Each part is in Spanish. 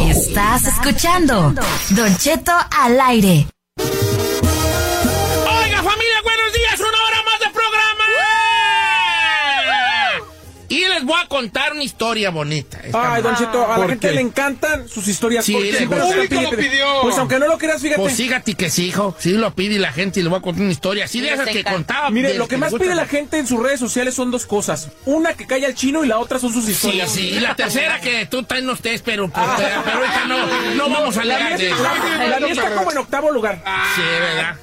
Estás escuchando Don Cheto al aire. Contar una historia bonita. Esta Ay, Don Cheto, a la ¿Por gente qué? le encantan sus historias. Sí, El público lo pide. pidió. Pues aunque no lo creas, fíjate. Pues fíjate que sí, hijo. Sí lo pide la gente y le voy a contar una historia. Así de esas que contaba. Mire, lo que más pide la gente en sus redes sociales son dos cosas. Una que calla al chino y la otra son sus Sí, historias. sí. Y la tercera que tú también no estés, pero, pues, pero ahorita no, no vamos a La hablar de mía, eso. la- la mía está como en octavo lugar. Sí, ¿verdad?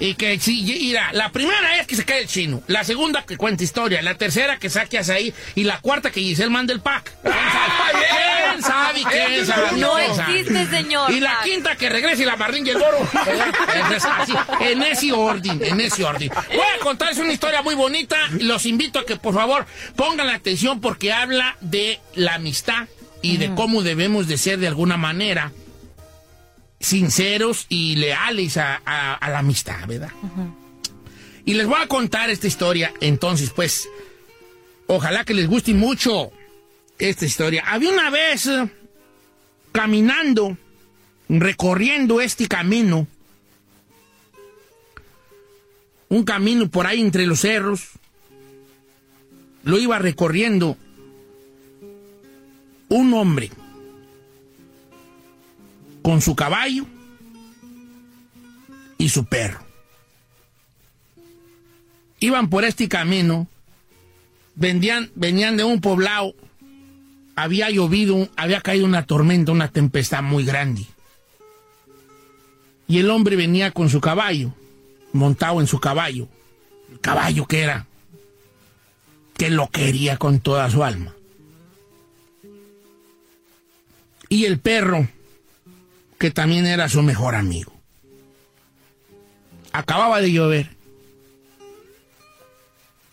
Y que y- mira, la primera es que se cae el chino, la segunda que cuenta historia, la tercera que saques ahí y la cuarta que Giselle manda el pack. ¿Quién sabe? ¿Quién sabe? ¿Quién sabe? No ¿Quién sabe? existe, señor. Y la quinta que regrese la marringa y el loro. Es así, en ese orden, en ese orden. Voy a contarles una historia muy bonita. Los invito a que por favor pongan la atención porque habla de la amistad y de cómo debemos de ser de alguna manera sinceros y leales a, a- la amistad, ¿verdad? Y les voy a contar esta historia, entonces, pues, ojalá que les guste mucho esta historia. Había una vez, eh, caminando, recorriendo este camino, un camino por ahí entre los cerros, lo iba recorriendo un hombre con su caballo y su perro. Iban por este camino, venían de un poblado, había llovido, había caído una tormenta, una tempestad muy grande. Y el hombre venía con su caballo, montado en su caballo. El caballo que era, que lo quería con toda su alma. Y el perro, que también era su mejor amigo. Acababa de llover.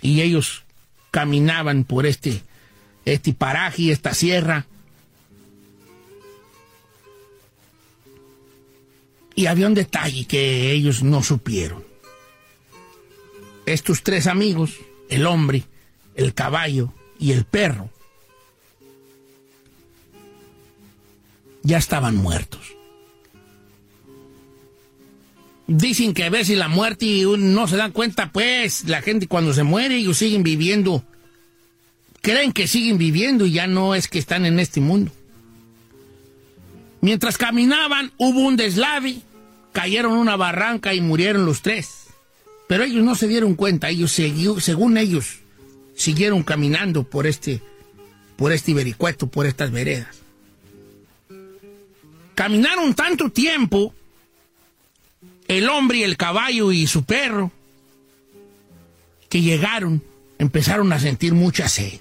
Y ellos caminaban por este, este paraje, esta sierra. Y había un detalle que ellos no supieron. Estos tres amigos, el hombre, el caballo y el perro, ya estaban muertos. Dicen que a veces la muerte no se dan cuenta, pues la gente cuando se muere ellos siguen viviendo, creen que siguen viviendo y ya no es que están en este mundo. Mientras caminaban hubo un deslave, cayeron una barranca y murieron los tres. Pero ellos no se dieron cuenta, ellos siguió- según ellos siguieron caminando por este, por este vericueto, por estas veredas. Caminaron tanto tiempo el hombre y el caballo y su perro, que llegaron, empezaron a sentir mucha sed.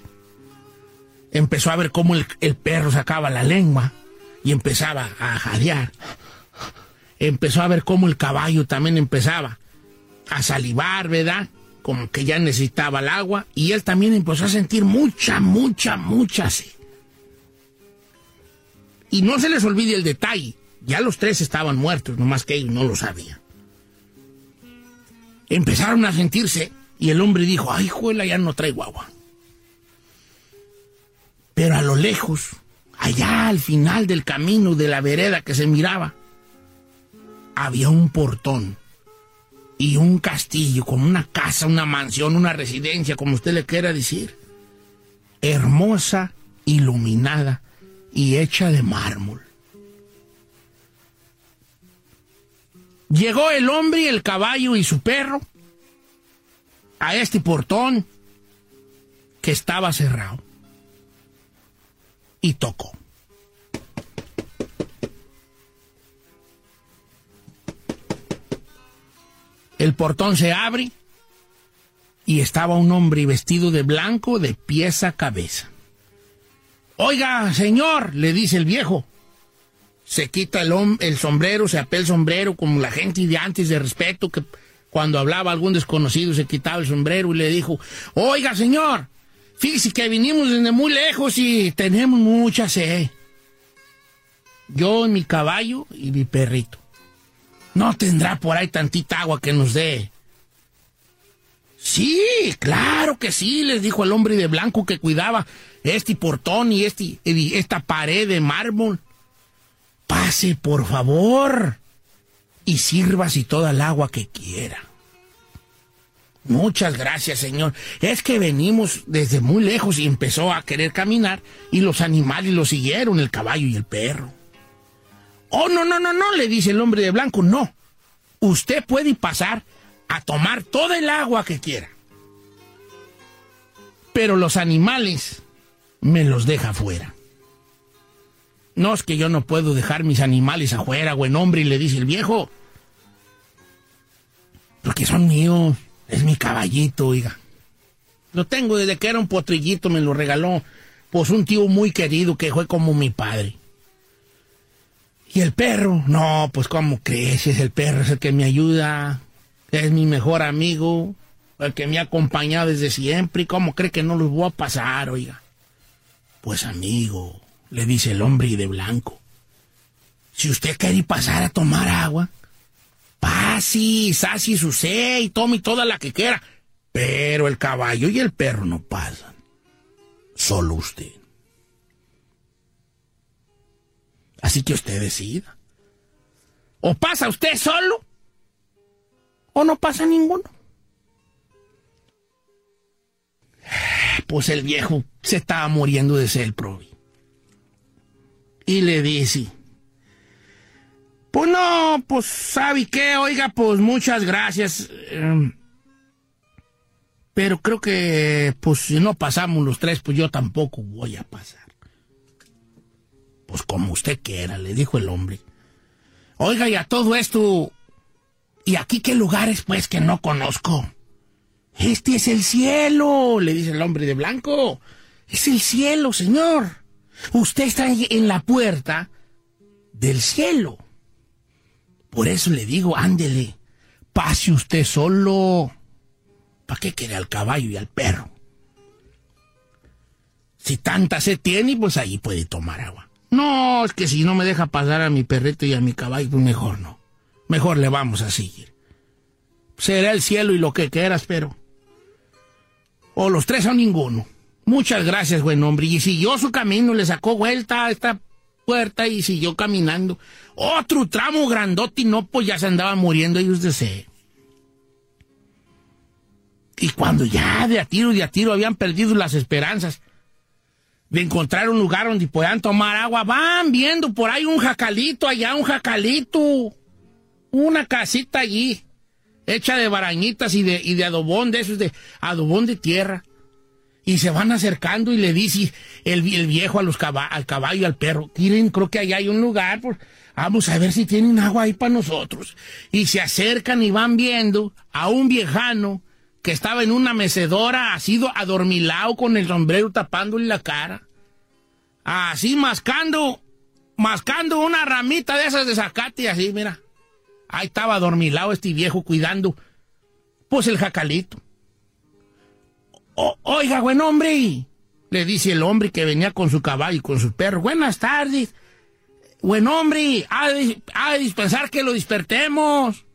Empezó a ver cómo el, perro sacaba la lengua y empezaba a jadear. Empezó a ver cómo el caballo también empezaba a salivar, ¿verdad? Como que ya necesitaba el agua. Y él también empezó a sentir mucha, mucha, mucha sed. Y no se les olvide el detalle. Ya los tres estaban muertos, nomás que ellos no lo sabían. Empezaron a sentirse y el hombre dijo, ay, juela, ya no traigo agua. Pero a lo lejos, allá al final del camino de la vereda que se miraba, había un portón y un castillo, como una casa, una mansión, una residencia, como usted le quiera decir, hermosa, iluminada y hecha de mármol. Llegó el hombre el caballo y su perro a este portón que estaba cerrado. Y tocó. El portón se abre y estaba un hombre vestido de blanco de pies a cabeza. Oiga, señor, le dice el viejo. Se quita el, el sombrero, se apea el sombrero como la gente de antes de respeto, que cuando hablaba algún desconocido se quitaba el sombrero y le dijo, oiga, señor, fíjese que vinimos desde muy lejos y tenemos mucha sed. Yo, mi caballo y mi perrito. No tendrá por ahí tantita agua que nos dé. Sí, claro que sí, les dijo el hombre de blanco que cuidaba este portón y este, esta pared de mármol. Pase, por favor, y sírvase toda el agua que quiera. Muchas gracias, señor. Es que venimos desde muy lejos y empezó a querer caminar y los animales lo siguieron, el caballo y el perro. Oh, no, no, no, no, le dice el hombre de blanco, no. Usted puede pasar a tomar toda el agua que quiera. Pero los animales me los deja afuera. No es que yo no puedo dejar mis animales afuera, buen hombre, y le dice el viejo. Porque son míos. Es mi caballito, oiga. Lo tengo desde que era un potrillito, me lo regaló. Pues un tío muy querido que fue como mi padre. ¿Y el perro? No, pues ¿cómo crees? Es el perro, es el que me ayuda. Es mi mejor amigo. El que me ha acompañado desde siempre. ¿Y cómo cree que no los voy a pasar, oiga? Pues amigo, le dice el hombre de blanco. Si usted quiere pasar a tomar agua, pase, saci su sed y tome toda la que quiera. Pero el caballo y el perro no pasan. Solo usted. Así que usted decida. O pasa usted solo, o no pasa ninguno. Pues el viejo se estaba muriendo de sed el. Y le dice, pues no, pues sabe qué, oiga, pues muchas gracias. Em, pero creo que, pues si no pasamos los tres, pues yo tampoco voy a pasar. Pues como usted quiera, le dijo el hombre. Oiga, y a todo esto, ¿y aquí qué lugares, pues, que no conozco? Este es el cielo, le dice el hombre de blanco. Es el cielo, señor. Usted está en la puerta del cielo. Por eso le digo, ándele, pase usted solo. ¿Para qué quiere al caballo y al perro? Si tanta se tiene, pues ahí puede tomar agua. No, es que si no me deja pasar a mi perrito y a mi caballo, pues mejor no. Mejor le vamos a seguir. Será el cielo y lo que quieras, pero... O los tres o ninguno. Muchas gracias, buen hombre. Y siguió su camino, le sacó vuelta a esta puerta y siguió caminando. Otro tramo grandote y no, pues ya se andaban muriendo ellos de sed. Y cuando ya de a tiro y de a tiro habían perdido las esperanzas de encontrar un lugar donde puedan tomar agua, van viendo por ahí un jacalito, allá un jacalito, una casita allí, hecha de barañitas y de, y de adobón, de esos de adobón de tierra y se van acercando y le dice el, viejo a los al caballo y al perro, miren, creo que ahí hay un lugar, vamos a ver si tienen agua ahí para nosotros. Y se acercan y van viendo a un viejano que estaba en una mecedora, así adormilado con el sombrero tapándole la cara. Así mascando, mascando una ramita de esas de zacate, así, mira. Ahí estaba adormilado este viejo cuidando, pues el jacalito oiga, buen hombre, le dice el hombre que venía con su caballo y con su perro. Buenas tardes. Buen hombre, ha de, dispensar que lo despertemos.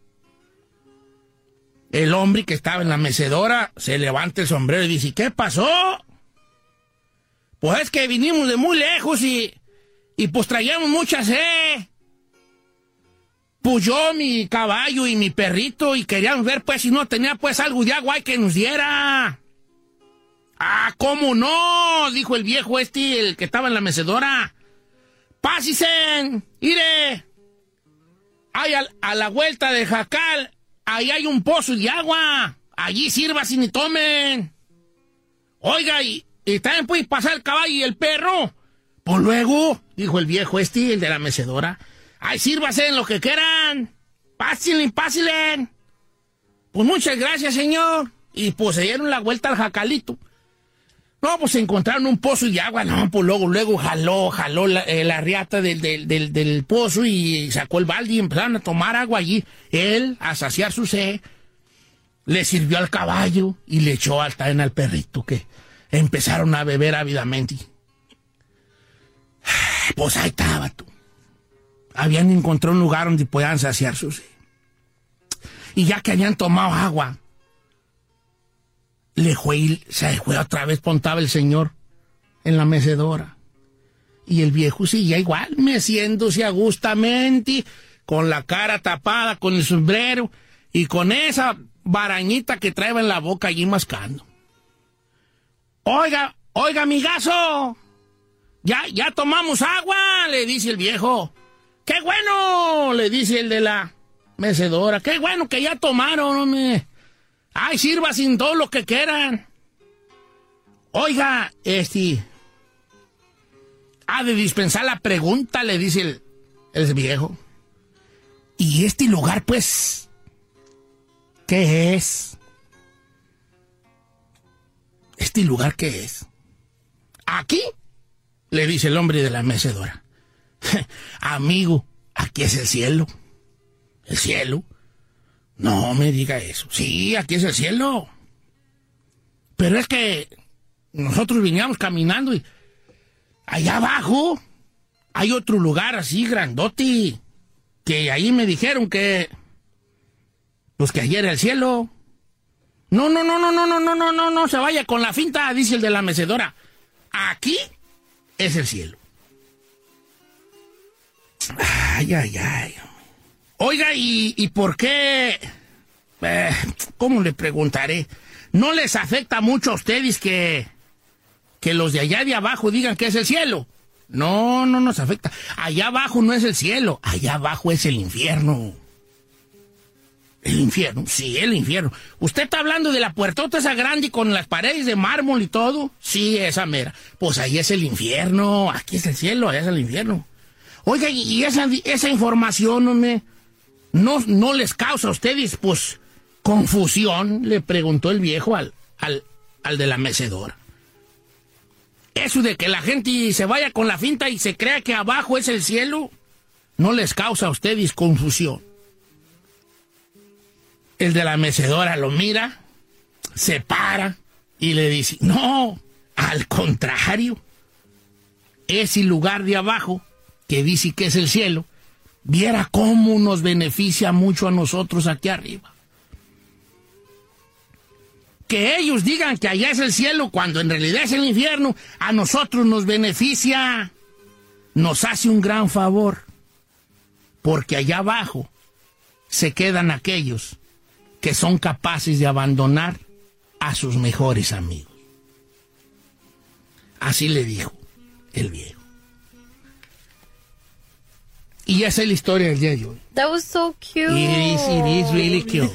El hombre que estaba en la mecedora se levanta el sombrero y dice, ¿qué pasó? Pues es que vinimos de muy lejos y, y pues traíamos mucha sed. Pues yo, mi caballo y mi perrito y queríamos ver pues si no tenía pues algo de agua que nos diera. Ah, ¿cómo no? Dijo el viejo este, el que estaba en la mecedora. Pásisen, ire. Hay a, la vuelta de Jacal, ahí hay un pozo de agua. Allí sirva y tomen. Oiga, y, también puede pasar el caballo y el perro. Pues luego, dijo el viejo este, el de la mecedora. Ay, sírvase en lo que quieran. Pásenle, pásenle. Pues muchas gracias, señor. Y pues se dieron la vuelta al jacalito. No, pues encontraron un pozo de agua, no, pues luego, luego jaló, jaló la, eh, riata del, del, pozo y sacó el balde y empezaron a tomar agua allí. Él, a saciar su sed, le sirvió al caballo y le echó en al perrito que empezaron a beber ávidamente. Pues ahí estaba tú. Habían encontrado un lugar donde podían saciar su sed. Y ya que habían tomado agua, le fue, se fue otra vez, pontaba el señor en la mecedora. Y el viejo seguía igual, meciéndose agustamente, con la cara tapada, con el sombrero y con esa barañita que traía en la boca allí mascando. Oiga, oiga, amigazo, ya, ya tomamos agua, le dice el viejo. ¡Qué bueno! le dice el de la mecedora. ¡Qué bueno que ya tomaron, hombre! ¡Ay, sirva sin todo lo que quieran! Oiga, este. Ha de dispensar la pregunta, le dice el, el viejo. ¿Y este lugar, pues? ¿Qué es? ¿Este lugar qué es? ¿Aquí? Le dice el hombre de la mecedora. Amigo, aquí es el cielo. ¿El cielo? No me diga eso. Sí, aquí es el cielo. Pero es que nosotros veníamos caminando y allá abajo hay otro lugar así grandote que ahí me dijeron que pues que ayer era el cielo. No, no, no, no, no, no, no, no, no, no se vaya con la finta, dice el de la mecedora. Aquí es el cielo. Ay, ay, ay. Oiga, ¿y, y por qué? Eh, ¿Cómo le preguntaré? ¿No les afecta mucho a ustedes que, que los de allá de abajo digan que es el cielo? No, no nos afecta. Allá abajo no es el cielo, allá abajo es el infierno. El infierno, sí, el infierno. ¿Usted está hablando de la puertota esa grande con las paredes de mármol y todo? Sí, esa mera. Pues ahí es el infierno, aquí es el cielo, allá es el infierno. Oiga, y esa, esa información, hombre, ¿no, ¿no les causa a ustedes, pues, confusión? Le preguntó el viejo al, al, al de la mecedora. Eso de que la gente se vaya con la finta y se crea que abajo es el cielo, ¿no les causa a ustedes confusión? El de la mecedora lo mira, se para y le dice, no, al contrario, ese lugar de abajo, que dice que es el cielo, viera cómo nos beneficia mucho a nosotros aquí arriba. Que ellos digan que allá es el cielo cuando en realidad es el infierno, a nosotros nos beneficia, nos hace un gran favor, porque allá abajo se quedan aquellos que son capaces de abandonar a sus mejores amigos. Así le dijo el viejo. Y esa es la historia del día de hoy. That was so cute. It is, it is really cute.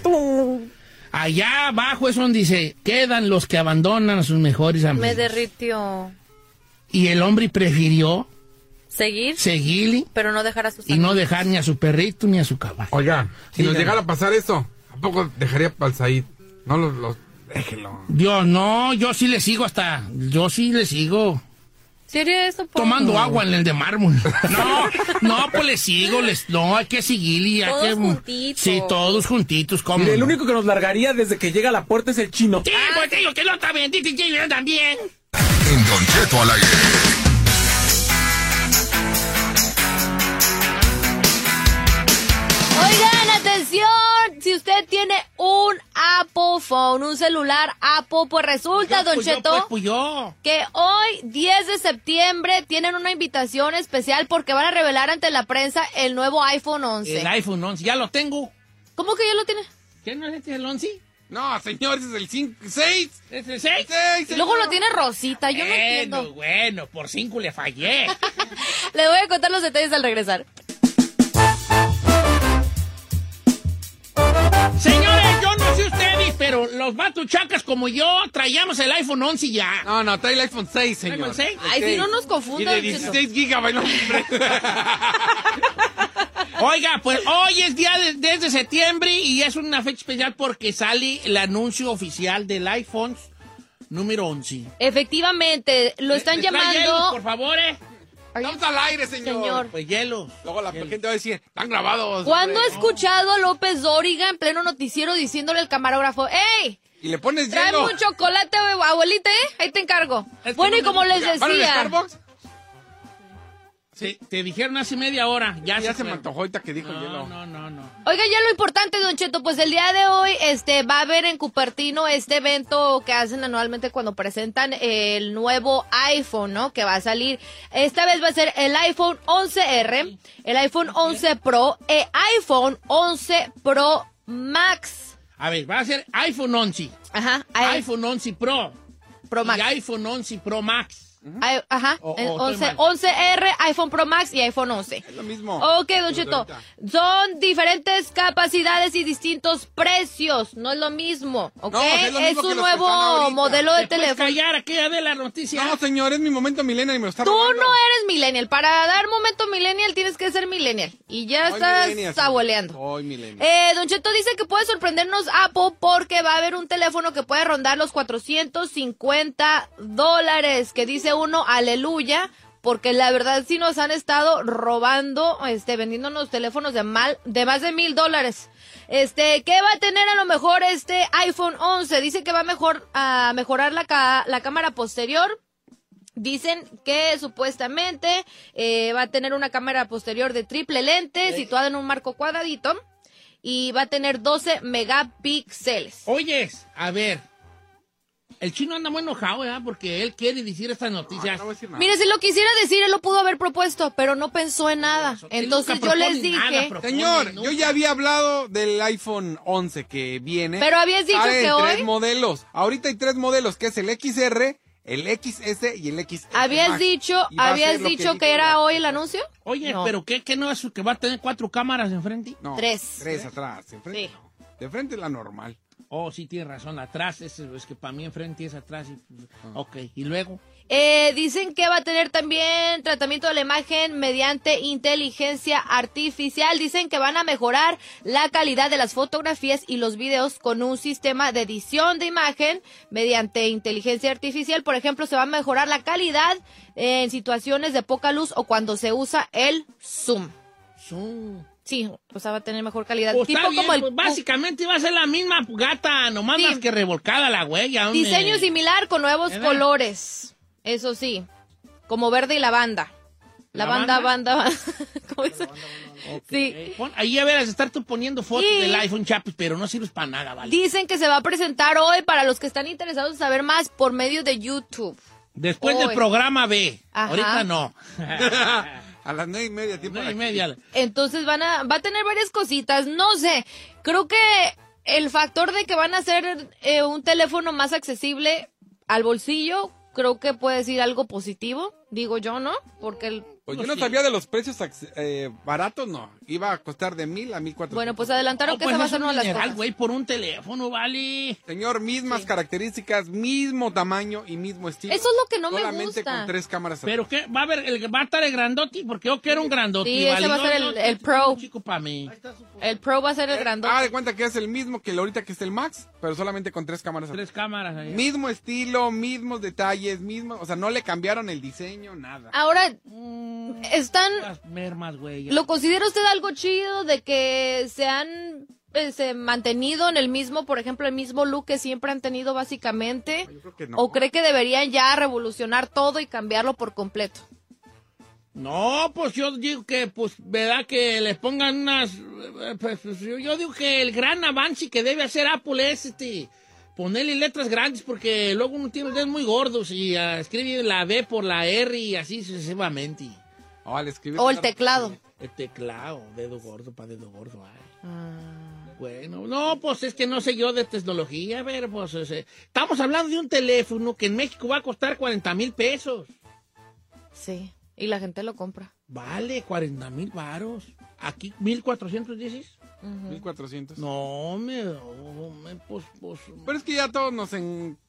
Allá abajo es donde se quedan los que abandonan a sus mejores amigos. Me derritió. Y el hombre prefirió Seguir, seguirle pero no dejar a sus y no dejar ni a su perrito ni a su caballo. Oiga, si nos llegara a pasar eso, ¿a poco dejaría para el Said? No los, los déjelo. Yo no, yo sí le sigo hasta, yo sí le sigo ¿Sería eso? tomando agua en el de mármol. No, no, pues le sigo, les, no, hay que seguirle. hay Todos que, juntitos. Sí, todos juntitos, como. El único que nos largaría desde que llega a la puerta es el chino. Sí, pues te digo que no está bien, y yo también. En Don Cheto al aire. Oigan, atención, si usted tiene un Apple Phone, un celular Apple, pues resulta, Don Pues yo, Cheto, pues, pues yo. que hoy, 10 de septiembre, tienen una invitación especial porque van a revelar ante la prensa el nuevo iPhone 11. El iPhone 11, ya lo tengo. ¿Cómo que ya lo tiene? ¿Qué no es este el 11? No, señor, ese es el 5, 6. ¿Es el 6? Y luego lo tiene Rosita, yo no bueno, entiendo. bueno, por 5 le fallé. Le voy a contar los detalles al regresar. Señores, yo no sé ustedes, pero los batuchacas como yo traíamos el iPhone 11 ya. No, no, trae el iPhone 6, señor. ¿iPhone 6? Ay, si no nos Y confundan, de Don Cheto. 16 gigabytes, no, hombre. Oiga, pues hoy es día de, 10 de septiembre y es una fecha especial porque sale el anuncio oficial del iPhone número 11. Efectivamente, lo están ¿Me trae hielo, llamando... por favor, eh. Estamos al aire, señor. Señor. Pues hielo. Luego la gente va a decir, están grabados. ¿Cuándo ha hombre". escuchado a López Dóriga en pleno noticiero diciéndole al camarógrafo, ¡Ey! Y le pones hielo. un chocolate, abuelita, ¿eh? Ahí te encargo. Es que bueno, y no como me- les ¿Van al decía, Starbucks? Te, te dijeron hace media hora. Ya, Ya se me antojó ahorita que dijo No, hielo. no, no, no. Oiga, ya lo importante, Don Cheto, pues el día de hoy este va a haber en Cupertino este evento que hacen anualmente cuando presentan el nuevo iPhone, ¿no? Que va a salir. Esta vez va a ser el iPhone 11R, el iPhone 11 Pro, e iPhone 11 Pro Max. A ver, va a ser iPhone 11, Ajá, i- iPhone 11 Pro Pro y Max. iPhone 11 Pro Max. I- ajá, O- o el estoy 11, mal. 11R, iPhone Pro Max y iPhone 11. Es lo mismo. Ok, Don Cheto. Son diferentes capacidades y distintos precios. No es lo mismo, ¿ok? No, es lo mismo es que un nuevo modelo de ¿Te puedes teléfono. callar de la noticia? No, señor, es mi momento millennial y me lo está Tú robando. no eres millennial. Para dar momento millennial tienes que ser millennial. Y ya estás abueleando. Soy millennial. Eh, Don Cheto dice que puede sorprendernos Apple porque va a haber un teléfono que puede rondar los 450 dólares. Que dice uno, aleluya. Porque la verdad sí nos han estado robando, este, vendiéndonos teléfonos de mal, de más de mil dólares. Este, ¿qué va a tener a lo mejor este iPhone 11? Dice que va a mejor, a mejorar la, ca- la cámara posterior. Dicen que supuestamente eh, va a tener una cámara posterior de triple lente situada en un marco cuadradito y va a tener 12 megapíxeles. Oyes, a ver. El chino anda muy enojado, ¿verdad? Porque él quiere decir estas noticias. No. Mire, si lo quisiera decir, él lo pudo haber propuesto, pero no pensó en nada. Entonces yo les nada, dije, propone, Señor, nunca. yo ya había hablado del iPhone 11 que viene. Pero habías dicho Hay que tres hoy- modelos. Ahorita hay tres modelos, que es el XR, el XS y el XS habías Max. dicho, habías dicho que era la- hoy el anuncio. Oye, No. pero ¿qué, qué no es que va a tener cuatro cámaras enfrente? No, Tres. Tres atrás. Enfrente Sí. no. De frente es la normal. Oh, sí, tienes razón. Atrás, es, es que para mí enfrente es atrás. Y, Ok, y luego. Eh, dicen que va a tener también tratamiento de la imagen mediante inteligencia artificial. Dicen que van a mejorar la calidad de las fotografías y los videos con un sistema de edición de imagen mediante inteligencia artificial. Por ejemplo, se va a mejorar la calidad en situaciones de poca luz o cuando se usa el zoom. Son... Sí, o sea, va a tener mejor calidad. Pues tipo bien, como el pues básicamente va a ser la misma gata, nomás Sí. más que revolcada la huella. hombre. diseño similar con nuevos colores. Eso sí, como verde y lavanda. Lavanda, ¿Lavanda? banda, ¿Cómo dice? Sí. Pon- ahí a ver, estar tú poniendo fotos del iPhone Chapis, pero no sirves para nada, ¿vale? Dicen que se va a presentar hoy para los que están interesados en saber más por medio de YouTube. Después del programa B. Ajá. Ahorita no. A las nueve y media, tiempo Nueve y media. Entonces van a, va a tener varias cositas. No sé, creo que el factor de que van a hacer eh, un teléfono más accesible al bolsillo, creo que puede decir algo positivo, digo yo, ¿no? Porque el, Pues yo Pues no sí. sabía de los precios eh, baratos, no. Iba a costar de mil a mil cuatrocientos. bueno, pues adelantaron No, que pues esa va a ser un una de las cosas. güey, por un teléfono, ¿vale? Señor, mismas Sí. características, mismo tamaño y mismo estilo. Eso es lo que no me Solamente gusta. con tres cámaras. Pero qué, va a haber, el, va a estar el grandote, porque yo quiero un grandote. Sí, ese ¿vale? va a ser no, el- no, el es Pro. chico para mí. El Pro va a ser el Ah, grandote. de cuenta que es el mismo que el ahorita que es el Max, pero solamente con tres cámaras. Tres cámaras ahí. Mismo estilo, mismos detalles, mismo, o sea, no le cambiaron el diseño, nada. Ahora, Mm, están las mermas, güey. ¿Lo considera usted algo chido de que se han eh, se mantenido en el mismo, por ejemplo, el mismo look que siempre han tenido básicamente? Yo creo que no. ¿O cree que deberían ya revolucionar todo y cambiarlo por completo? No, pues yo digo que, pues, verdad que le pongan unas... eh, pues, pues, yo, yo digo que el gran avance que debe hacer Apple es, este, ponerle letras grandes porque luego uno tiene los dedos muy gordos y ah, escribe la B por la R y así sucesivamente. Oh, ¿O el teclado? El teclado, dedo gordo para dedo gordo. ay. Ah. Bueno, no, pues es que no sé yo de tecnología, a ver, pues estamos hablando de un teléfono que en México va a costar 40 mil pesos. Sí, y la gente lo compra. Vale, 40 mil varos. Aquí, 1400 dices. 1400. No, me, no, me, pues, pues. Pero es que ya todos nos enganchamos.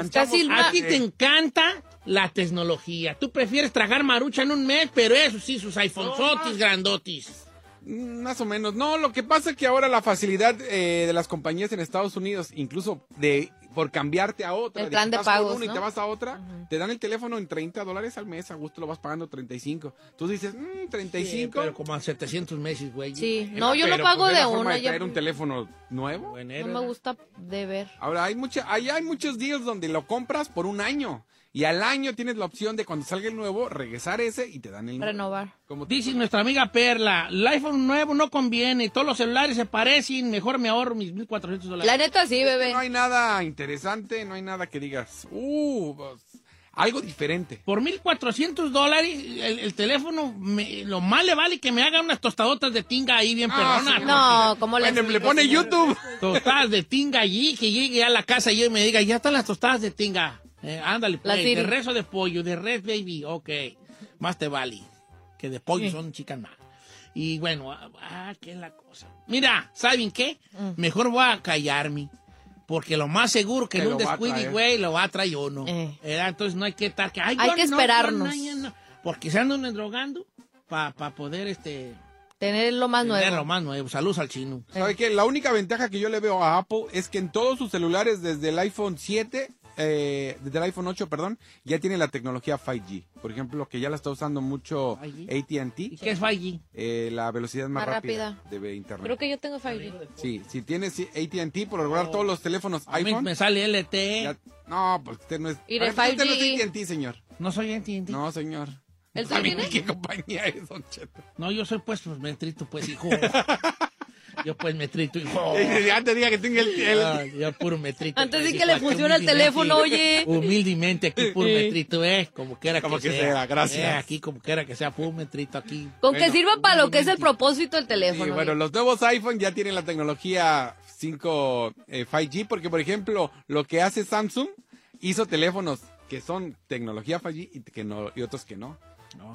El A ti Eh, te encanta la tecnología. Tú prefieres tragar marucha en un mes, pero eso sí, sus iPhonesotis grandotis. Mm, Más o menos. No, lo que pasa es que ahora la facilidad eh, de las compañías en Estados Unidos, incluso de por cambiarte a otra, El plan de con pagos, uno y ¿no? te vas a otra, te dan el teléfono en 30 dólares al mes, a gusto lo vas pagando 35. Tú dices, mm, 35. pero como a 700 meses, güey. Sí, Eh, no, yo Pero, lo pago pues, es de una. de traer un teléfono nuevo. buenero, no me ¿no? gusta de ver. Ahora hay mucha, ahí hay muchos deals donde lo compras por un año Y al año tienes la opción de cuando salga el nuevo, regresar ese y te dan el nuevo. Renovar. Como tú- Dice nuestra amiga Perla, el iPhone nuevo no conviene, todos los celulares se parecen, mejor me ahorro mis 1.400 dólares. La neta sí, bebé. No hay nada interesante, no hay nada que digas, uh, pues, algo diferente. Por 1.400 dólares, el, el teléfono, me- lo más le vale que me hagan unas tostadotas de tinga ahí bien Ah, perronas. sí. No, ¿cómo le le pone señor? YouTube. Tostadas de tinga allí, que llegue a la casa y yo me diga, ya están las tostadas de tinga. Eh, ándale, pues, de rezo de pollo, de red baby, ok. Más te vale. Que de pollo Sí. son chicas más. Y bueno, ah, ah, qué es la cosa. Mira, ¿saben qué? Mm. Mejor voy a callarme. Porque lo más seguro que Que en un lo va a descuide, traer. güey, lo va a traer uno. Eh. Entonces no hay que estar que... ay, Hay yo que no, esperarnos. no, yo no. Porque se andan drogando para poder este, Tener lo más tener nuevo. lo más nuevo. Saludos al chino. ¿Sabe qué? La única ventaja que yo le veo a Apple es que en todos sus celulares, desde el iPhone 7, eh, desde el iPhone 8, perdón, ya tiene la tecnología 5G. Por ejemplo, que ya la está usando mucho 5G. ¿Y AT&T, qué es 5G? eh, la velocidad más, Más rápida, rápida. de internet. Creo que yo tengo 5G. Sí, si tienes AT&T, por lo regular todos los teléfonos A mí iPhone... me sale LTE. ya- no, pues usted no es... Y de A ver, pues usted no 5G. es AT&T, señor. No soy AT&T. No, señor. ¿El qué compañía es, Don Cheto? No, yo soy pues, pues metrito, pues, hijo. yo pues metrito, hijo. Ya te diga que tenga el... el- Ah, yo puro metrito. Antes pues, sí hijo, que le funciona el teléfono, oye. Humildemente aquí puro Sí. metrito, eh, como quiera Como que, que sea. sea, gracias. Eh, aquí como quiera que sea, puro metrito aquí. Con que Bueno, sirva para lo que es el propósito del Sí, teléfono. bueno, oye. los nuevos iPhone ya tienen la tecnología 5 eh, 5G, porque por ejemplo, lo que hace Samsung hizo teléfonos que son tecnología 5G y que no y otros que no.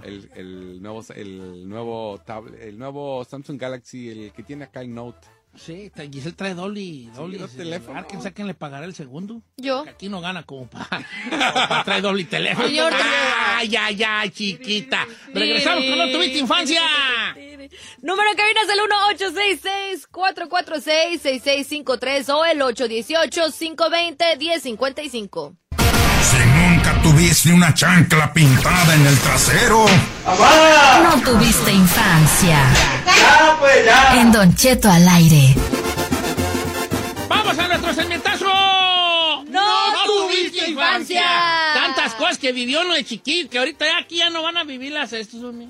El, el nuevo el nuevo tablet, el nuevo Samsung Galaxy, el que tiene acá el Note. Sí, Giselle trae Dolly. Dolly sí, teléfonos. ¿Quién sabe quién le pagará el segundo? Yo. Porque aquí no gana como para traer doble teléfono. Señor, Ay, ay, ay, chiquita. Regresamos con no tuviste infancia. Número que viene es el 1-866-446-6653 o el 818-520-1055. Tuviste una chancla pintada en el trasero, No tuviste infancia. En Don Cheto al aire. ¡Vamos a nuestro segmentazo! ¡No tuviste infancia! Tantas cosas que vivió uno de chiquito, que ahorita ya aquí ya no van a vivirlas estos, hombre.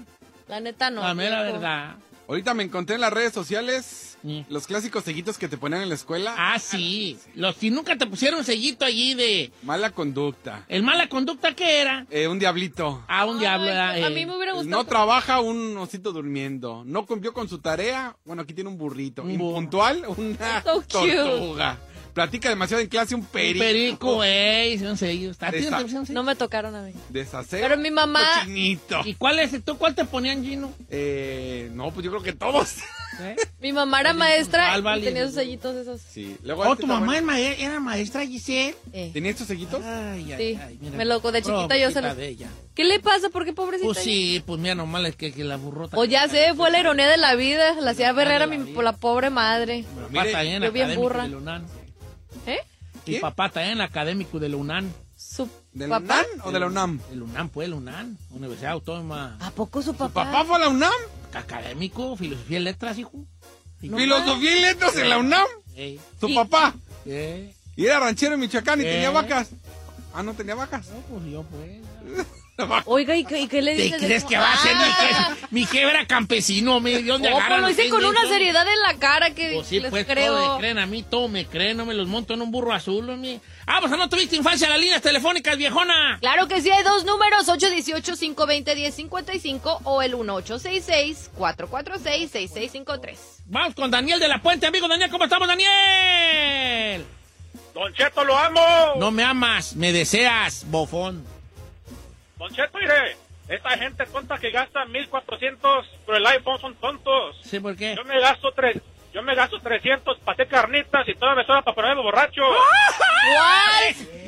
La neta no. La mera viejo. verdad. Ahorita me encontré en las redes sociales Sí. los clásicos sellitos que te ponían en la escuela. Ah, sí. Los que nunca te pusieron sellito allí de... Mala conducta. ¿El mala conducta qué era? Eh, un diablito. Ah, un diablo. Ay, era, a eh, mí me hubiera No gustado. trabaja un osito durmiendo. No cumplió con su tarea. Bueno, aquí tiene un burrito. Un. Impuntual, una So cute. tortuga. Platica demasiado en clase un Un perico. perico, güey, son sellos. ¿A ti no te? No me tocaron a mí. Deshacer. Pero mi mamá- Cochinito. ¿Y cuál es? ¿Tú cuál te ponían, Gino? Eh, no, pues yo creo que todos. ¿Eh? Mi mamá era maestra puntual, y tenía sus sellitos esos. Sí. Luego Oh, este tu mamá es bueno. mae- era maestra, Giselle. Eh. ¿Tenía estos sellitos? Ay, ay, Sí, ay, mira. me loco, de chiquita yo se Pobrecita los- de ella. ¿Qué le pasa? ¿Por qué pobrecita? Pues sí, pues mira, nomás es que, que la burrota. O ya sé, fue la ironía de la vida. La hacía berrera de la mi, por la pobre madre. Mire, yo bien burra. de la. ¿Eh? Mi ¿Quién? papá también académico de la UNAM. ¿Su ¿De la papá? UNAM o de la UNAM? El UNAM, pues, la UNAM. Universidad Autónoma. ¿A poco su ¿Tu papá? papá fue a la UNAM? Académico, filosofía y letras, hijo. Sí. Filosofía y letras en la UNAM. Eh, ¿Tu Y- papá? Y era ranchero en Michoacán y tenía vacas. Ah, no tenía vacas. no, pues yo, pues. Oiga, ¿y qué, y qué le ¿Te dices? de crees que va a ser mi Ah, jefe era campesino, me ¿de dónde oh, pues agarran lo hice con una seriedad en la cara que Pues sí, les pues creo. todo me creen a mí, todo me creen, no me los monto en un burro azul. Ah, pues no tuviste infancia, las líneas telefónicas, viejona. Claro que sí, hay dos números, 818-520-1055 o el 1866-446-6653. Vamos con Daniel de la Puente, amigo Daniel, ¿cómo estamos, Daniel? Don Cheto, lo amo. No me amas, me deseas, bofón. Don Cheto, mire, esta gente tonta que gasta 1400 por el iPhone son tontos. ¿Sí por qué? Yo me gasto tres, yo me gasto 300 para hacer carnitas y toda me sobra para ponerme borracho.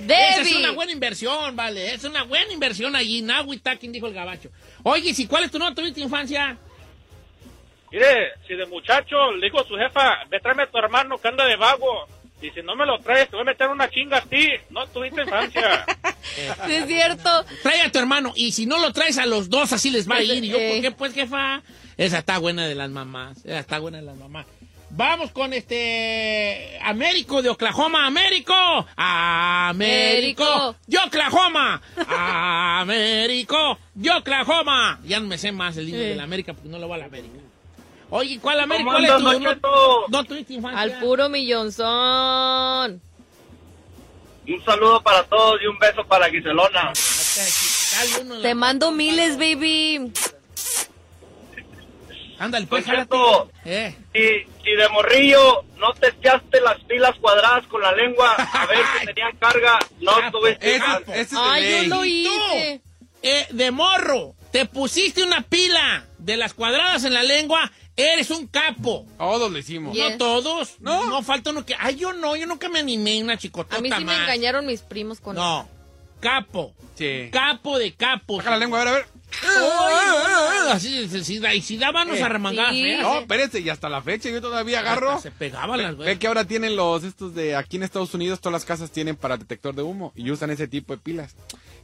Esa es una buena inversión, vale. Es una buena inversión allí. Talking, dijo el gabacho. Oye, ¿y cuál es tu no tuviste infancia? Mire, si de muchacho le dijo a su jefa, ve tráeme a tu hermano que anda de vago. Y si no me lo traes, te voy a meter una chinga a ti. No tuviste infancia. Sí, es cierto. Trae a tu hermano. Y si no lo traes a los dos, así les va a ir. ¿Y yo Eh. por qué, pues, jefa? Esa está buena de las mamás. Esa está buena de las mamás. Vamos con este Américo de Oklahoma, Américo, Américo, de Oklahoma, Américo, de Oklahoma. Ya no me sé más el himno Sí. de la América porque no lo va a la América. Oye, ¿cuál América? ¿Cómo ¿Cuál es andas, tu? No, Don no tuviste infancia. Al puro millonzón. Un saludo para todos y un beso para Giselona. Te mando miles, baby. Ándale, pues, Don Eh. si, si de morrillo no te echaste las pilas cuadradas con la lengua a ver si tenían carga, no tuviste Ese, Ay, yo lo ¿Y tú? hice. Eh, de morro, te pusiste una pila de las cuadradas en la lengua, eres un capo. Todos lo hicimos. Yeah. No todos. No. No. falta uno que. Ay, yo no, yo nunca me animé una chicotota A mí sí me engañaron mis primos con No. Capo. Sí. Capo de capo. Saca la lengua, a ver, a ver. Así, si, si, y si daban unos arremangadas Sí. No, espérense, y hasta la fecha yo todavía agarro. Se pegaban las Ve güey. que ahora tienen los estos de aquí en Estados Unidos, todas las casas tienen para detector de humo y usan ese tipo de pilas.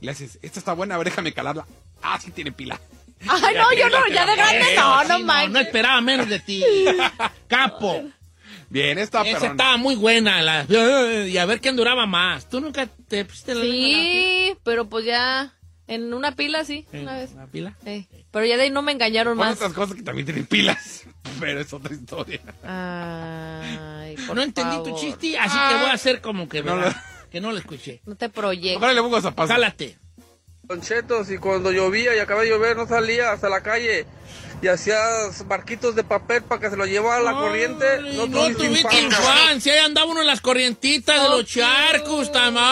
Y le haces, esta está buena, a ver, déjame calarla. Ah, sí tiene pila. Ay, no, yo no, ya de grande no, Sí, no manches. no esperaba menos de ti. Capo. Bien, está Esa estaba muy buena. La, y a ver quién duraba más. ¿Tú nunca te pusiste la Sí, pero pues ya en una pila sí, una vez. ¿En la pila? Eh, pero ya de ahí no me engañaron más. otras cosas que también tienen pilas, pero es otra historia. Ay, por no entendí favor. tu chiste, así que voy a hacer como que, No que no lo escuché. No te proyectes. Ahora le pongo zapatos. Jálate. Don Cheto, si cuando llovía y acaba de llover no salía hasta la calle y hacías barquitos de papel para que se lo llevara la corriente, Ay, no, no tuviste infancia, ahí andaba uno en las corrientitas de los charcos, tamay.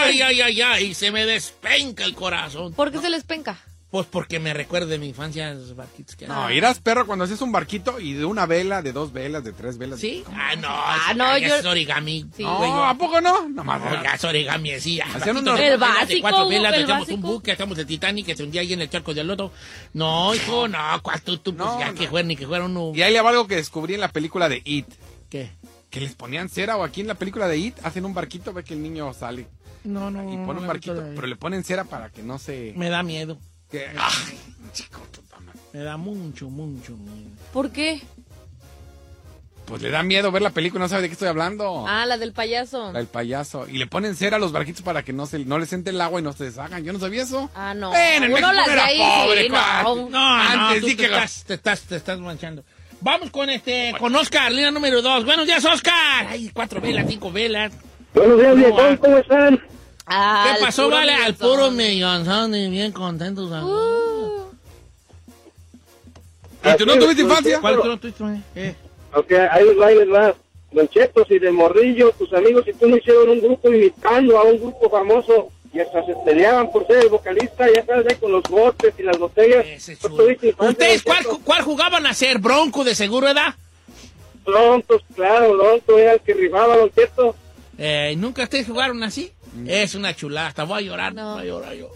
Ay, ay, ay, ay, y se me despenca el corazón. ¿Por qué se les penca? Pues porque me recuerda de mi infancia esos barquitos que No, irás perro cuando haces un barquito y de una vela, de dos velas, de tres velas. ¿Sí? Ah, no, Ah, no, ya yo- es origami. Sí. No, güey, yo- ¿a poco no? No, ya es origami así. Hacían unos- de El cuatro velas, de básico, cuatro velas, el echamos un básico. buque, echamos el Titanic que se hundía ahí en el charco del lodo. No, hijo, no, ¿cuál tú, tú? Pues No, ya no. que fuera, ni que fuera uno... Y ahí le va algo que descubrí en la película de It. ¿Qué? Que les ponían cera o aquí en la película de It hacen un barquito, ve que el niño sale No, no, y no, pone un no, barquito, pero le ponen cera para que no se... Me da miedo. Que- Ay, chico, puta madre. Me da mucho, mucho miedo. ¿Por qué? Pues le da miedo ver la película, no sabe de qué estoy hablando. Ah, la del payaso. El payaso. Y le ponen cera a los barquitos para que no se no les entre el agua y no se deshagan. Yo no sabía eso. Ah, no. Bueno, en México era ahí, pobre, sí, no. No, Antes no, sí tú que te, estás, te, estás, te estás manchando. Vamos con este, con Oscar, línea número dos. Buenos días, Oscar. Ay, cuatro velas, cinco velas. Buenos días. ¿cómo están? ¿Qué pasó, vale? Al puro millonzón y bien contentos. Uh, ¿Y tú no tuviste infancia? ¿Cuál tú no tuviste? Eh? Ok, ahí les va, ahí les va. Don Cheto, si de morrillo, tus amigos y tú no hicieron un grupo imitando a un grupo famoso y hasta se peleaban por ser el vocalista, ya sabes, ahí con los botes y las botellas. Ese ¿No chulo. tuviste infancia, ¿Ustedes cuál, jugaban a ser? ¿Bronco de seguro edad? Prontos, claro, Lonto era el que rifaba, Don Cheto. Eh, ¿Nunca ustedes jugaron así? Es una chulada, hasta voy a llorar, No. voy a llorar yo.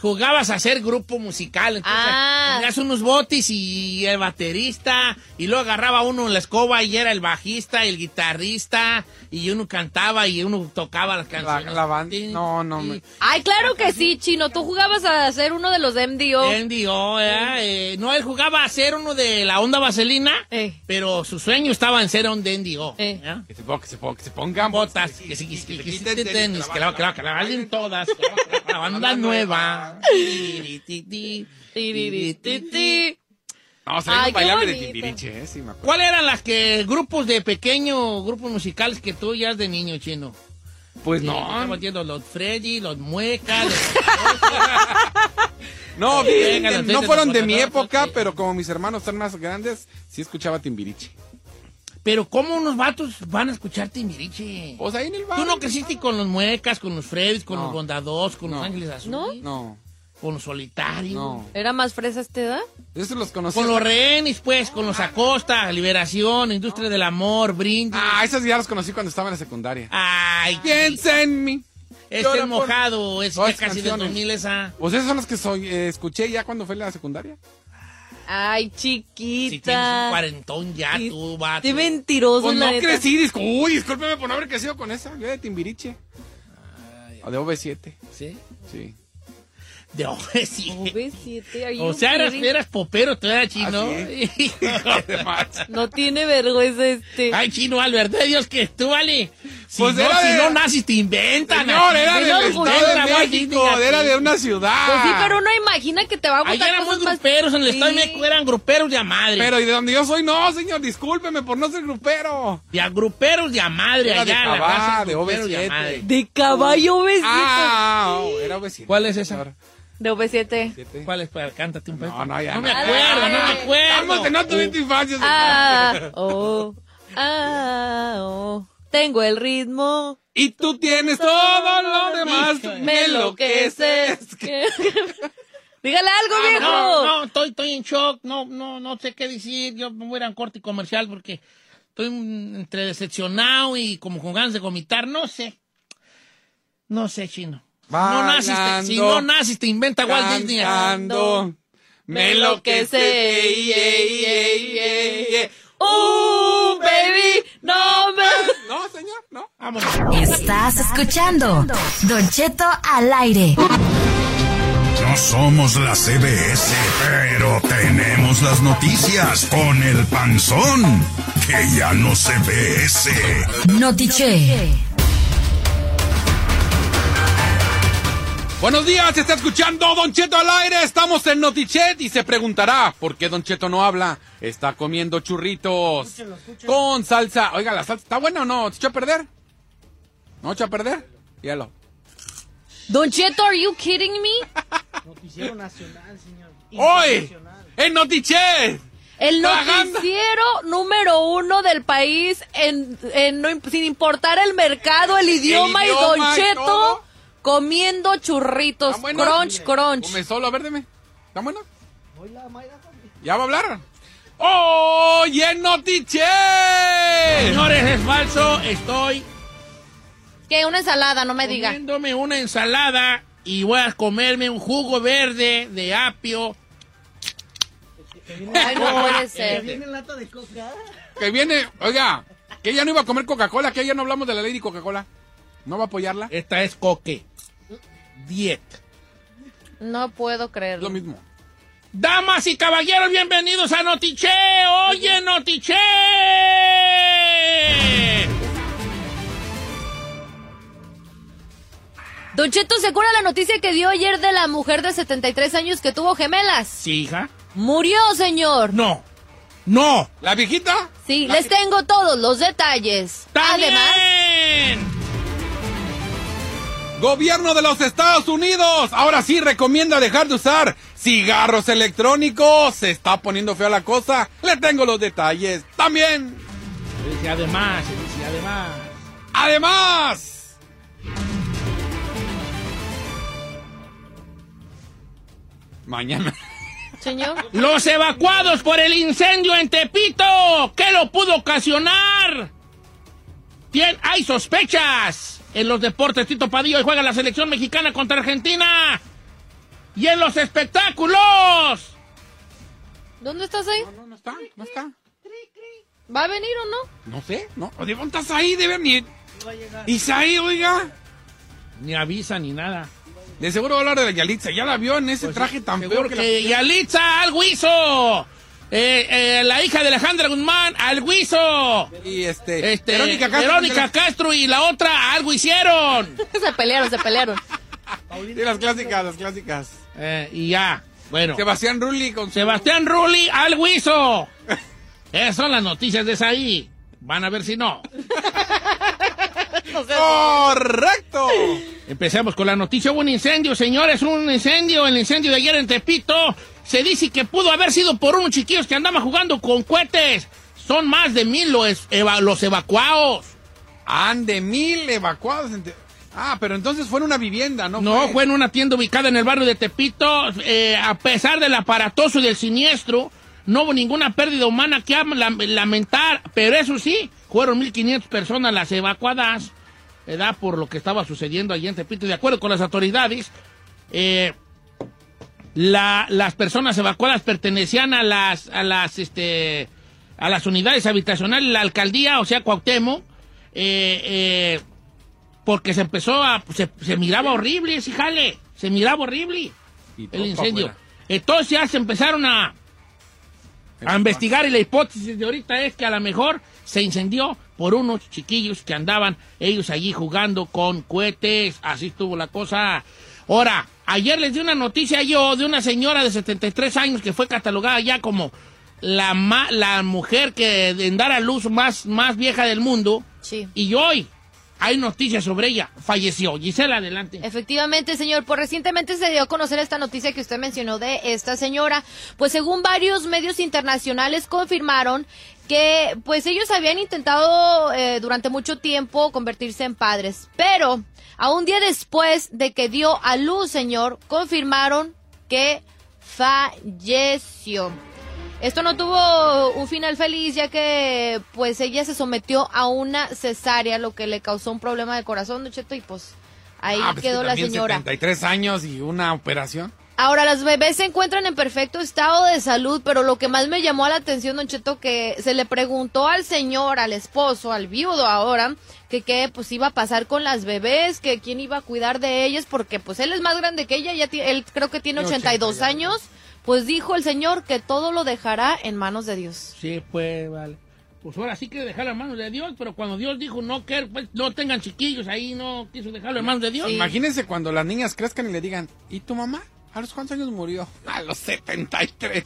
Jugabas a hacer grupo musical, entonces Ah. tenías unos botis y el baterista, y luego agarraba uno en la escoba y era el bajista, el guitarrista, y uno cantaba y uno tocaba las canciones. la banda- Tin, no, no, me- Ay, claro que sí, Chino. Tú jugabas a ser uno de los de MDO. MDO, ¿eh? Eh, no, él jugaba a ser uno de la onda vaselina, Eh. pero su sueño estaba en ser un de MDO. Eh. Que se, ponga- que se, ponga- que se pongan botas, que se quiten tenis, que la, que la, que la bailen todas, la, la banda nueva. No, Ay, bailable de. Timbiriche, eh, sí me acuerdo. ¿Cuáles eran las que grupos de pequeño, grupos musicales que tú ya de niño chino? Pues Sí, Estamos no, viendo los Freddy, los Muecas, los- no, las no fueron de mi época, pero como mis hermanos están más grandes, sí escuchaba Timbiriche. Pero ¿cómo unos vatos van a escuchar Timbiriche? Pues ahí en el bar. Tú no creciste con los Muecas, con los Freddy, con No. los Bondados, con los. Ángeles Azules, ¿No? No, con los Solitarios. no. ¿Era más fresa esta edad? Esos los conocí. Con los rehenes, pues, con los Acosta, Liberación, Industria del Amor, Brindis. Ah, esos ya los conocí cuando estaba en la secundaria. Ay, Piensa en mí. Este es por- mojado, es ya casi canciones. 2000 esa. Pues esos son los que soy, eh, escuché ya cuando fue la secundaria. Ay, Si tienes un chiquita. cuarentón ya, Sí. tú, vato. Qué mentiroso, Pues la no neta. crecí, disco. Uy, discúlpeme por no haber crecido con esa. Yo de Timbiriche. O de OV7, ¿Sí? sí. De OV7. OV7, are O you sea, eras, eras popero, tú eras chino. Así No tiene vergüenza este. Ay, chino, al verdad de Dios que tú, vale. Si, Pues no, era si de- no naces, te inventan. Señor, aquí. era del no, Estado de México, era de una ciudad. Pues sí, pero uno imagina que te va a Allá gustar eran muy cosas más- gruperos, en el Estado de Sí. México eran gruperos de a madre. Pero y de donde yo soy, no, señor, discúlpeme por no ser grupero. de a gruperos de a madre Era de allá. la Cabá, raza de gruperos a OV7. madre. De caballo OV7. Ah, oh, era vecino. ¿Cuál es esa? De OV7. ¿Cuál es? Para, cántate un poco. No, no, ya No no. me acuerdo, no me acuerdo. Vamos, que no tuviste infancia. señor. Ah, oh, ah, oh. Tengo el ritmo. Y tú tienes todo lo demás. Me enloqueces. Dígale algo, Ah, viejo. No, no, estoy, estoy en shock, no, no, no sé qué decir, yo me voy a ir a un corte comercial porque estoy entre decepcionado y como con ganas de vomitar, no sé. No sé, chino. No naciste, si no naces te inventa Walt Disney. Cantando. Me enloquece. ey, ey, ey, ey, ey. Uh, baby, no me... No, señor, no. Vamos. Estás escuchando Don Cheto al aire. No somos la CBS, pero tenemos las noticias con el panzón, que ya no se ve ese. Notiche. Buenos días, se está escuchando Don Cheto al aire. Estamos en Notichet y se preguntará por qué Don Cheto no habla. Está comiendo churritos con salsa. Oiga, la salsa está buena o no? ¿Se echó a perder? ¿No echó a perder? Hielo. Don Cheto, are you kidding me? Hoy en Notichet. El noticiero número uno del país, en, en- sin importar el mercado, el idioma, y Don idioma y Cheto todo. Comiendo churritos. Crunch, crunch. Come solo, a ver, deme. ¿Están buenos? ¿Ya va a hablar? ¡Hoy en Notichet! Señores, es falso, estoy Que una ensalada, no me diga. comiéndome una ensalada y voy a comerme un jugo verde de apio. Ay, no puede ser. Que viene, oiga, que ella no iba a comer Coca-Cola, que ella no hablamos de la Lady Coca-Cola. ¿No va a apoyarla? Es Esta es coque. Diet. No puedo lo creerlo. mismo. Damas y caballeros, bienvenidos a Notiche. Oye, Notiche. Don Cheto, ¿se acuerda la noticia que dio ayer de la mujer de 73 años que tuvo gemelas? Sí, hija. Murió, señor. No. No. ¿La viejita? Sí, les tengo todos los detalles. Además. Gobierno de los Estados Unidos, ahora sí recomienda dejar de usar cigarros electrónicos. Se está poniendo fea la cosa. Le tengo los detalles. También, Se dice además, se dice además. además, mañana. señor. Los evacuados por el incendio en Tepito. ¿Qué lo pudo ocasionar? Tien- hay sospechas. En los deportes, Tito Padillo hoy juega la selección mexicana contra Argentina. Y en los espectáculos. ¿Dónde estás ahí? No, no está, no está. ¿Va a venir o no? No sé, no. ¿De dónde estás ahí? De venir. Isaí, oiga. Ni avisa ni nada. De seguro va a hablar de la Yalitza. Ya la vio en ese traje tan feo que, que Yalitza algo hizo. Eh, eh, la hija de Alejandra Guzmán, algo hizo. la- Y este, Este, Verónica Castro. Verónica Castro y la otra algo hicieron. se pelearon, se pelearon. Sí, las clásicas, las clásicas. Eh, y ya. Bueno. Sebastián Rulli con su- Sebastián Rulli algo hizo. Esas son las noticias de ahí. Van a ver si no. ¡Correcto! Empecemos con la noticia. Hubo un incendio, señores, un incendio. El incendio de ayer en Tepito. Se dice que pudo haber sido por unos chiquillos que andaban jugando con cohetes. Son más de mil los, eva- los evacuados. Han de mil evacuados. Ah, pero entonces fue en una vivienda, ¿no? No, fue en una tienda ubicada en el barrio de Tepito. Eh, a pesar del aparatoso y del siniestro, no hubo ninguna pérdida humana que am- lam- lamentar. Pero eso sí, fueron 1.500 personas las evacuadas, ¿verdad? Por lo que estaba sucediendo allí en Tepito. De acuerdo con las autoridades, eh, la- las personas evacuadas pertenecían a las, a las, este, a las unidades habitacionales de la alcaldía, o sea, Cuauhtémoc, eh, eh, porque se empezó a, se, se miraba horrible ese jale, se miraba horrible. Y el incendio. Entonces ya se empezaron a, a investigar y la hipótesis de ahorita es que a lo mejor se incendió por unos chiquillos que andaban ellos allí jugando con cohetes. Así estuvo la cosa. Ahora, ayer les di una noticia yo de una señora de 73 años que fue catalogada ya como la, ma- la mujer que en dar a luz más, más vieja del mundo. Sí. Y hoy hay noticias sobre ella. Falleció. Gisela, adelante. Efectivamente, señor. Pues recientemente se dio a conocer esta noticia que usted mencionó de esta señora. Pues según varios medios internacionales confirmaron que pues ellos habían intentado eh, durante mucho tiempo convertirse en padres. Pero a un día después de que dio a luz, señor, confirmaron que falleció. Esto no tuvo un final feliz ya que pues ella se sometió a una cesárea, lo que le causó un problema de corazón, Don Cheto, y pues ahí Ah, pues quedó que la señora. 73 años y una operación. Ahora, las bebés se encuentran en perfecto estado de salud, pero lo que más me llamó la atención, Don Cheto, que se le preguntó al señor, al esposo, al viudo ahora, que qué pues iba a pasar con las bebés, que quién iba a cuidar de ellas, porque pues él es más grande que ella, ya él creo que tiene Tiene 82 80 ya. años, pues dijo el señor que todo lo dejará en manos de Dios. Sí, pues, vale. Pues ahora sí que dejar en manos de Dios, pero cuando Dios dijo no que pues, no tengan chiquillos ahí, no quiso dejarlo en manos de Dios. Imagínense cuando las niñas crezcan y le digan, ¿y tu mamá? ¿A los cuántos años murió? A los 73.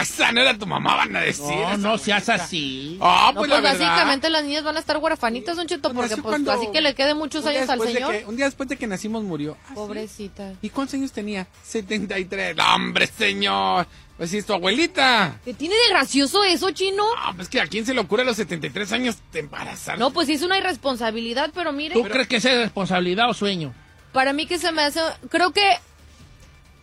Esa no era tu mamá, van a decir. No, no seas así. Ah, No, pues, pues la verdad. básicamente las niñas van a estar huerfanitas, Don Cheto, porque nació pues cuando- así que le quede muchos años al de señor. que- un día después de que nacimos murió. Ah, ¿sí? Pobrecita. ¿Y cuántos años tenía? 73. ¡No, ¡Hombre, señor! Pues sí, es tu abuelita. ¿Qué tiene de gracioso eso, chino? Ah, pues que a quién se le ocurre a los 73 años te embarazar. No, pues sí es una irresponsabilidad, pero mire. ¿Tú crees que esa es responsabilidad o sueño? Para mí que se me hace, creo que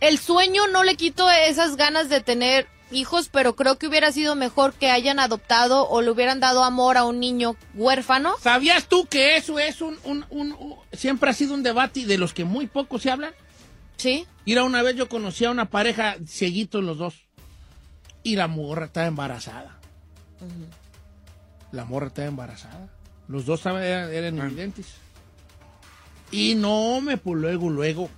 el sueño no le quito esas ganas de tener hijos, pero creo que hubiera sido mejor que hayan adoptado o le hubieran dado amor a un niño huérfano. ¿Sabías tú que eso es un, un- un- un- siempre ha sido un debate de los que muy poco se hablan? Sí. Mira, una vez yo conocí a una pareja cieguitos los dos. Y la morra estaba embarazada. La morra estaba embarazada. Los dos estaban- eran, eran invidentes. Y no me, pues luego, luego.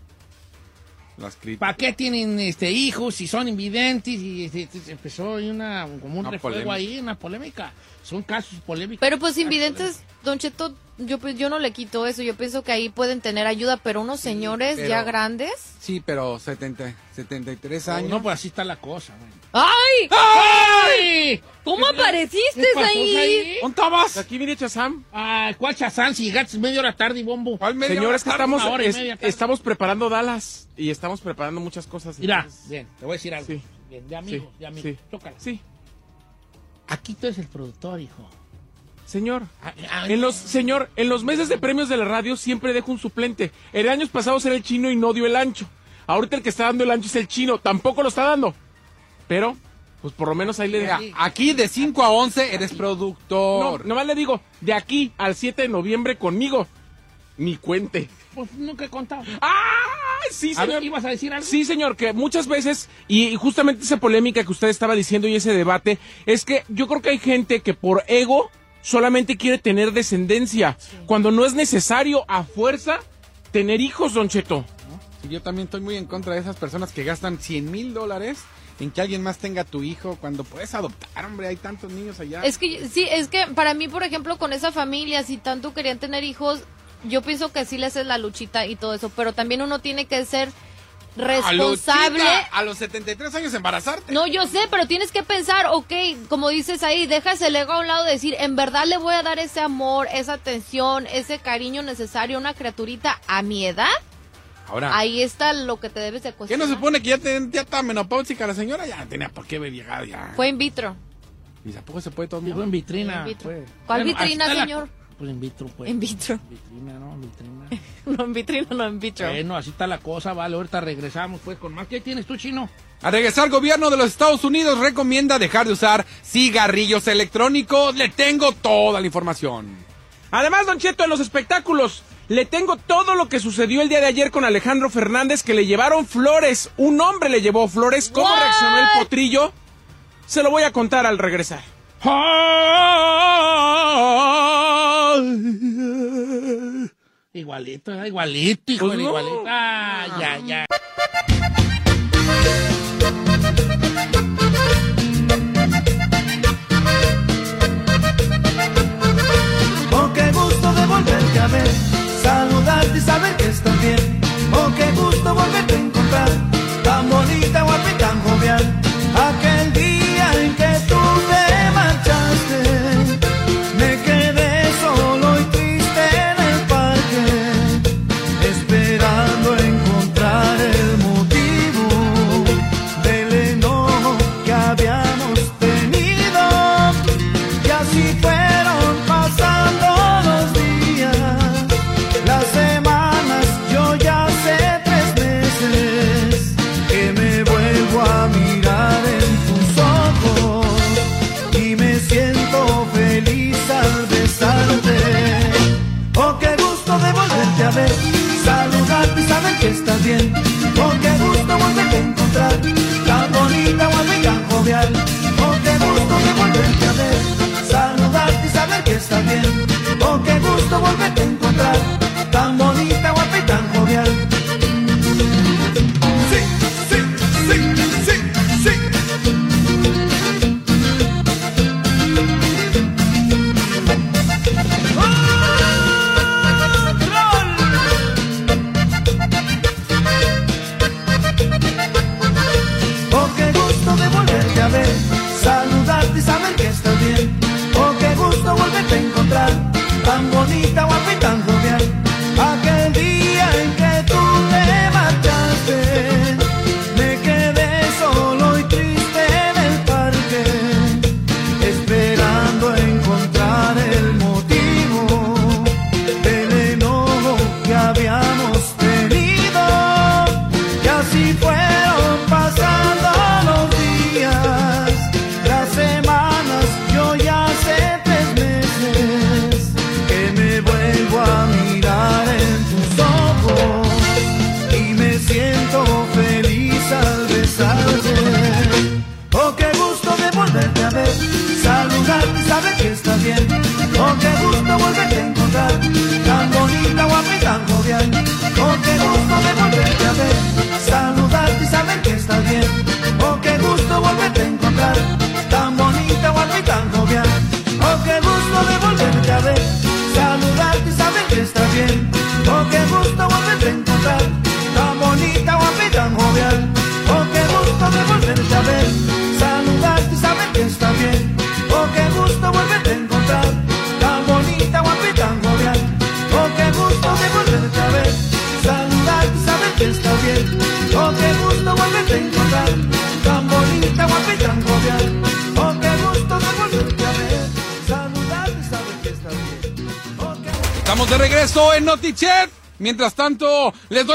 Las críticas. ¿Para qué tienen este hijos si son invidentes? Y este, este, empezó una, como un Una refuego polémica. ahí, una polémica. Son casos polémicos. Pero pues invidentes, Don Cheto, yo, pues, yo no le quito eso. Yo pienso que ahí pueden tener ayuda, pero unos señores pero- ya grandes. Sí, pero 70, 73 años. No, pues así está la cosa. güey. ¡Ay! ¡Ay! ¿Cómo apareciste ¿Qué pasó ahí? ahí? ¿Dónde estabas? Aquí viene Chazam. Ah, ¿cuál chazán? Si llegaste media hora tarde y bombo. ¿Cuál media Señor, hora es que tarde? estamos, es- estamos preparando Dallas y estamos preparando muchas cosas. Mira, entonces- bien, te voy a decir algo. Sí. Bien, de amigos, Sí, de amigos. sí. Chócala. Sí, Aquí tú eres el productor, hijo. Señor. En los, señor, en los meses de premios de la radio siempre dejo un suplente. El año pasado era el chino y no dio el ancho. Ahorita el que está dando el ancho es el chino. Tampoco lo está dando. Pero, pues por lo menos ahí le dejo. aquí de 5 a 11 eres No, productor. nomás le digo, de aquí al 7 de noviembre conmigo. Ni cuente. Pues nunca he contado. ¡Ah! Sí, A ver, señor. ¿ibas a decir algo? Sí, señor, que muchas veces, y justamente esa polémica que usted estaba diciendo y ese debate, es que yo creo que hay gente que por ego solamente quiere tener descendencia, cuando no es necesario a fuerza tener hijos, don Cheto. Sí, yo también estoy muy en contra de esas personas que gastan 100 mil dólares en que alguien más tenga tu hijo cuando puedes adoptar, hombre. Hay tantos niños allá. Es que sí, es que para mí, por ejemplo, con esa familia, si tanto querían tener hijos, yo pienso que sí les es la luchita y todo eso, pero también uno tiene que ser responsable. A, los 73 años embarazarte. No, yo sé, pero tienes que pensar, ok, como dices ahí, dejas el ego a un lado de decir, en verdad le voy a dar ese amor, esa atención, ese cariño necesario a una criaturita a mi edad. Ahora, Ahí está lo que te debes de ¿qué cuestionar. no se supone que ya, te- ya está menopáusica la señora? Ya no tenía por qué haber llegado ya. Fue in vitro. ¿Y tampoco se puede todo mundo? en vitrina. En vitro. pues. ¿Cuál Bueno, vitrina, la- señor? Pues en vitro, pues. En vitro. Vitrina, ¿no? Vitrina. No en vitrina, no en vitro. Bueno, así está la cosa, vale. Ahorita regresamos, pues, con más. ¿Qué tienes tú, chino? Al regresar, el gobierno de los Estados Unidos recomienda dejar de usar cigarrillos electrónicos. Le tengo toda la información. Además, Don Cheto, en los espectáculos, le tengo todo lo que sucedió el día de ayer con Alejandro Fernández, que le llevaron flores. Un hombre le llevó flores. ¿Cómo reaccionó el potrillo? Se lo voy a contar al regresar. Igualito, igualito, hijo, pues igualito. Ah, ya, ya. Oh, qué gusto de volverte a ver, saludarte y saber que estás bien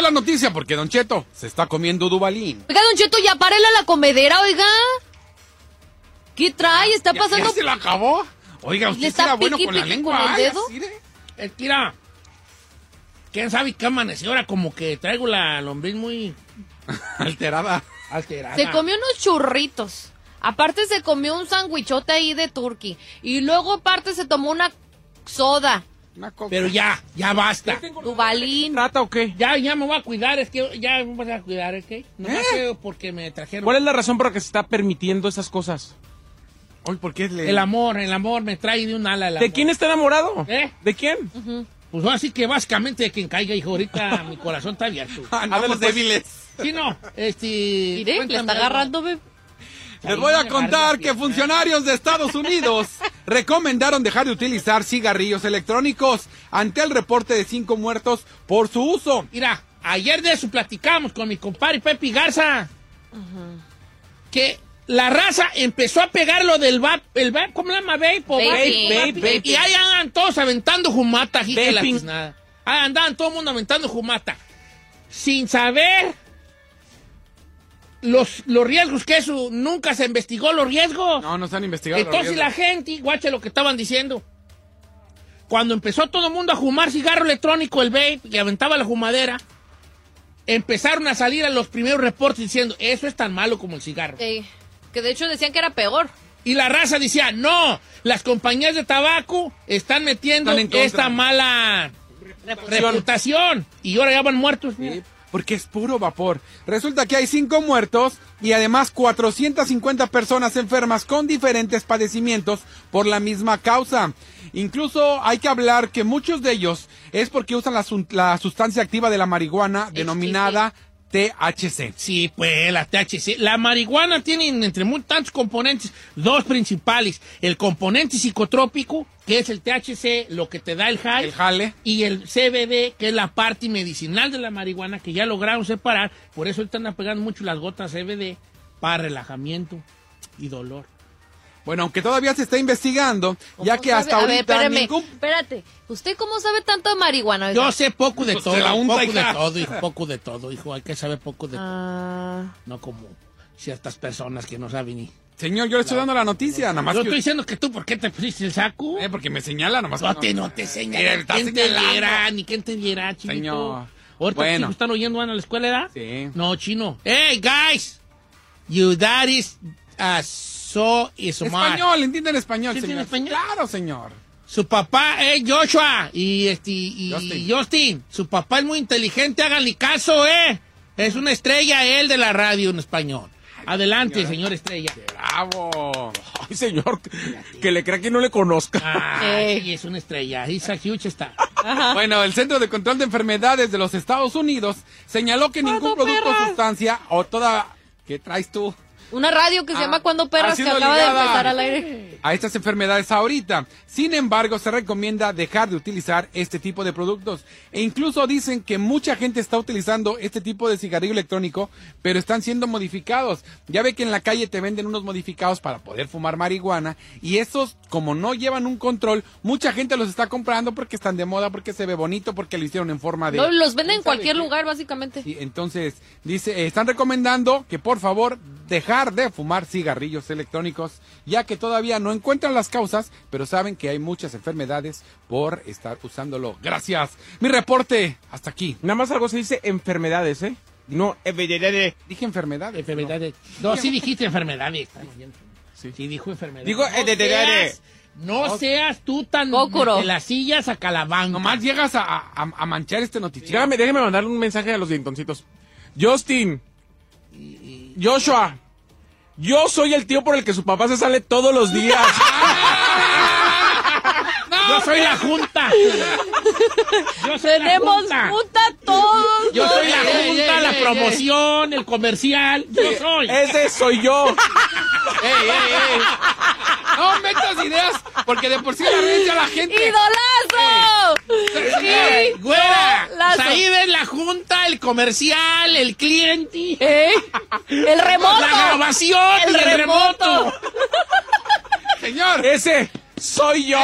la noticia porque Don Cheto se está comiendo Dubalín. Oiga, Don Cheto, ya párele a la comedera, oiga. ¿Qué trae? Está ¿Ya, pasando. ya se la acabó? Oiga, usted ¿Le sí era está bueno piqui, con la lengua. con el ay, dedo? Es mira, quién sabe qué amaneció ahora, como que traigo la lombriz muy Alterada. alterada. Se comió unos churritos. Aparte se comió un sandwichote ahí de turkey. Y luego aparte se tomó una soda. Una coca. Pero ya, ya basta. Dubalín. ¿Trata o qué? Ya, ya me voy a cuidar, es que ya me voy a cuidar, ¿ok? No ¿Eh? que porque me trajeron. ¿Cuál es la razón por la que se está permitiendo esas cosas? Hoy, ¿por qué le... El amor, el amor me trae de un ala. el ¿De amor. quién está enamorado? ¿Eh? ¿De quién? Pues así que básicamente de quien caiga, hijo, ahorita mi corazón está abierto. Andamos Ándale, pues. débiles. Sí, no, este... Mire, le está agarrando, bebé. Les voy a contar que la funcionarios de Estados Unidos recomendaron dejar de utilizar cigarrillos electrónicos ante el reporte de cinco muertos por su uso. Mira, ayer de eso platicamos con mi compadre Pepe Garza. Que la raza empezó a pegar lo del vape, el vape, ¿cómo le llama? Vape, vape, Vape, vape. Y ahí andan todos aventando jumata, de la. Ahí andaban todo el mundo aventando jumata. Sin saber los, los riesgos que eso, nunca se investigó los riesgos. No, no se han investigado. los Entonces la gente, guache lo que estaban diciendo. Cuando empezó todo el mundo a fumar cigarro electrónico, el vape, que aventaba la fumadera, empezaron a salir a los primeros reportes diciendo, eso es tan malo como el cigarro. Eh, que de hecho decían que era peor. Y la raza decía, no, las compañías de tabaco están metiendo Están esta mala reputación. Y ahora ya van muertos. mira. Sí, porque es puro vapor. Resulta que hay cinco muertos y además 450 personas enfermas con diferentes padecimientos por la misma causa. Incluso hay que hablar que muchos de ellos es porque usan la, la sustancia activa de la marihuana denominada THC. Sí, pues la THC. La marihuana tiene entre muy tantos componentes, dos principales. El componente psicotrópico, que es el THC, lo que te da el high. El jale. Y el CBD, que es la parte medicinal de la marihuana, que ya lograron separar. Por eso andan pegando mucho las gotas CBD para relajamiento y dolor. Bueno, aunque todavía se está investigando, ya ¿Cómo que sabe? hasta A ver, ahorita espérame, ningún... espérate. ¿Usted cómo sabe tanto de marihuana? oiga? Yo sé poco de Pues todo, se la unta, poco de todo, hijo, poco de todo, hijo. Hay que saber poco de todo. Ah, No como ciertas personas que no saben ni... Señor, yo le estoy dando la noticia, nada más Yo que... estoy diciendo que tú, ¿por qué te pusiste el saco? Eh, porque me señala, nada más No te, no te señala. ¿Quién te viera? Ni quién te viera, chinito. Señor. Ahorita Bueno. están oyendo, van a la escuela, ¿verdad? Sí. No, chino. Hey, guys. You that is uh, So is smart. Español, entienden español, ¿Sí señor. entiende español? Claro, señor. Su papá es Joshua y, este, y Justin. Justin. Su papá es muy inteligente, háganle caso, ¿eh? Es una estrella él de la radio en español. Adelante, señor Estrella. Bravo. Ay, señor, que le crea que no le conozca. Ay, sí, es una estrella. He's a huge star. Bueno, el Centro de Control de Enfermedades de los Estados Unidos señaló que ningún producto o sustancia o toda... ¿Qué traes tú? Una radio que se Ah, llama Cuando Perras que acaba de empezar al aire. a estas enfermedades ahorita. Sin embargo, se recomienda dejar de utilizar este tipo de productos. E incluso dicen que mucha gente está utilizando este tipo de cigarrillo electrónico, pero están siendo modificados. Ya ve que en la calle te venden unos modificados para poder fumar marihuana y esos, como no llevan un control, mucha gente los está comprando porque están de moda, porque se ve bonito, porque lo hicieron en forma de... No, los venden en ¿Quién sabe cualquier qué? lugar, básicamente. Y entonces, dice, eh, están recomendando que por favor dejar de fumar cigarrillos electrónicos, ya que todavía no encuentran las causas, pero saben que hay muchas enfermedades por estar usándolo. Gracias. Mi reporte, hasta aquí. Nada más algo se dice enfermedades, ¿eh? No, enfermedades. Dije enfermedades. Enfermedades. No, sí dijiste enfermedades. Sí, dijo enfermedades. Digo, no eh, seas, no seas tú tan Cócoro. de las sillas a calabán. Nomás llegas a, a- a manchar este noticiero. Déjame, déjame mandarle un mensaje a los dientoncitos. Justin. Joshua. Yo soy el tío por el que su papá se sale todos los días. Yo soy la junta. Yo soy Tenemos la junta. junta todos. Yo soy la junta, la promoción, el comercial. Yo soy. Ese soy yo. ¡Ey, ey, ey! No metas ideas, porque de por sí la ves ya la gente. ¡Idolazo! Ey, Güera, Idolazo. Saíd es la junta, el comercial, el cliente, Ey, El remoto. la grabación, El el remoto. remoto. Señor, Ese soy yo.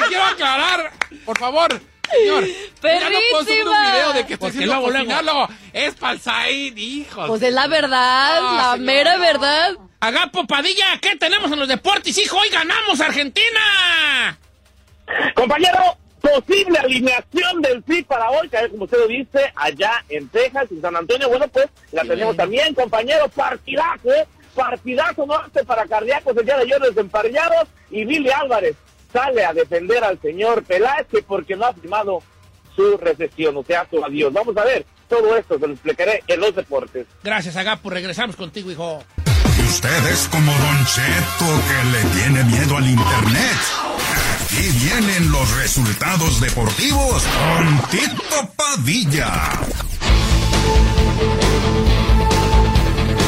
le quiero aclarar, por favor. Señor, ya no puedo subir un video de que estoy haciendo luego, luego. cocinar, luego es Palsaid, hijo. Pues es la verdad, Ah, la señor. mera verdad. Agapo Padilla, ¿qué tenemos en los deportes? Hijo, hoy ganamos Argentina. Compañero, posible alineación del sí para hoy, que como usted lo dice, allá en Texas, en San Antonio. Bueno, pues la tenemos también, compañero. Partidazo, ¿eh? partidazo norte para cardíacos el día de ayer desemparellados. Y Billy Álvarez sale a defender al señor Peláez, que porque no ha firmado su recesión, o sea, su adiós. Vamos a ver, todo esto se lo explicaré en los deportes. Gracias, Agapo. Regresamos contigo, hijo. Y usted es como Don Cheto que le tiene miedo al Internet. Aquí vienen los resultados deportivos con Tito Padilla.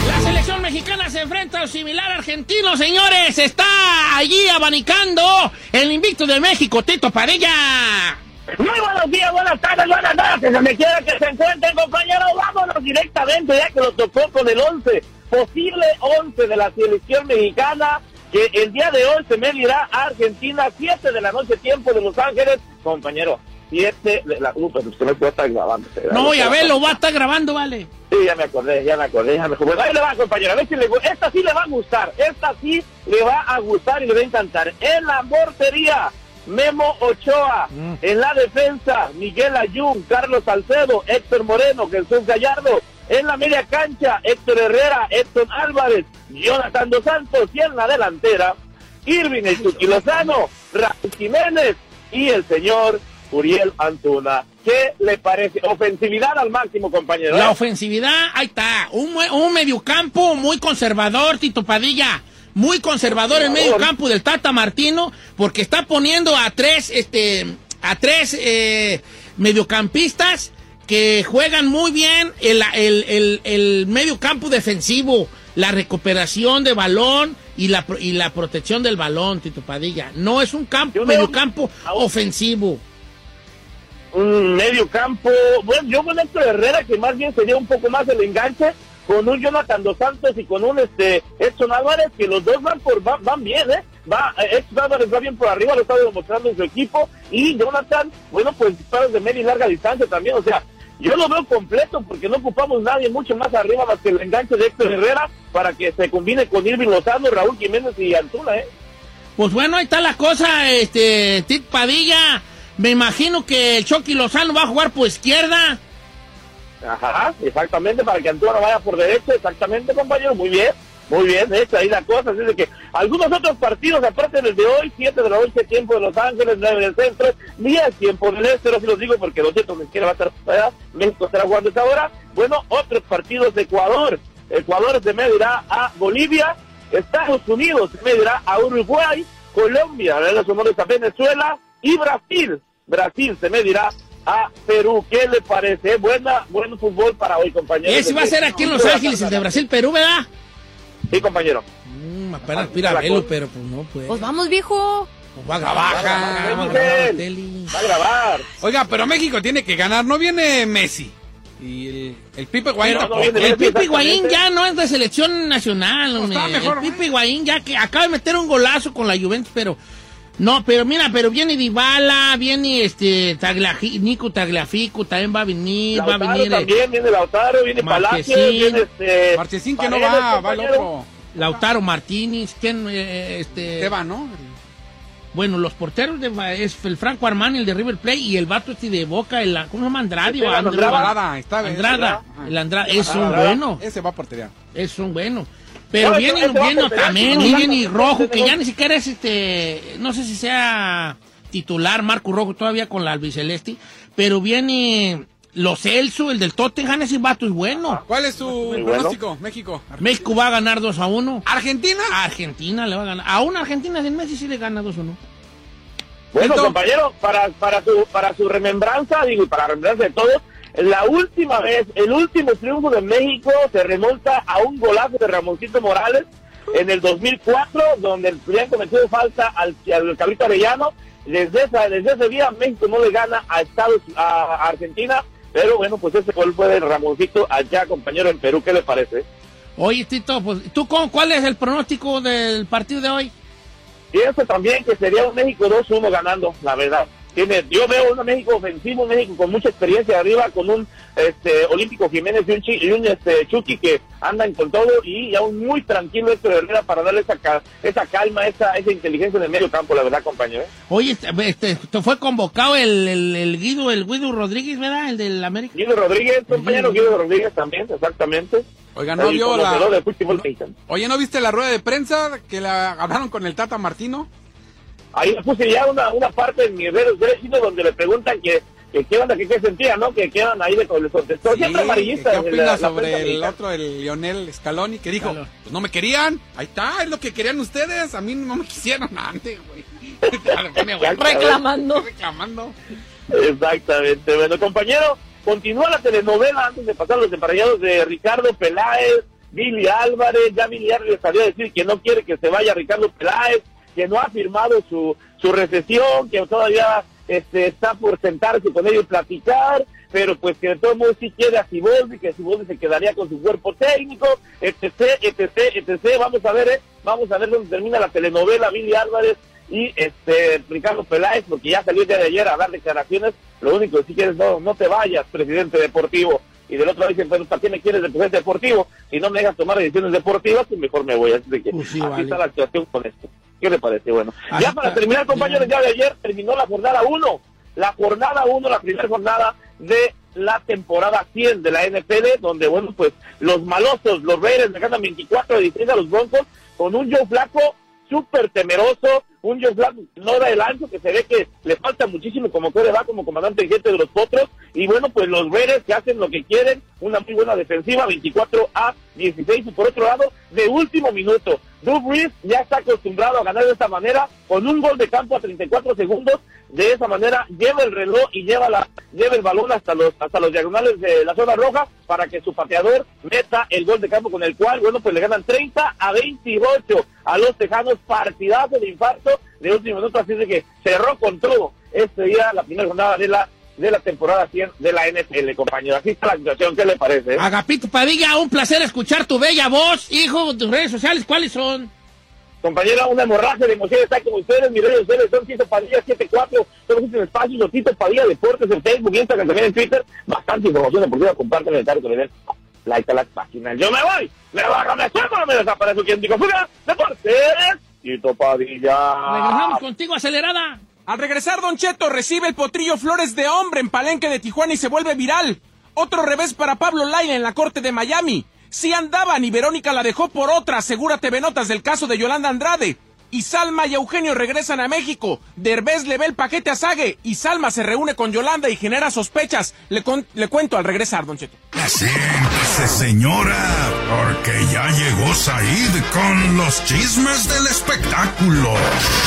La selección mexicana se enfrenta al similar argentino, señores. Está allí abanicando el invicto de México, Tito Padilla. Muy buenos días, buenas tardes, buenas noches, donde quiera que se encuentren, compañeros. Vámonos directamente, ya que lo tocó con el 11, posible 11 de la selección mexicana, que el día de hoy se medirá a Argentina, 7 de la noche, tiempo de Los Ángeles. Compañero, 7 de la. Uh, pero usted me puede estar grabando. No, ya ve, lo va a estar grabando, vale. Sí, ya me acordé, ya me acordé, ya me acordé. Ahí le va, compañero, a ver si le Esta sí le va a gustar, esta sí le va a gustar y le va a encantar. En la portería, Memo Ochoa. En la defensa, Miguel Ayun, Carlos Salcedo, Héctor Moreno, Jesús Gallardo. En la media cancha, Héctor Herrera, Héctor Álvarez, Jonathan Dos Santos. Y en la delantera, Irving El Chucky Lozano, Raúl Jiménez y el señor Uriel Antuna. ¿Qué le parece? Ofensividad al máximo, compañero. La ¿eh? ofensividad, ahí está. Un, un mediocampo muy conservador, Tito Padilla. Muy conservador el mediocampo del Tata Martino, porque está poniendo a tres, este, a tres eh, mediocampistas que juegan muy bien el, el, el, el mediocampo defensivo, la recuperación de balón y la, y la protección del balón, Tito Padilla. No es un campo, Yo veo- mediocampo ofensivo. un medio campo, bueno, yo con Héctor Herrera, que más bien sería un poco más el enganche, con un Jonathan Dos Santos y con un este Edson Álvarez, que los dos van por van, van bien, ¿eh? Va, eh, Edson Álvarez va bien por arriba, lo está demostrando en su equipo, y Jonathan, bueno, pues disparos de media y larga distancia también, o sea, yo lo veo completo porque no ocupamos nadie mucho más arriba más que el enganche de Héctor Herrera para que se combine con Irving Lozano, Raúl Jiménez y Antuna, ¿eh? Pues bueno, ahí está la cosa, este, Tit Padilla. Me imagino que el Chucky Lozano va a jugar por izquierda. Ajá, exactamente, para que Antuna vaya por derecha, exactamente, compañero, muy bien. Muy bien, hecha ahí la cosa. Así de que algunos otros partidos, aparte del de hoy, 7 de la noche, tiempo de Los Ángeles, 9 del centro, 10 tiempo del este, así los digo porque los cierto ni siquiera va a estar allá. México estará jugando esta hora. Bueno, otros partidos de Ecuador. Ecuador se medirá a Bolivia, Estados Unidos se medirá a Uruguay, Colombia, los honores a Venezuela y Brasil. Brasil se medirá a Perú. ¿Qué le parece? Buena, buen fútbol para hoy, compañeros. Ese va a ser aquí en Los Ángeles, el de Brasil-Perú, ¿verdad? Sí, compañero. Mm, apenas aspira a verlo, pero pues no puede. Pues vamos, viejo. Pues va a grabar, Baja, va a grabar Miguel. tele. Va a grabar. Oiga, pero México tiene que ganar. No viene Messi. Y el, el Pipe Guaín Pero no tampoco. viene El Pipe Higuaín ya no es de selección nacional, hombre. mejor, el Pipe Higuaín ya que acaba de meter un golazo con la Juventus, pero no, pero mira, pero viene Dybala, viene este Tagliafi- Nico Tagliafico, también va a venir, va a venir eh, también, viene Lautaro, viene Marchesín. Palacio, viene este... Marchesín que no va, va el otro. Lautaro Martínez, ¿quién, eh, este, Esteban, ¿no? Bueno, los porteros de, es el Franco Armani, el de River Plate, y el vato este de Boca, el, ¿cómo se llama? Andrade o Andrada. Andrada, está bien. Andrada, el Andrada, es un bueno, Ese va a portería. es un bueno. Pero viene portería, también, no, y Rojo, que ya ni siquiera es este, no sé si sea titular Marco Rojo todavía con la albiceleste, pero viene Los Celso, el del Tottenham, ese vato es bueno. ¿Cuál es su bueno. pronóstico? México. México va a ganar 2 a 1. ¿Argentina? A Argentina le va a ganar. A una Argentina del Messi sí le gana 2 a 1. Bueno, compañero, para, para, su, para su remembranza, digo, y para la remembranza de todos, la última vez, el último triunfo de México se remonta a un golazo de Ramoncito Morales en el 2004, donde le habían cometido falta al, al Cabrito Arellano. Desde, esa, desde ese día México no le gana a Estados a, a Argentina, pero bueno, pues ese gol fue de Ramoncito allá, compañero, en Perú. ¿Qué le parece? Oye, Tito, pues, ¿tú con, cuál es el pronóstico del partido de hoy? Pienso también que sería un México 2-1 ganando, la verdad. Tiene, yo veo un México ofensivo, un México con mucha experiencia arriba, con un este, Olímpico Jiménez y un, Chi- y un este, Chucky que andan con todo y ya un muy tranquilo Héctor Herrera para darle esa, ca- esa calma, esa, esa inteligencia en el medio campo, la verdad, compañero. Oye, este, este, este, fue convocado el, el, el Guido, el Guido Rodríguez, ¿verdad? El del América. Guido Rodríguez, compañero Guido Rodríguez también, exactamente. Oiga, ¿no vio la... Oye, ¿no viste la rueda de prensa que la hablaron con el Tata Martino? Ahí le puse ya una, una parte en mis redes donde le preguntan que, que qué onda, que qué sentía, ¿no? Que quedan ahí de les contestó. Siempre Sí, amarillista. ¿Qué en opina la- la sobre el mexicana. otro, el Lionel Scaloni, que dijo, pues no me querían, ahí está, es lo que querían ustedes, a mí no me quisieron antes, güey. Reclamando. Reclamando. Exactamente. Bueno, compañero, continúa la telenovela antes de pasar los emparrillados de Ricardo Peláez, Billy Álvarez. Ya Billy Álvarez salió a decir que no quiere que se vaya Ricardo Peláez, que no ha firmado su, su recesión, que todavía este, está por sentarse con ellos y platicar, pero pues que de todos modos sí quiere a Siboldi, que Siboldi se quedaría con su cuerpo técnico, etc, etc, etc. Vamos a ver, eh, vamos a ver dónde termina la telenovela Billy Álvarez y este Ricardo Peláez, porque ya salió el día de ayer a dar declaraciones, lo único que sí quieres, no, no te vayas, presidente deportivo. Y del otro lado dicen, pero ¿para qué me quieres de presidente deportivo? Si no me dejas tomar decisiones deportivas, pues mejor me voy. Así que Pues sí, así vale. está la actuación con esto. ¿Qué le parece? Bueno, ya para terminar, compañeros, ya de ayer terminó la jornada 1. La jornada 1, la primera jornada de la temporada 100 de la NFL, donde, bueno, pues los malosos, los Raiders, le ganan 24 de distancia a los Broncos con un Joe Flaco súper temeroso, un Joe Flaco no da el ancho, que se ve que le falta muchísimo como que va como comandante jefe de los potros, y bueno, pues los Raiders que hacen lo que quieren, una muy buena defensiva, 24 a 16, y por otro lado, de último minuto, Drew Brees ya está acostumbrado a ganar de esta manera, con un gol de campo a 34 segundos, de esa manera lleva el reloj y lleva el balón hasta los hasta los diagonales de la zona roja para que su pateador meta el gol de campo con el cual bueno pues le ganan 30 a 28 a los tejanos partidazo de infarto de último minuto así de que cerró con todo. Este día la primera jornada de la de la temporada 100 de la NFL compañero así está la situación ¿qué le parece? Agapito Padilla, un placer escuchar tu bella voz. Hijo, tus redes sociales, ¿cuáles son? Compañera, una hemorragia de emoción está con ustedes. Mis redes sociales son Tito Padilla 74. Todos los espacios, o Tito Padilla Deportes en Facebook, Instagram, también en Twitter. Bastante información deportiva. Compartan el que le den like a las páginas. Yo me voy. Me bajo, me suelto, me desaparezco. Quien digo, fuga, Deportes. Tito Padilla. Regresamos contigo, acelerada. Al regresar, Don Cheto recibe el potrillo Flores de Hombre en Palenque de Tijuana y se vuelve viral. Otro revés para Pablo Laila en la corte de Miami. Sí andaban y Verónica la dejó por otra, asegura TV Notas del caso de Yolanda Andrade. Y Salma y Eugenio regresan a México. Derbez le ve el paquete a Sague y Salma se reúne con Yolanda y genera sospechas. Le, con- le cuento al regresar, Don Cheto. Siéntese, señora, porque ya llegó Said con los chismes del espectáculo.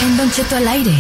En Don Cheto al aire.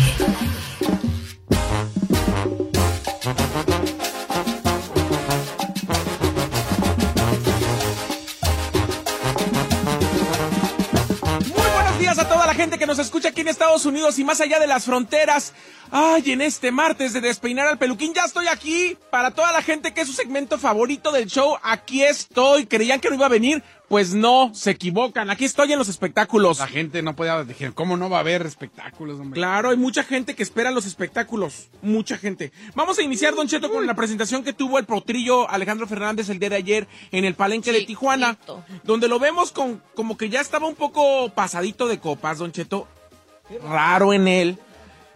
Muy buenos días a toda la gente que nos escucha aquí en Estados Unidos y más allá de las fronteras. Ay, en este martes de despeinar al peluquín ya estoy aquí. Para toda la gente que es su segmento favorito del show, aquí estoy. Creían que no iba a venir, pues no, se equivocan. Aquí estoy en los espectáculos. La gente no puede decir, ¿cómo no va a haber espectáculos, hombre? Claro, hay mucha gente que espera los espectáculos. Mucha gente. Vamos a iniciar, Don Cheto, con la presentación que tuvo el potrillo Alejandro Fernández el día de ayer en el Palenque de Tijuana. Donde lo vemos con como que ya estaba un poco pasadito de copas, Don Cheto. Raro en él.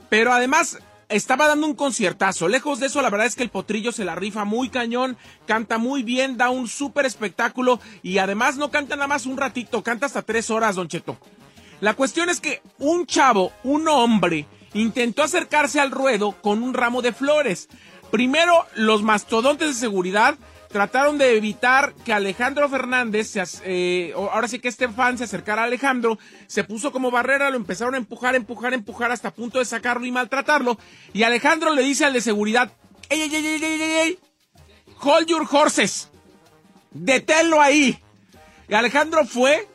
Pero además estaba dando un conciertazo. Lejos de eso, la verdad es que el potrillo se la rifa muy cañón, canta muy bien, da un súper espectáculo y además no canta nada más un ratito, canta hasta tres horas, Don Cheto. La cuestión es que un chavo, un hombre, intentó acercarse al ruedo con un ramo de flores. Primero, los mastodontes de seguridad trataron de evitar que Alejandro Fernández, se eh, ahora sí que este fan se acercara a Alejandro, se puso como barrera, lo empezaron a empujar, empujar, empujar hasta punto de sacarlo y maltratarlo. Y Alejandro le dice al de seguridad, ¡Ey, ey, ey, ey, ey, ey, ey! ¡Hold your horses! ¡Deténlo ahí! Y Alejandro fue,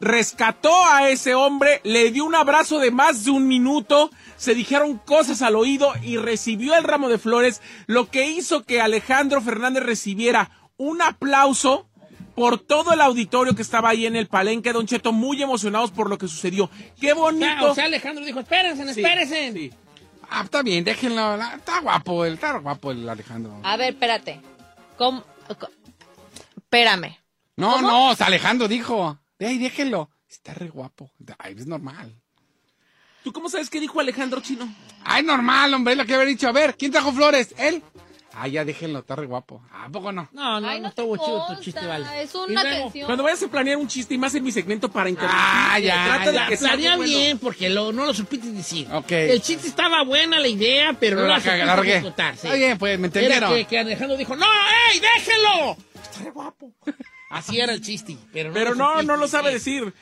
rescató a ese hombre, le dio un abrazo de más de un minuto, se dijeron cosas al oído y recibió el ramo de flores, lo que hizo que Alejandro Fernández recibiera un aplauso por todo el auditorio que estaba ahí en el palenque, Don Cheto, muy emocionados por lo que sucedió. ¡Qué bonito! O sea, Alejandro dijo, espérense, Sí, espérense. sí. Ah, está bien, déjenlo. la- Está guapo, el, está guapo el Alejandro. A ver, espérate. ¿Cómo? Espérame. No, ¿cómo? no, o sea, Alejandro dijo. Ey, déjenlo. Está re guapo. Ay, es normal. ¿Tú cómo sabes qué dijo Alejandro Chino? Ay, normal, hombre, lo que había dicho. A ver, ¿quién trajo flores? ¿Él? Ay, ya déjenlo, está re guapo. ¿A poco no? No, no, Ay, no, no estuvo chido tu chiste, vale. es una luego, tensión. Cuando vayas a planear un chiste y más en mi segmento para interrumpir, Ah, ya, trata de ya. que Planea bueno. bien, porque lo- no lo supiste decir. Ok. El chiste estaba buena la idea, pero no Pero la, la cagué, supiste la sí. Está bien, pues, me Era entendieron. que, que Alejandro dijo, ¡No, ey, déjenlo! Está re guapo. Así era el chiste, pero no Pero lo no, no lo sabe decir.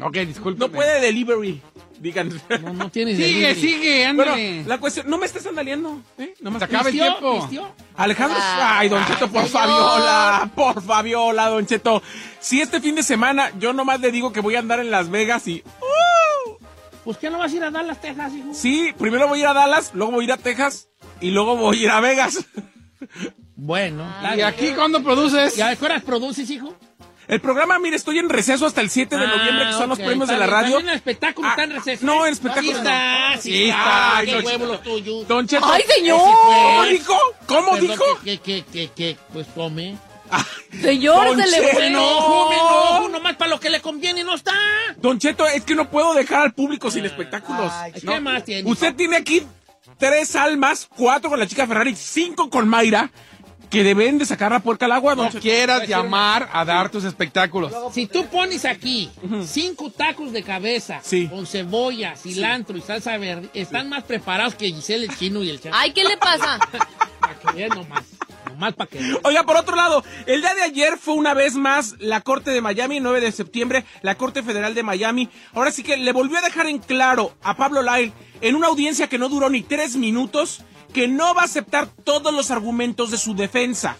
Ok, disculpe. No puede delivery. Digan. No, no tienes Sigue, delivery. sigue, Bueno, ándale. la cuestión, no me estés andaleando, ¿eh? No me Se acaba el tiempo. Alejandro, Ah, ay, Don Cheto, por señor. Fabiola, por Fabiola, Don Cheto. Si este fin de semana yo nomás le digo que voy a andar en Las Vegas y... ¡uh! ¿Pues qué no vas a ir a Dallas, Texas, hijo? Sí, primero voy a ir a Dallas, luego voy a ir a Texas y luego voy a ir a Vegas. Bueno. ¿Y aquí cuándo produces? ¿Y a qué horas produces, hijo? El programa, mire, estoy en receso hasta el 7 de Ah, noviembre, que son los premios de la radio. El espectáculo Ah, está en receso. no, ¿eh? en espectáculo Sí está, no. sí, Sí está. está, Qué Don huevo Cheto. lo tuyo. Don Cheto. ¡Ay, señor! ¿Cómo dijo? ¿Cómo Perdón, dijo? Que, que, que, que, pues come. Señor, se le fue. Enojo, nomás para lo que le conviene no está. Don Cheto, es que no puedo dejar al público sin espectáculos. ¿Qué más tiene? Usted tiene aquí tres almas, cuatro con la chica Ferrari, cinco con Mayra, que deben de sacar la puerca al agua, No Cheto. quieras llamar a dar tus espectáculos. Si tú pones aquí cinco tacos de cabeza Sí. con cebolla, cilantro y salsa verde, están más preparados que Giselle el chino y el chavo. Ay, ¿qué le pasa? Para que nomás. Nomás para que veas. Oiga, por otro lado, el día de ayer fue una vez más la Corte de Miami, 9 de septiembre, la Corte Federal de Miami. Ahora sí que le volvió a dejar en claro a Pablo Lyle en una audiencia que no duró ni tres minutos que no va a aceptar todos los argumentos de su defensa.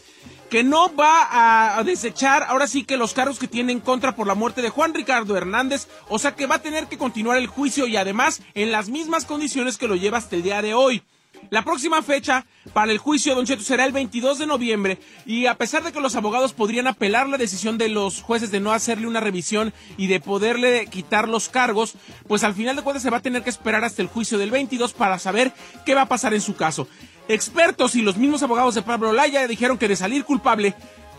Que no va a- desechar ahora sí que los cargos que tiene en contra por la muerte de Juan Ricardo Hernández. O sea que va a tener que continuar el juicio y además en las mismas condiciones que lo lleva hasta el día de hoy. La próxima fecha para el juicio, Don Cheto, será el 22 de noviembre y a pesar de que los abogados podrían apelar la decisión de los jueces de no hacerle una revisión y de poderle quitar los cargos, pues al final de cuentas se va a tener que esperar hasta el juicio del 22 para saber qué va a pasar en su caso. Expertos y los mismos abogados de Pablo Laya dijeron que de salir culpable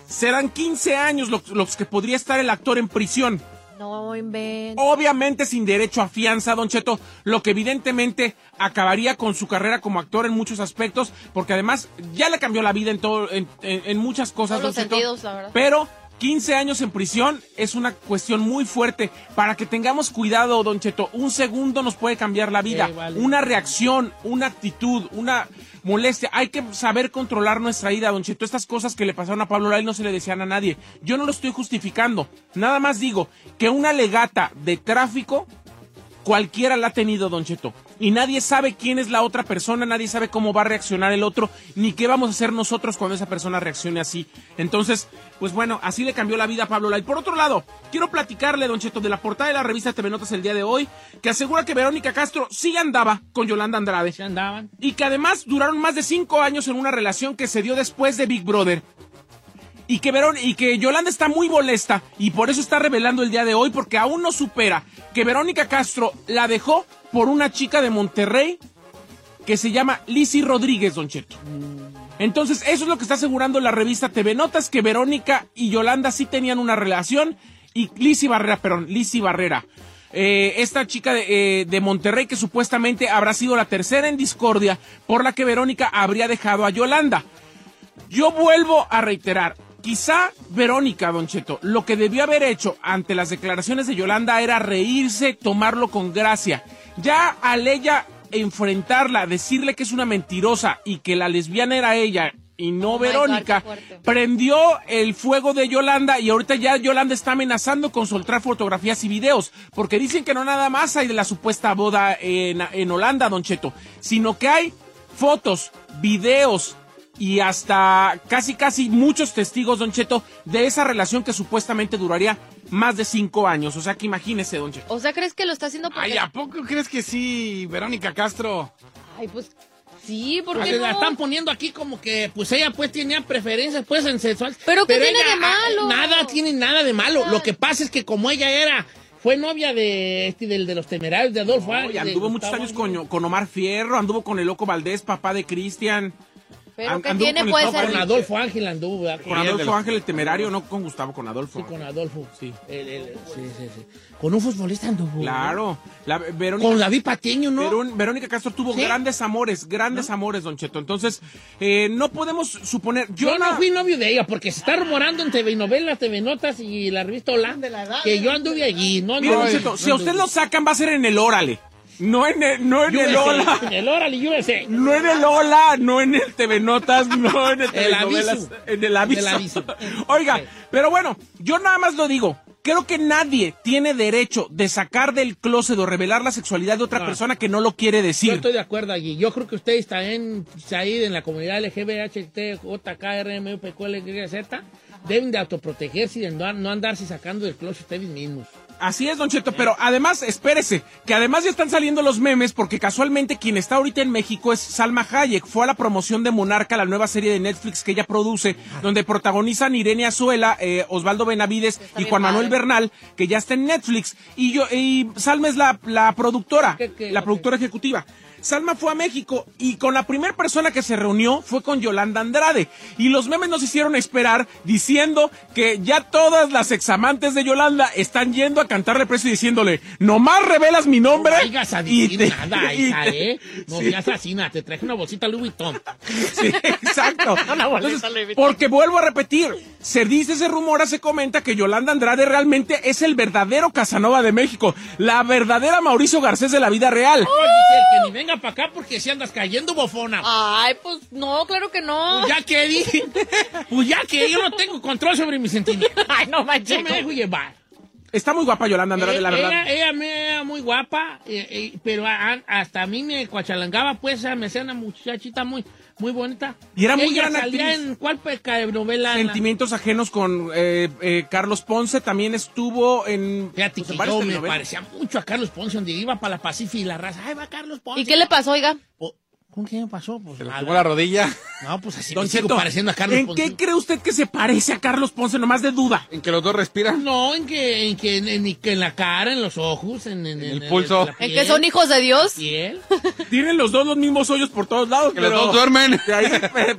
serán 15 años los, los que podría estar el actor en prisión. No inventes. Obviamente sin derecho a fianza, Don Cheto, lo que evidentemente acabaría con su carrera como actor en muchos aspectos, porque además ya le cambió la vida en todo, en, en- en muchas cosas, Todos los Cheto. sentidos, la verdad. Pero 15 años en prisión es una cuestión muy fuerte. Para que tengamos cuidado, Don Cheto, un segundo nos puede cambiar la vida. Eh, vale. Una reacción, una actitud, una molestia. Hay que saber controlar nuestra ira, Don Cheto. Estas cosas que le pasaron a Pablo Lai no se le decían a nadie. Yo no lo estoy justificando. Nada más digo que una legata de tráfico cualquiera la ha tenido, Don Cheto. Y nadie sabe quién es la otra persona, nadie sabe cómo va a reaccionar el otro, ni qué vamos a hacer nosotros cuando esa persona reaccione así. Entonces, pues bueno, así le cambió la vida a Pablo Lai. Por otro lado, quiero platicarle, Don Cheto, de la portada de la revista TV Notas el día de hoy, que asegura que Verónica Castro sí andaba con Yolanda Andrade. Se andaban. Y que además duraron más de cinco años en una relación que se dio después de Big Brother. Y que, Verón- y que Yolanda está muy molesta y por eso está revelando el día de hoy porque aún no supera que Verónica Castro la dejó por una chica de Monterrey que se llama Lizzy Rodríguez, Don Cheto. Entonces, eso es lo que está asegurando la revista TV Notas, que Verónica y Yolanda sí tenían una relación y Lizzy Barrera, perdón, Lizzy Barrera. eh, esta chica de, eh, de Monterrey que supuestamente habrá sido la tercera en discordia por la que Verónica habría dejado a Yolanda. Yo vuelvo a reiterar, quizá Verónica, Don Cheto, lo que debió haber hecho ante las declaraciones de Yolanda era reírse, tomarlo con gracia. Ya al ella enfrentarla, decirle que es una mentirosa y que la lesbiana era ella y no Oh God, Verónica, prendió el fuego de Yolanda y ahorita ya Yolanda está amenazando con soltar fotografías y videos, porque dicen que no nada más hay de la supuesta boda en, en Holanda, Don Cheto, sino que hay fotos, videos y hasta casi casi muchos testigos, Don Cheto, de esa relación que supuestamente duraría más de cinco años. O sea que imagínese, Don Cheto. O sea, ¿crees que lo está haciendo porque... Ay, ¿a poco crees que sí, Verónica Castro? Ay, pues sí, ¿por Porque la no? están poniendo aquí como que, pues ella pues tenía preferencias pues en sexual. ¿Pero qué tiene ella, de malo? ah, Nada tiene nada de malo. Lo que pasa es que como ella era, fue novia de este, del de los temerarios de Adolfo. No, Ángel, y anduvo muchos años con, con Omar Fierro, anduvo con el Loco Valdés, papá de Cristian. Pero An- ¿qué anduvo tiene puede ser? Con Adolfo Ángel anduvo, ¿verdad? Con Adolfo Ángel el Temerario, no con Gustavo, con Adolfo. Sí, con Adolfo. Sí. El- el- sí, sí, sí. Con un futbolista anduvo. Claro. La, Verónica, Con David Patiño, ¿no? Verón- Verónica Castro tuvo ¿Sí? grandes amores, grandes amores, Don Cheto. Entonces, eh, no podemos suponer. Yo, Yo no fui novio de ella porque se está rumorando en TV novelas, TV Notas y la revista Holanda que yo anduve allí. No, Mire, no, Don Cheto, no si a usted lo sacan, va a ser en el Órale. No en el, no en USA, el Hola. En el Órale, USA. No en el Hola, no en el TV Notas, no en el TV El aviso. en el aviso. El aviso. Oiga, pero bueno, yo nada más lo digo. Creo que nadie tiene derecho de sacar del closet o revelar la sexualidad de otra No. persona que no lo quiere Yo decir. estoy de acuerdo allí. Yo creo que usted está en ahí en la comunidad LGBT, JKRMUPQLYZ deben de autoprotegerse y de no, no andarse sacando del closet ustedes mismos. Así es, Don Cheto, pero además, espérese, que además ya están saliendo los memes porque casualmente quien está ahorita en México es Salma Hayek. Fue a la promoción de Monarca, la nueva serie de Netflix que ella produce, donde protagonizan Irene Azuela, eh, Osvaldo Benavides Está y Juan Manuel padre. Bernal, que ya está en Netflix. Y yo, y Salma es la, la productora, ¿Qué- qué? la productora ejecutiva. Salma fue a México y con la primera persona que se reunió fue con Yolanda Andrade. Y los memes nos hicieron esperar diciendo que ya todas las examantes de Yolanda están yendo a cantarle precio y diciéndole, nomás revelas mi nombre. No digas a te- nada, y hija, te- ¿eh? No Sí. así, nada. Te traje una bolsita Louis Vuitton. Sí, exacto. Entonces, porque vuelvo a repetir, se dice, se rumora, se comenta que Yolanda Andrade realmente es el verdadero Casanova de México, la verdadera Mauricio Garcés de la vida real. Giselle, que ni venga para acá porque si andas cayendo bofona. Ay, pues no, claro que no. Pues ya que di, pues ya que yo no tengo control sobre mis sentimientos. Ay, no Yo manches. me dejo llevar. Está muy guapa Yolanda Andrade, Eh, la verdad. Ella, ella me era muy guapa, eh, eh, pero a- a- hasta a mí me cuachalangaba, pues, me hacía una muchachita muy, muy bonita. Y era muy ella gran salía actriz. en cuál peca de novela. En la- Sentimientos ajenos con eh, eh, Carlos Ponce también estuvo en. Fíjate pues, en que varias yo me parecía mucho a Carlos Ponce, donde iba para la Pacífica y la raza. ¡Ay, va Carlos Ponce! ¿Y qué le pasó, oiga? O- ¿Con qué me pasó? Pues Se le nada. pegó la rodilla. No, pues así Don me sigo Cheto, pareciendo a Carlos ¿En Ponce. qué cree usted que se parece a Carlos Ponce? Nomás de duda. En que los dos respiran. No, en que, en que, en, en que en la cara, en los ojos, en, en, el pulso. la ¿En piel, que son hijos de Dios? piel. Tienen los dos los mismos hoyos por todos lados, Que pero los dos duermen. de ahí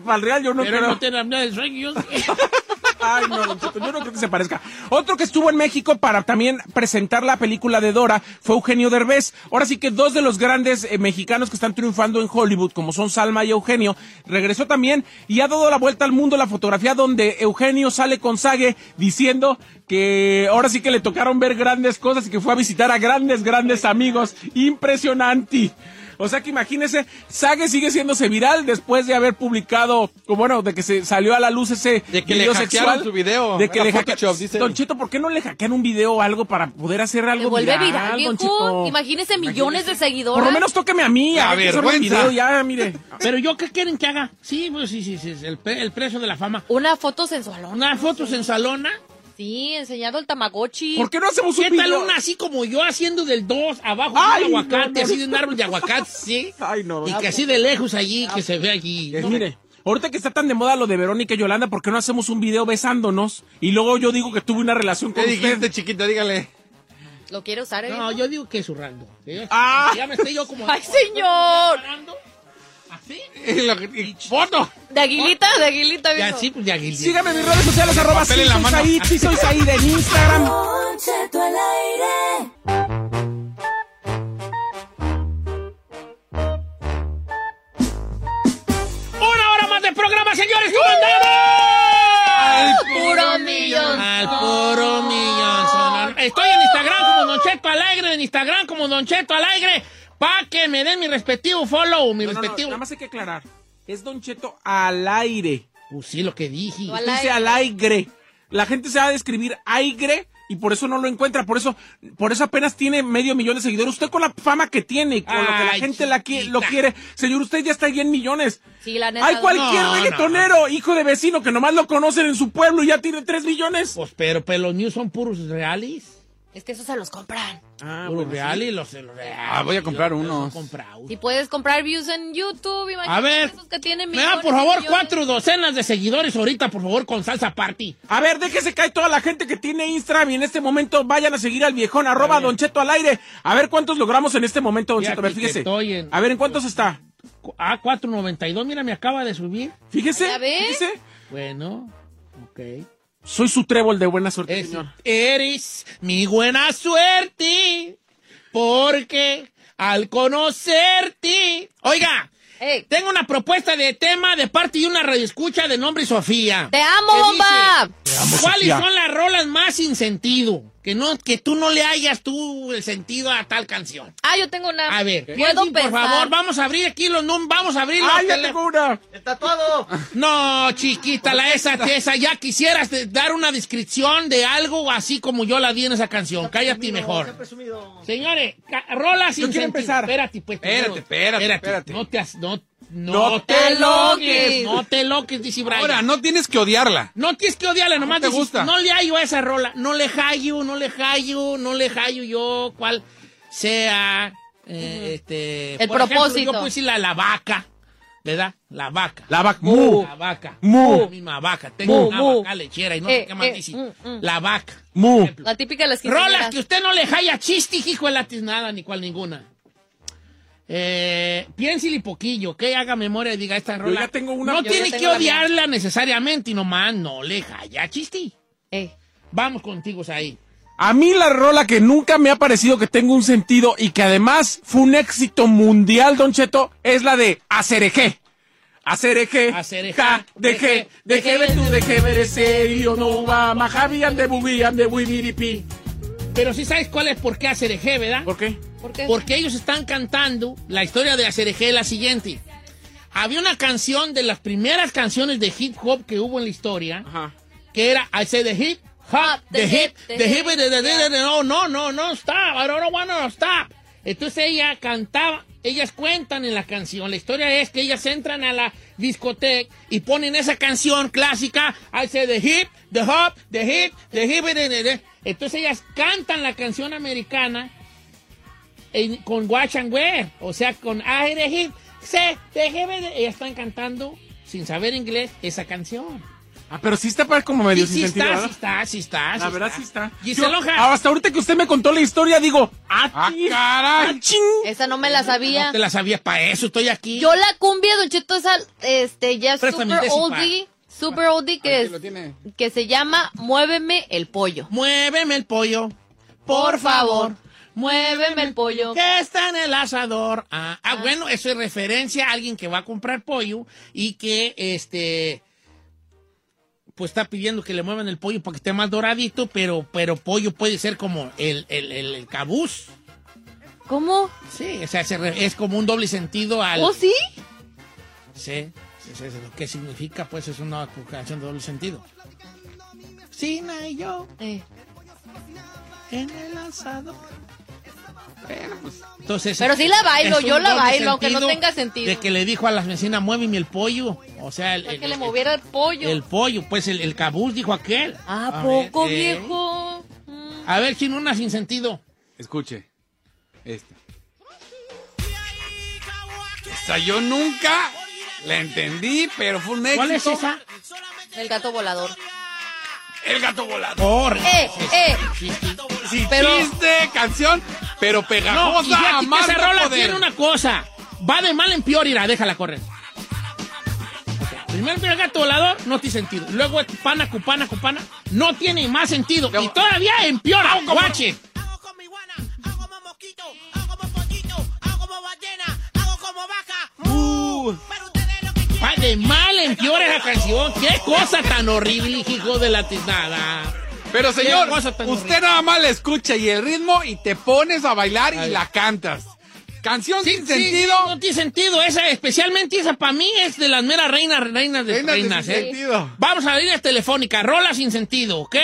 para el real yo no pero creo. no tiene apnea del sueño. yo sí. Ay, no, yo no creo que se parezca. Otro que estuvo en México para también presentar la película de Dora fue Eugenio Derbez. Ahora sí que dos de los grandes eh, mexicanos que están triunfando en Hollywood, como son Salma y Eugenio, regresó también y ha dado la vuelta al mundo la fotografía donde Eugenio sale con Sage diciendo que ahora sí que le tocaron ver grandes cosas y que fue a visitar a grandes, grandes amigos. Impresionante. O sea que imagínese, Sage sigue siéndose viral después de haber publicado, o bueno, de que se salió a la luz ese De que le video hackearon sexual. su video. De que le hackearon. Photoshop, dice. Don Cheto, ¿por qué no le hackean un video o algo para poder hacer Le algo vuelve viral, viral, Don viejo. Cheto? Imagínese millones de seguidores. Por lo menos tóqueme a mí, a ver, video, ya, mire. Pero yo, ¿qué quieren que haga? Sí, pues sí, sí, sí, el, pre- el precio de la fama. Una foto sensualona. Una foto sensualona. Sí, enseñando el tamagotchi. ¿Por qué no hacemos un ¿Qué tal video? una así como yo haciendo del 2 abajo Ay, de un aguacate, no, no, así no. de un árbol de aguacate, sí? Ay, no, Y don que así de lejos allí, que se ve allí. ¿no? Mire, ahorita que está tan de moda lo de Verónica y Yolanda, ¿por qué no hacemos un video besándonos? Y luego yo digo que tuve una relación con ¿Qué usted. dijiste, chiquita? Dígale. ¿Lo quiere usar, eh? No, yo digo que zurrando. ¿sí? Ah. Ya me estoy yo como... ¡Ay, señor! ¿Así? ¡Foto! De aguilita, de aguilita, Ya, viejo. sí, pues de aguilita. Sígame en mis redes sociales, arroba sí papel en la soy. Said, sí soy Said en Instagram. Don Cheto al aire. ¡Una hora más de programa, señores! ¿Cómo andamos? Puro millón. Al puro millón. Estoy en Instagram como Don Cheto Alegre, en Instagram como Don Cheto Alegre, para que me den mi respectivo follow, mi No, no, no, respectivo... nada más hay que aclarar. Es Don Cheto al aire. Pues sí, lo que dije. No al Dice aire. al aire. La gente se va a describir aire y por eso no lo encuentra. Por eso, por eso apenas tiene medio millón de seguidores. Usted con la fama que tiene, y con lo que la gente la qui- lo quiere. Señor, usted ya está ahí en millones. Sí, la neta. Hay cualquier No, reggaetonero, hijo de vecino, que nomás lo conocen en su pueblo y ya tiene tres millones. Pues, pero, pero los news son puros reales. Es que esos se los compran. Ah, puros bueno, reales, los, los reales. Ah, voy a comprar Los- unos. he comprado. Si puedes comprar views en YouTube, imagínate A ver, esos que tienen me da por y favor millones. cuatro docenas de seguidores ahorita, por favor, con salsa party. A ver, déjese caer toda la gente que tiene Instagram y en este momento vayan a seguir al viejón, arroba Don Cheto al aire. A ver cuántos logramos en este momento, Don Fíjate Cheto. A ver, fíjese. estoy en- A ver, ¿en cuántos está? Ah, 4.92, mira, me acaba de subir. Fíjese, fíjese. Bueno, ok. Soy su trébol de buena suerte, Es- señor. eres mi buena suerte, porque al conocerte... Oiga, tengo una propuesta de tema de parte de una radioescucha de nombre Sofía. ¡Te amo, ¿Qué bomba! dice? ¿Cuáles Sofía. son las rolas más sin sentido? Que no, que tú no le hayas tú el sentido a tal canción. Ah, yo tengo una. A ver, puedo piensen, por favor, vamos a abrir aquí los números, vamos a abrir los ¡Ay, ya tele- tengo una! No, chiquita, la esa, esa, ya quisieras de- dar una descripción de algo así como yo la di en esa canción. Cállate mejor. Señores, rola sin quiero sentido. empezar. Espérate, pues. Espérate, primero. espérate, espérate. No te, as- no, no, No te te loques. No te loques, dice Brian. Ahora, no tienes que odiarla. No tienes que odiarla, nomás te dices, gusta? no le hallo a esa rola, no le hallo, no le hallo, no le hallo yo cuál sea eh, este El por ejemplo, propósito. yo puedo decir la, la vaca, ¿verdad? La vaca. La vaca. Mu. La vaca. Mu. La misma vaca. Tengo Mu, una mu. vaca lechera y no sé Eh, qué más eh, dice. mm, mm. La vaca. Mu. La típica de las Rolas que usted no le haya chiste, hijo de la tiznada, ni cual ninguna. Eh, piénsele poquillo, que haga memoria y diga esta rola. ya tengo una- No tiene ya que mía. odiarla necesariamente, y nomás no le haya chiste. Ey. Vamos contigo ahí. A mí la rola que nunca me ha parecido que tenga un sentido y que además fue un éxito mundial, Don Cheto, es la de Acereje. Acereje. Acereje. Ja, deje, deje ver tú, deje ver ese yo no va, majabian de bubian de wibiripi. Pero si sabes cuál es por qué Acereje, ¿verdad? ¿Por qué? ¿Por qué? Porque ellos están cantando la historia de Acereje es la siguiente. Había una canción de las primeras canciones de hip hop que hubo en la historia, Ajá. que era I say the hip hop, the hip, the hip, the- the- the- the- no, no, no, no, stop, I don't want to stop. Entonces ella cantaba, ellas cuentan en la canción, la historia es que ellas entran a la discoteca y ponen esa canción clásica, I say the hip, the hop, the hip, the hip, the- the- the- entonces ellas cantan la canción americana en- con Watch and Wear, o sea, con hip, the- ellas están cantando sin saber inglés esa canción. Ah, pero sí está para como medio Sí, sin sí sentido, está, sí ¿verdad? está, sí está. La verdad sí está. Giselle Yo- Ojara. ah, hasta ahorita que usted me contó la historia, digo, ah, ¡Ah, ching, caray! ah, ching. Esa no me la sabía. No te la sabía, para eso estoy aquí. Yo la cumbia, Don Cheto, esa, este, ya Préstame super oldie, super oldie que, es- que se llama Muéveme el pollo. Muéveme el pollo, Por favor, muéveme el pollo. que está en el asador. Ah, ah, bueno, eso es referencia a alguien que va a comprar pollo y que, este, pues está pidiendo que le muevan el pollo para que esté más doradito, pero, pero pollo puede ser como el, el, el, el cabuz. ¿Cómo? Sí, o sea, se re- es como un doble sentido al... ¿Oh, sí? Sí, sí, sí, sí, lo que significa, pues, es una canción de doble sentido. Sina y yo Eh. en el asador. Bueno, pues, Entonces, Pero sí la bailo, yo la bailo, aunque no tenga sentido. De que le dijo a la vecina, muéveme el pollo. O sea, el, el- que le moviera el pollo. el pollo, pues el, el cabuz, dijo aquel. ¿A A poco, ver, eh. viejo? A ver, sin una sin sentido. escuche. Esta. Esta yo nunca la entendí, pero fue un éxito. ¿Cuál es esa? El gato volador. El gato volador. Oh, ¡Eh, eh! Sí, Pero- chiste, canción, pero No, pegajosa y que más esa no rola poder. tiene una cosa. Va de mal en peor, irá, déjala correr. Primero el gato volador, no tiene sentido. Luego es cupana, cupana, cupana, no tiene más sentido. Y todavía empeora, guache. Hago como iguana, hago como mosquito, hago como pollito, hago como ballena, hago como vaca. Uh. Pero de mal en peor esa canción. Qué cosa tan horrible, hijo de la tiznada. Pero señor, usted horrible. nada más le escucha y el ritmo y te pones a bailar y la cantas. Canción Sí, sin sí, sentido. No tiene sentido. Esa, especialmente esa para mí es de las meras reinas, reinas de Reinas de reinas, sin ¿eh? sentido. Vamos a la línea telefónica. Rola sin sentido, ¿ok?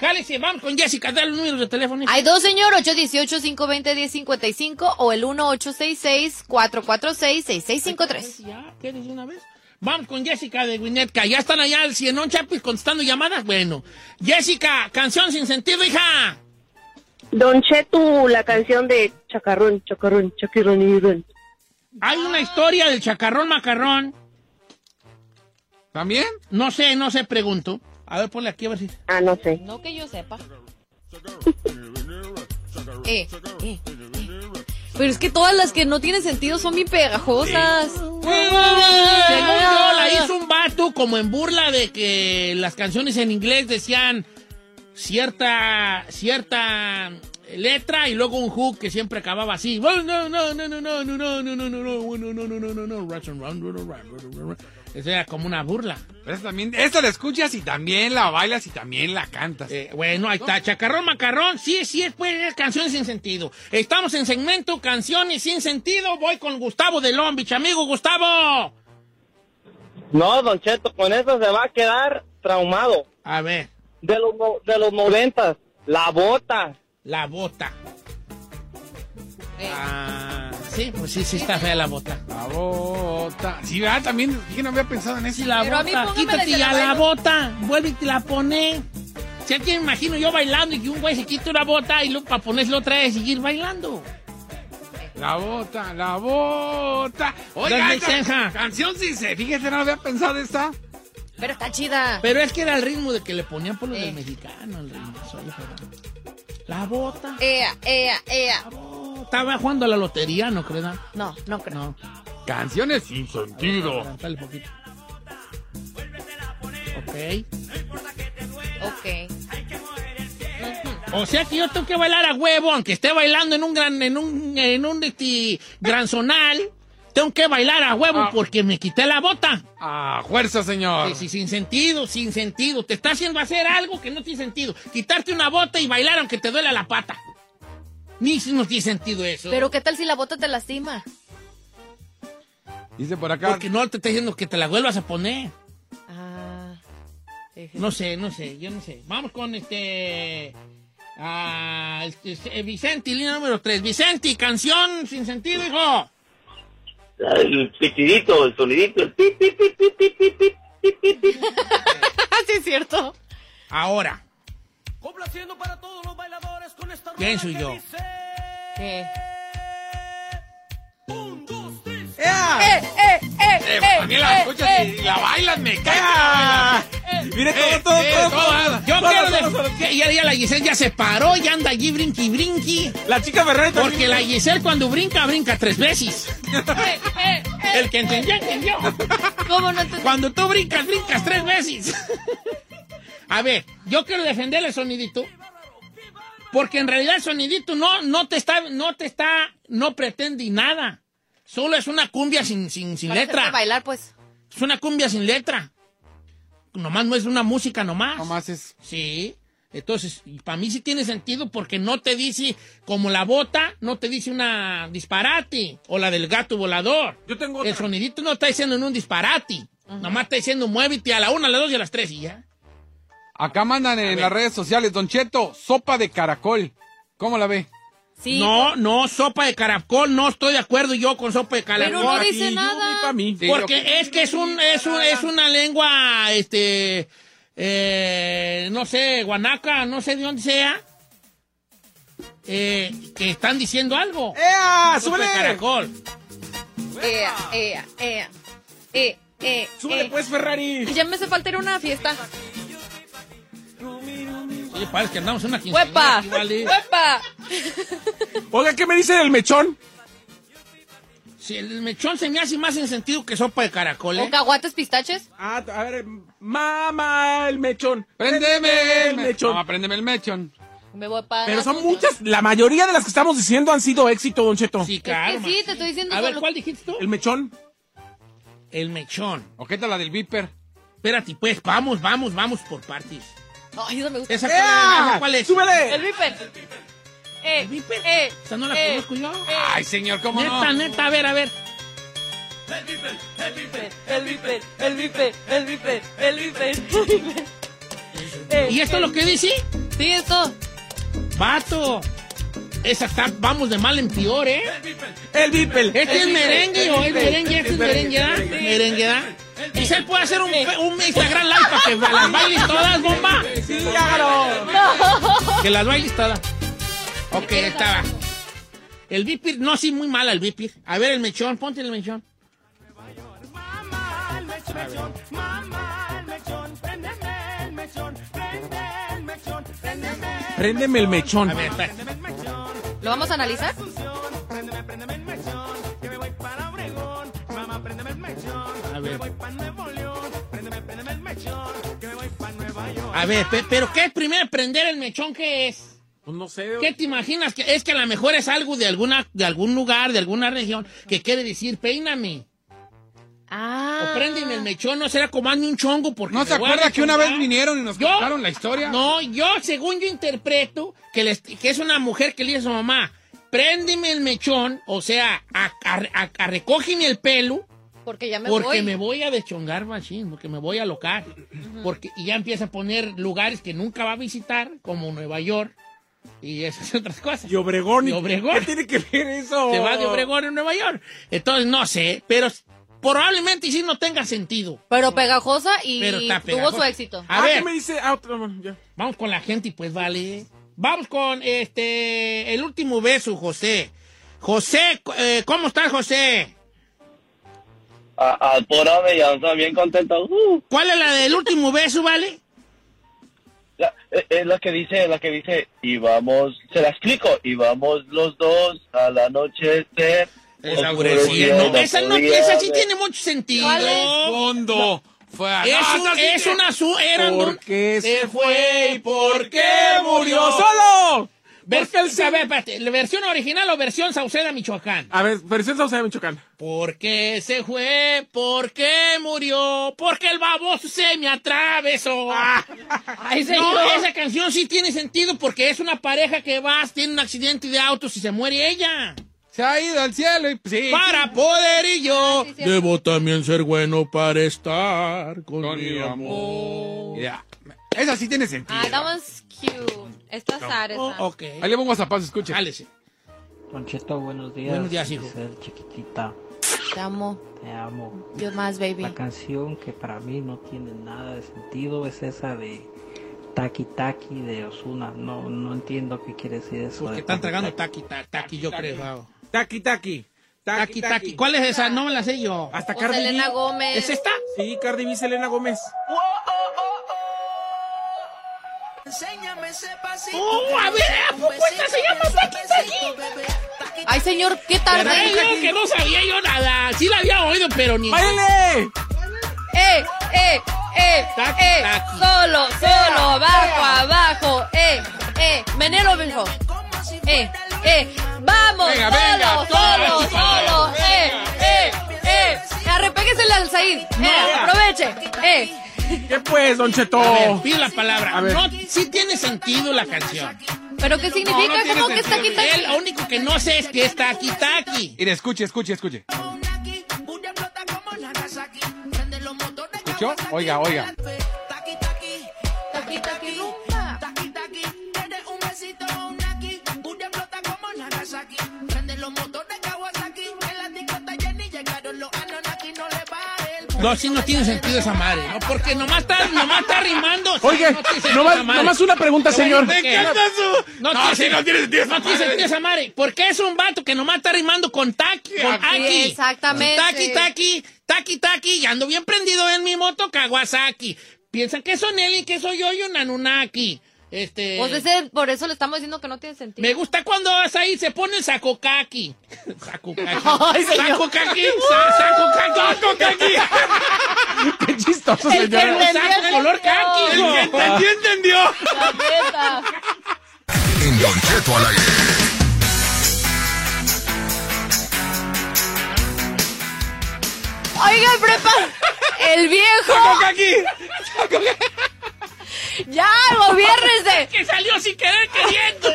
Jálese, vamos con Jessica. Dale el número de teléfono. Hay dos, señor, 818-520-1055 o el 1866-446-6653. ¿Ya? ¿Quieres de una vez? Vamos con Jessica de Winnetka. ¿Ya están allá al Cienón Chapis contestando llamadas? Bueno. Jessica, canción sin sentido, hija. Don Chetu, la canción de Chacarrón, Chacarrón, Chaquirrón. Hay una historia del chacarrón macarrón. ¿También? No sé, no sé, pregunto. A ver, ponle aquí a ver si... Ah, no sé. No que yo sepa. eh, eh. Pero es que todas las que no tienen sentido son bien pegajosas. Según yo, la hizo un vato como en burla de que las canciones en inglés decían cierta cierta letra y luego un hook que siempre acababa así. No, no, no, no, no, no, no, no, no, no, no, no, no, no, no, no, Eso era como una burla. Pero esa también, esta la escuchas y también la bailas y también la cantas. Eh, bueno, ahí está. Chacarrón, macarrón. Sí, sí, es pues, canciones sin sentido. Estamos en segmento Canciones sin sentido. Voy con Gustavo de Long Beach. Amigo Gustavo. No, Don Cheto, con eso se va a quedar traumado. A ver, De los, de los noventas, la bota. la bota. Eh. Ah, sí, pues sí, sí está fea la bota. La bota. Sí, ¿verdad? También, no había pensado en eso. Sí, la Pero a mí bota. póngamela Quítate ya la la bota. Vuelve y te la pone. Si aquí me imagino yo bailando y que un güey se quita una bota y luego para ponérsela otra vez y seguir bailando. La bota, la bota. Oiga, ¿Dónde esta canción sí se. Fíjese, no había pensado esta. Pero está chida. Pero es que era el ritmo de que le ponían por lo Eh. del mexicano, el ritmo. La bota. Ea, ea, ea. Estaba jugando a la lotería, ¿no crees? No, no creo. No. Canciones sin sentido. Dale poquito. Ok. Ok. O sea que yo tengo que bailar a huevo, aunque esté bailando en un gran, en un, en un este, gran zonal. Tengo que bailar a huevo Ah. porque me quité la bota. Ah, fuerza, señor. Sí, sí, sin sentido, sin sentido. Te está haciendo hacer algo que no tiene sentido. Quitarte una bota y bailar aunque te duela la pata. Ni si no tiene sentido eso. Pero ¿qué tal si la bota te lastima? Dice por acá. Porque no te está diciendo que te la vuelvas a poner. Ah. Eje. No sé, no sé, yo no sé. Vamos con este. Ah, este, este, eh, Vicente, línea número 3. Vicente, canción sin sentido, hijo. El pitidito, el sonidito, el pip, pip, pip, pip, pip, pip, pip, pip. sí, es cierto. Ahora. Complaciendo para todos los bailadores con esta ¿quién soy yo? dice, ¿Qué? Un, dos, tres. ¡Eh, eh, eh! Eh, eh, también la eh, escuchas eh. y la bailas, me cae. Mire, Eh, todo, todo, eh, todo, todo, todo. Yo quiero que ya, ya la Giselle ya se paró, ya anda allí brinqui brinqui. La chica Ferrari también. Porque la Giselle cuando brinca, brinca tres veces. Eh, eh, eh. El que entendió, entendió. ¿Cómo no? Cuando tú brincas, brincas tres veces. A ver, yo quiero defender el sonidito. Porque en realidad el sonidito no, no te está, no te está, no pretende nada. Solo es una cumbia sin, sin, sin Para letra. bailar, pues. Es una cumbia sin letra. Nomás no es una música nomás. Nomás es. Sí. Entonces, para mí sí tiene sentido porque no te dice, como la bota, no te dice una disparate. O la del gato volador. Yo tengo El otra. sonidito no está diciendo en un disparate. Nomás está diciendo muévete a la una, a las dos y a las tres y ya. Acá mandan en las redes sociales, Don Cheto, sopa de caracol. ¿Cómo la ve? Sí. No, no, sopa de caracol, no estoy de acuerdo yo con sopa de caracol. Pero no Aquí. dice nada. Para mí. Sí, Porque yo- es que es un, es un, es una lengua, este, eh, no sé, guanaca, no sé de dónde sea, eh, que están diciendo algo. ¡Ea! Sopa de ¡Súbele! caracol. Ea, ea, ea. Eh, eh, ¡Súbele pues, Ferrari! Ya me hace falta ir a una fiesta. Sí, parece que andamos en una quinceañera ¡Huepa! aquí, vale. ¡Huepa! Oiga, ¿qué me dice del mechón? Sí, el mechón se me hace más en sentido que sopa de caracol, ¿O ¿eh? caguates pistaches? Ah, a ver, mamá, el mechón. ¡Préndeme el mechón. Mamá, préndeme el mechón. Me voy para. Pero son muchas, la mayoría de las que estamos diciendo han sido éxito, Don Cheto. Sí, Es claro. que sí, te estoy diciendo A ver, ¿cuál dijiste tú? El mechón. El mechón. ¿O qué tal la del Viper? Espérate, pues, vamos, vamos, vamos por partes. Ay, eso me gusta. ¿Esa ¡Ea! cuál, cuál es? ¡Súbele! El viper. Eh, ¿El Viper? eh, Esa no la eh, conozco yo. Ay, señor, ¿cómo Neta, no? neta, a ver, a ver. El viper, el viper, el viper, el viper, el viper, el viper. Eh, ¿Y esto es lo que dice? Sí, esto. Vato. Esa está, vamos de mal en peor, ¿eh? El Vipel. ¿Este es El merengue Vipel, o el es merengue? ¿Este es el merengue, ¿da? merengue. Quizá él puede hacer un, un Instagram live para que las bailes todas, bomba. Sí, hágalo. Que las bailes todas. Ok, estaba. El Vipir, no, sí, muy mala el Vipir. A ver, el mechón, ponte el mechón. Préndeme el mechón. A ver, espérate. ¿Lo vamos a analizar? A ver. A ver, pe- pero ¿qué es primero prender el mechón? ¿Qué es? Pues no sé. ¿Qué te imaginas? que Es que a lo mejor es algo de alguna, de algún lugar, de alguna región, que quiere decir peíname. Ah. O préndeme el mechón, no será como un chongo porque ¿No se acuerda que una vez vinieron y nos Yo- contaron la historia? No, yo, según yo interpreto, que, les- que es una mujer que le dice a su mamá, préndeme el mechón, o sea, a, a- a- a- recógeme el pelo, Porque ya me porque voy. me voy a deschongar, machín, porque me voy a locar. Porque, y ya empieza a poner lugares que nunca va a visitar, como Nueva York, y esas otras cosas. Y Obregón. Y Obregón. ¿Qué tiene que ver eso? Se va de Obregón en Nueva York. Entonces, no sé, pero probablemente sí no tenga sentido. Pero pegajosa y Pero tuvo su éxito. A ah, ver. ¿qué me dice? Ah, ya. Vamos con la gente y pues vale. Vamos con este el último beso, José. José, eh, ¿cómo estás, José? Al por ave, ya está bien contento. Uh, ¿Cuál es la del último beso, vale? ya, eh, es la que dice, la que dice, y vamos, se la explico, y vamos los dos a la noche de No, esa, no, esa sí tiene mucho sentido. Fondo. Fue a- Es, No, un- esa sí es una su era un- ¿Por qué se fue y por qué murió solo? Ver- Porque el a ver, espérate, ¿la versión original o versión Sauceda, Michoacán? A ver, versión Sauceda Michoacán. ¿Por qué se fue? ¿Por qué murió? Porque el baboso se me atravesó. Ay, No, esa canción sí tiene sentido porque es una pareja que va, tiene un accidente de autos y se muere ella. Se ha ido al cielo y sí. Para poder y yo Sí, sí, sí. debo también ser bueno para estar con, Con mi mi amor. Ya. Esa sí tiene sentido. Ah, that one's cute. Esta Sara. Oh, ok. Ahí le pongo a zapatos, escuche. Jálese. Concheto, buenos días. Buenos días, hijo. Giselle, chiquitita, Te amo. te amo. Dios más, baby. La canción que para mí no tiene nada de sentido es esa de Taki Taki de Osuna. No, no entiendo qué quiere decir eso. Porque de están Taki tragando Taki. taqui, ta- taqui, yo creo. Taki, taki. Taqui, taqui. ¿Cuál es esa? No me la sé yo. Hasta O Cardi Selena. Gómez. ¿Es esta? Sí, Cardi B, Selena Gómez. ¡Oh, a ver! ¿A poco esta se llama taqui, taqui? Ay, señor, qué ¿Verdad? tarde. Yo que no sabía yo nada. sí la había oído, pero ni. ¡Báilale! Eh, eh, eh, Taqui, eh. Solo, solo, abajo, abajo. Eh, eh. Menelo, mijo. Eh, eh. Vamos, Venga, solo, venga, solo, solo, solo. Eh, eh, eh. Arrepéguesele al Said. Eh, aproveche. Eh. ¿Qué pues, Don Cheto? A ver, pido la palabra. A ver. No, sí tiene sentido la canción. ¿Pero qué significa? No, no ¿Cómo que está quitando? Él, lo único que no sé es que está aquí, está aquí. Mire, escuche, escuche, escuche. ¿Escuchó? Oiga, oiga. Taqui, taqui. No, sí no tiene sentido esa madre, ¿no? Porque nomás está, nomás está rimando. sí, Oye, no tiene sentido nomás, nomás una pregunta, señor. Me encanta su- No, No, tiene, sí, no tiene sentido esa no tiene madre. sentido esa madre. Porque es un vato que nomás está rimando con taqui, con aquí. aquí. exactamente. Taqui, taqui, taqui, taqui. Y ando bien prendido en mi moto Kawasaki. Piensan que son él y que soy yo y un Anunnaki. Este... Pues ese, por eso le estamos diciendo que no tiene sentido. Me gusta cuando vas ahí se pone el sacocaki. Sacocaki. Ay, señor. Sacocaki. sa- Sacocaki. Sacocaki. Qué chistoso, El que señor. entendió, Saco color entendió. kaki. hijo. ¿Entendió, entendió? La neta. En Don Cheto al aire. Oigan, prepa. El viejo. aquí! Ya, gobiérnese. Que salió sin querer queriendo.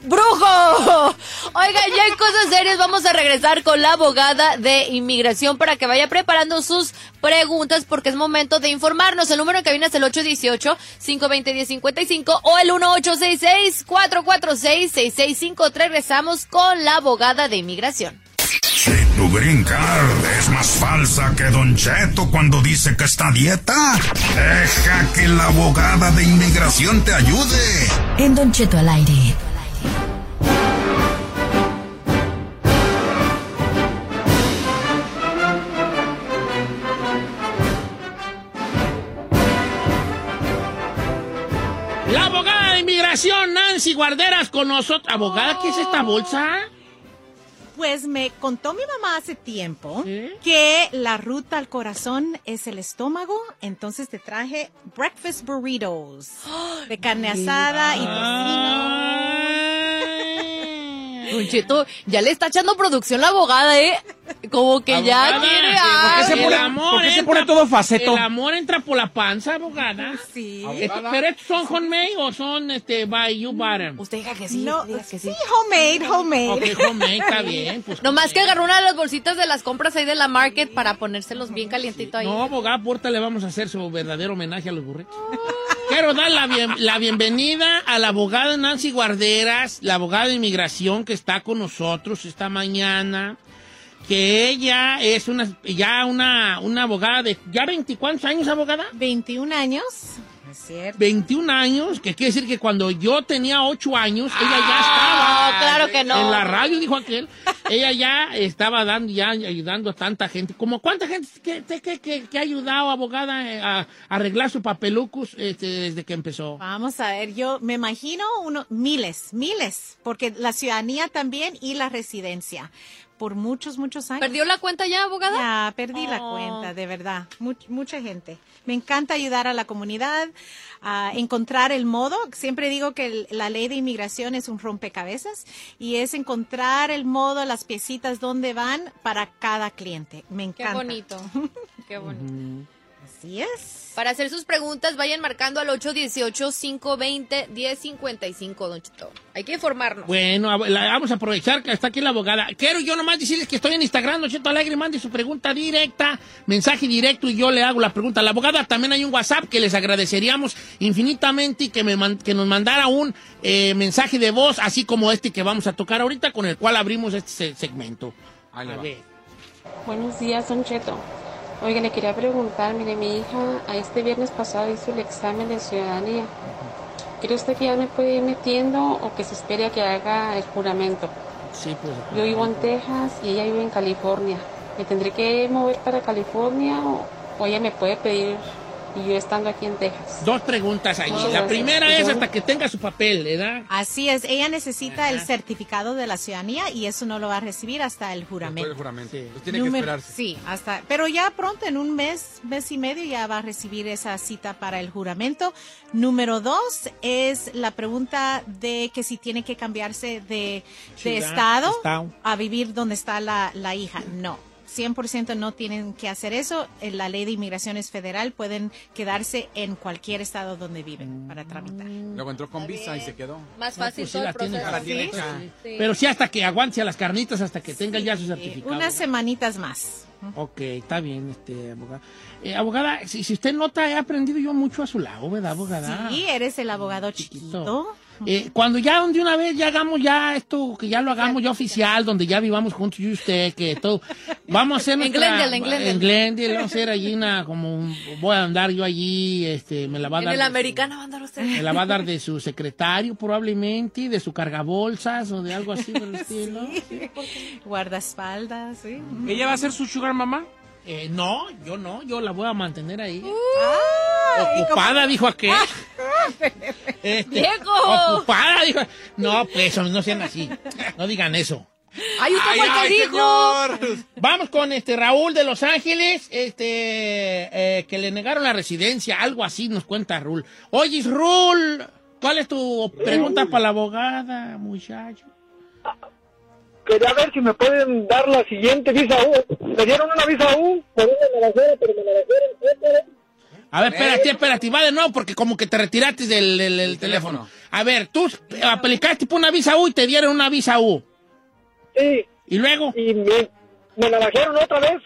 ¡Brujo! Oigan, ya en cosas serias vamos a regresar con la abogada de inmigración para que vaya preparando sus preguntas porque es momento de informarnos. El número que viene es el 818-520-1055 o el 1866-446-6653. Regresamos con la abogada de inmigración. Tu green card es más falsa que Don Cheto cuando dice que está a dieta, deja que la abogada de inmigración te ayude. En Don Cheto al aire. La abogada de inmigración, Nancy Guarderas, con nosotros. ¿Abogada qué es esta bolsa? Pues me contó mi mamá hace tiempo ¿Sí? que la ruta al corazón es el estómago, entonces te traje breakfast burritos de carne asada y tocino. Don Cheto, ya le está echando producción la abogada, ¿eh? Como que ya quiere sí, ¿por qué se algo. pone- El amor ¿por qué se pone todo faceto? El amor entra por la panza, abogada. Sí. Esto- ¿Pero estos son homemade o son este, by you bottom? Usted diga que sí, No, diga que sí, sí. homemade, homemade. Ok, homemade, está bien. Pues, Nomás que agarró una de las bolsitas de las compras ahí de la market para ponérselos bien calientito ahí. No, abogada, porta le vamos a hacer su verdadero homenaje a los burritos. Quiero dar la, bien- la bienvenida a la abogada Nancy Guarderas, la abogada de inmigración que está con nosotros esta mañana. Que ella es una, ya una, una abogada de, ¿ya 24 años, abogada? 21 años. Es cierto. 21 años, que quiere decir que cuando yo tenía 8 años, ella ya No, estaba. claro que no. En la radio, dijo aquel. ella ya estaba dando, ya ayudando a tanta gente. ¿Como cuánta gente que, que, que- que ha ayudado, abogada, a, arreglar su papelucus este, desde que empezó? Vamos a ver, yo me imagino uno, miles, miles, porque la ciudadanía también y la residencia, por muchos, muchos años. ¿Perdió la cuenta ya, abogada? Ya, perdí la Oh. cuenta, de verdad. Much- mucha gente. Me encanta ayudar a la comunidad, a encontrar el modo. Siempre digo que el- la ley de inmigración es un rompecabezas y es encontrar el modo, las piecitas donde van para cada cliente. Me Qué encanta. bonito. Qué bonito. Así es. Para hacer sus preguntas, vayan marcando al 818-520-1055, Don Chito. Hay que informarnos. Bueno, la- vamos a aprovechar que está aquí la abogada. Quiero yo nomás decirles que estoy en Instagram, Don Cheto Alegre, mande su pregunta directa, mensaje directo y yo le hago la pregunta a la abogada. También hay un WhatsApp que les agradeceríamos infinitamente y que, me que nos mandara un eh, mensaje de voz, así como este que vamos a tocar ahorita, con el cual abrimos este se- segmento. Ahí A va. ver. Buenos días, Don Cheto. Oiga, le quería preguntar, mire, mi hija a este viernes pasado hizo el examen de ciudadanía. ¿Cree usted que ya me puede ir metiendo o que se espere a que haga el juramento? Sí, pues. Yo vivo en Texas y ella vive en California. ¿Me tendré que mover para California o, o ella me puede pedir y yo estando aquí en Texas. Dos preguntas ahí. La primera es hasta que tenga su papel, ¿verdad? Así es, ella necesita el certificado de la ciudadanía y eso no lo va a recibir hasta el juramento. el juramento. Tiene que esperarse. Sí, hasta, pero ya pronto, en un mes, mes y medio, ya va a recibir esa cita para el juramento. Número dos es la pregunta de que si tiene que cambiarse de, de Ciudad, estado, estado. a vivir donde está la, la hija. No. 100% no tienen que hacer eso. En la ley de inmigración es federal, pueden quedarse en cualquier estado donde viven para tramitar. Luego entró con visa y se quedó. Más No, fácil pues sí todo la el proceso. la tiene. Sí. Pero sí hasta que aguante a las carnitas, hasta que tenga ya su certificado. Unas semanitas más. Ok, está bien, este, abogada. Eh, abogada, si, si usted nota, he aprendido yo mucho a su lado, ¿verdad, abogada? Sí, eres el abogado chiquito. Eh, cuando ya de una vez ya hagamos ya esto, que ya lo hagamos ya oficial, donde ya vivamos juntos yo y usted, que todo, vamos a hacer En nuestra- Glendale, en Glendale. en Glendale, vamos a hacer allí una, como un- voy a andar yo allí, este, me la va a En dar. el de- americano va a andar usted. Me la va a dar de su secretario probablemente, de su cargabolsas o de algo así por el estilo. Guardaespaldas, sí. ¿Ella va a ser su sugar mamá? Eh, no, yo no, yo la voy a mantener ahí. Ay, Ocupada, dijo aquel. Ah. Este, ¡Viejo! Ocupada, dijo. No, pues, no sean así. No digan eso. ¡Ay, usted fue el que ay, dijo! Vamos con este Raúl de Los Ángeles, este, eh, que le negaron la residencia, algo así nos cuenta Raúl. Oye, Raúl, ¿cuál es tu pregunta para la abogada, muchacho? Quería ver si me pueden dar la siguiente visa U. Me dieron una visa U, una me la dieron, pero me la dieron otra vez. A ver, espérate, espérate, va de nuevo porque como que te retiraste del, del- del teléfono. A ver, tú aplicaste por una visa U y te dieron una visa U. Sí. ¿Y luego? Y me, me la bajaron otra vez.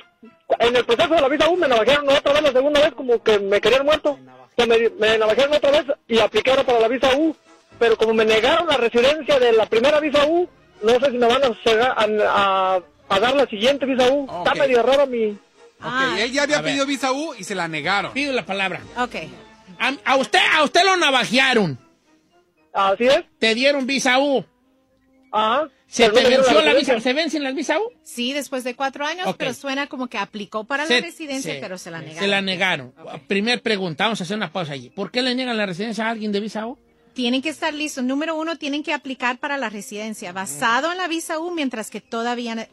En el proceso de la visa U me la bajaron otra vez la segunda vez como que me querían muerto. O sea, me, me la bajaron otra vez y apliqué ahora para la visa U. Pero como me negaron la residencia de la primera visa U, no sé si me van a, a, a- a dar la siguiente visa U. Está medio raro mi... Ok, él ya A había ver. pedido visa U y se la negaron. Pido la palabra. Ok. A, a usted, a usted lo navajearon. Así es. Te dieron visa U. Ajá. ¿Se te venció la la visa? ¿Se vencen las visa U? Sí, después de cuatro años, pero suena como que aplicó para Se- la residencia, se- pero se la negaron. Se la negaron. Primer pregunta, vamos a hacer una pausa allí. ¿Por qué le niegan la residencia a alguien de visa U? Tienen que estar listos. Número uno, tienen que aplicar para la residencia basado en la visa U, mientras que todavía eh,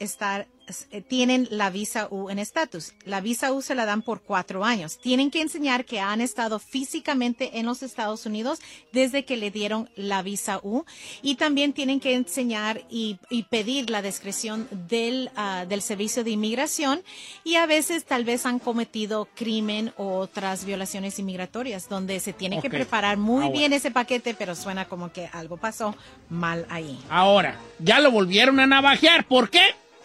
tienen la visa U en estatus. La visa U se la dan por cuatro años. Tienen que enseñar que han estado físicamente en los Estados Unidos desde que le dieron la visa U. Y también tienen que enseñar y, y pedir la discreción del, ah, del servicio de inmigración. Y a veces tal vez han cometido crimen o otras violaciones inmigratorias, donde se tiene que preparar muy Ah, bien ese paquete, pero suena como que algo pasó mal ahí. Ahora, ya lo volvieron a navajear. ¿Por qué?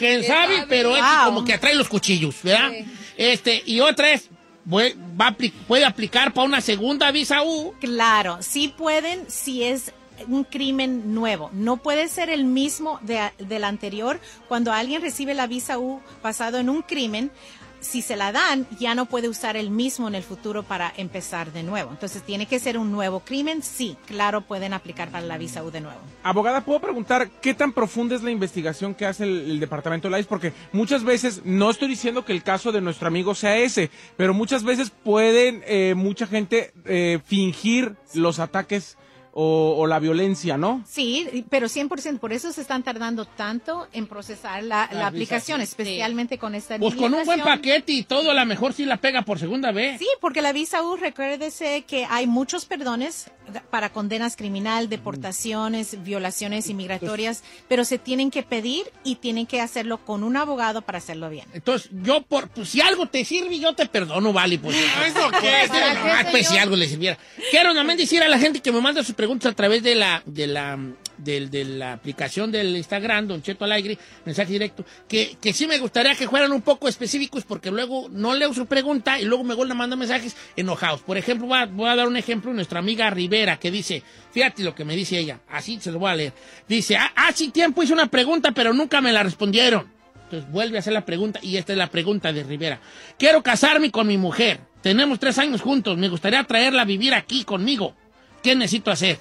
¿Quién ¿Quién sabe? sabe? Pero es como que atrae los cuchillos, ¿verdad? Este, y otra es, va a puede aplicar para una segunda visa U. Claro, sí pueden si es un crimen nuevo. No puede ser el mismo de- del anterior. Cuando alguien recibe la visa U basado en un crimen, si se la dan, ya no puede usar el mismo en el futuro para empezar de nuevo. Entonces, tiene que ser un nuevo crimen. Sí, claro, pueden aplicar para la visa U de nuevo. Abogada, ¿puedo preguntar qué tan profunda es la investigación que hace el, el Departamento de la ICE? Porque muchas veces, no estoy diciendo que el caso de nuestro amigo sea ese, pero muchas veces pueden eh, mucha gente eh, fingir los ataques o, o la violencia, ¿no? Sí, pero 100%, por eso se están tardando tanto en procesar la, la La aplicación, visa, sí. especialmente con esta Pues con un buen paquete y todo, a lo mejor sí la pega por segunda vez. Sí, porque la visa U, recuérdese que hay muchos perdones para condenas criminal, deportaciones, violaciones inmigratorias, pero se tienen que pedir y tienen que hacerlo con un abogado para hacerlo bien. Entonces, yo, por, pues, si algo te sirve, yo te perdono, vale. Pues, ¿Eso qué? Pues, nomás, pues, si algo le sirviera. Quiero también decir a la gente que me manda sus preguntas a través de la, de la, de la aplicación del Instagram, Don Cheto Alegre, mensaje directo, que, que sí me gustaría que fueran un poco específicos porque luego no leo su pregunta y luego me vuelven a mandar mensajes enojados. Por ejemplo, voy a, dar un ejemplo, nuestra amiga Rivera, que dice, fíjate lo que me dice ella, así se lo voy a leer. Dice, "Ah, hace tiempo hice una pregunta, pero nunca me la respondieron. Entonces vuelve a hacer la pregunta y esta es la pregunta de Rivera. Quiero casarme con mi mujer. Tenemos tres años juntos. Me gustaría traerla a vivir aquí conmigo. ¿Qué necesito hacer?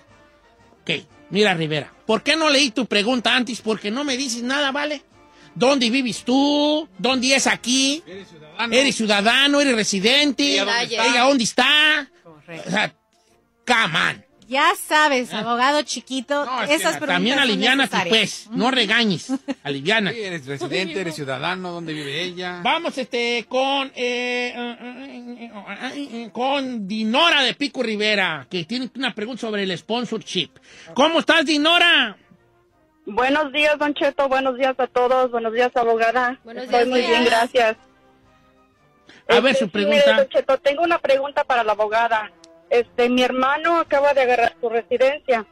Ok, mira Rivera. ¿Por qué no leí tu pregunta antes? Porque no me dices nada, ¿vale? ¿Dónde vives tú? ¿Dónde es aquí? ciudadano. Eres ciudadano, eres residente. ¿Y a dónde está? Oiga, ¿dónde está? O sea, come on. Ya sabes, abogado chiquito, No, esas preguntas También necesarias. pues. No regañes. Aliviana. Sí, eres residente, eres ciudadano, ¿dónde vive ella? Vamos este con eh, eh, eh, eh, con Dinora de Pico Rivera, que tiene una pregunta sobre el sponsorship. ¿Cómo estás, Dinora? Buenos días, Don Cheto. Buenos días a todos. Buenos días, abogada. Buenos Estoy días, muy bien, gracias. A ver Este, su sí, mire, pregunta. Don Cheto, tengo una pregunta para la abogada. Este, mi hermano acaba de agarrar su residencia.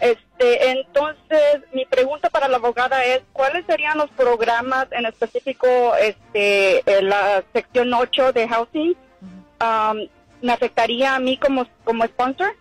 Este, entonces, mi pregunta para la abogada es, ¿cuáles serían los programas en específico, este, en la sección 8 de housing? Um, ¿Me afectaría a mí como, como sponsor?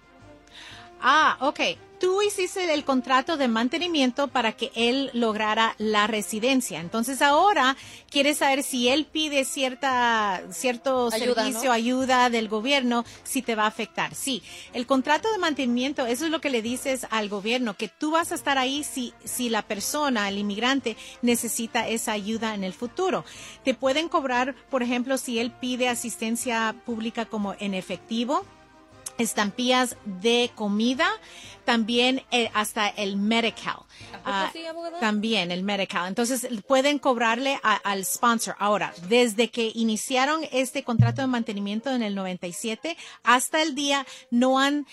Ah, ok. Tú hiciste el contrato de mantenimiento para que él lograra la residencia. Entonces ahora quieres saber si él pide cierta, cierto Ayuda, servicio, ¿no? ayuda del gobierno, si te va a afectar. Sí, el contrato de mantenimiento, eso es lo que le dices al gobierno, que tú vas a estar ahí si, si la persona, el inmigrante, necesita esa ayuda en el futuro. Te pueden cobrar, por ejemplo, si él pide asistencia pública como en efectivo estampillas de comida, también eh, hasta el Medical. Sí, abogada? también el Medical. Entonces pueden cobrarle a- al sponsor. Ahora, desde que iniciaron este contrato de mantenimiento en el 97 hasta el día no han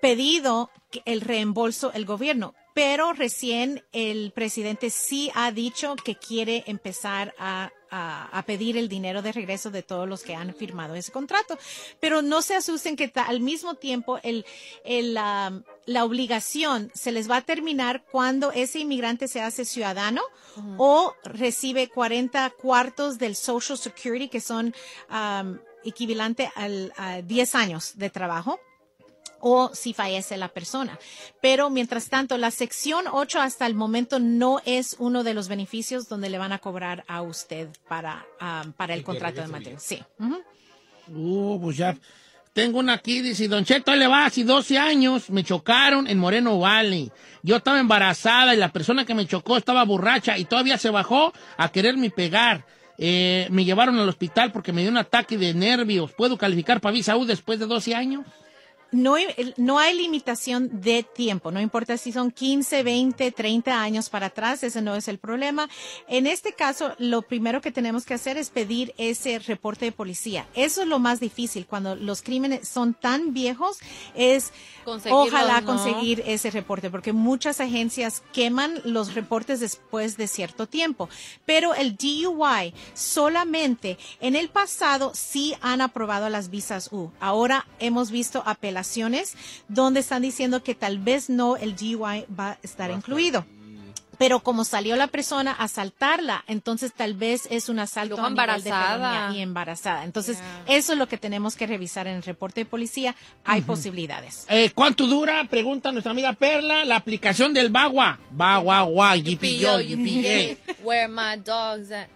pedido el reembolso el gobierno. Pero recién el presidente sí ha dicho que quiere empezar a, a- a pedir el dinero de regreso de todos los que han firmado ese contrato. Pero no se asusten que ta- al mismo tiempo el, el, la obligación se les va a terminar cuando ese inmigrante se hace ciudadano o recibe 40 cuartos del Social Security, que son am, equivalente al, a 10 años de trabajo o si fallece la persona. Pero mientras tanto, la sección 8 hasta el momento no es uno de los beneficios donde le van a cobrar a usted para, ah, para el contrato de mantenimiento. Sí. Uh, pues ya. Tengo una aquí, dice, Don Cheto, ahí le va, hace 12 años me chocaron en Moreno Valley. Yo estaba embarazada y la persona que me chocó estaba borracha y todavía se bajó a quererme pegar. Eh, me llevaron al hospital porque me dio un ataque de nervios. ¿Puedo calificar para visa U después de 12 años? No, no hay limitación de tiempo, no importa si son 15, 20, 30 años para atrás, ese no es el problema. En este caso, lo primero que tenemos que hacer es pedir ese reporte de policía. Eso es lo más difícil cuando los crímenes son tan viejos, es ojalá ¿no? conseguir ese reporte, porque muchas agencias queman los reportes después de cierto tiempo. Pero el DUI solamente en el pasado sí han aprobado las visas U. Ahora hemos visto apelaciones donde están diciendo que tal vez no el DUI va a estar incluido. Pero como salió la persona a asaltarla, entonces tal vez es un asalto Luego a nivel de embarazada. felonía y embarazada. Entonces, eso es lo que tenemos que revisar en el reporte de policía. Hay posibilidades. Eh, ¿Cuánto dura? Pregunta nuestra amiga Perla. La aplicación del Bagua. Bagua, guau, yipi yo, yipi yay. Where my dogs at.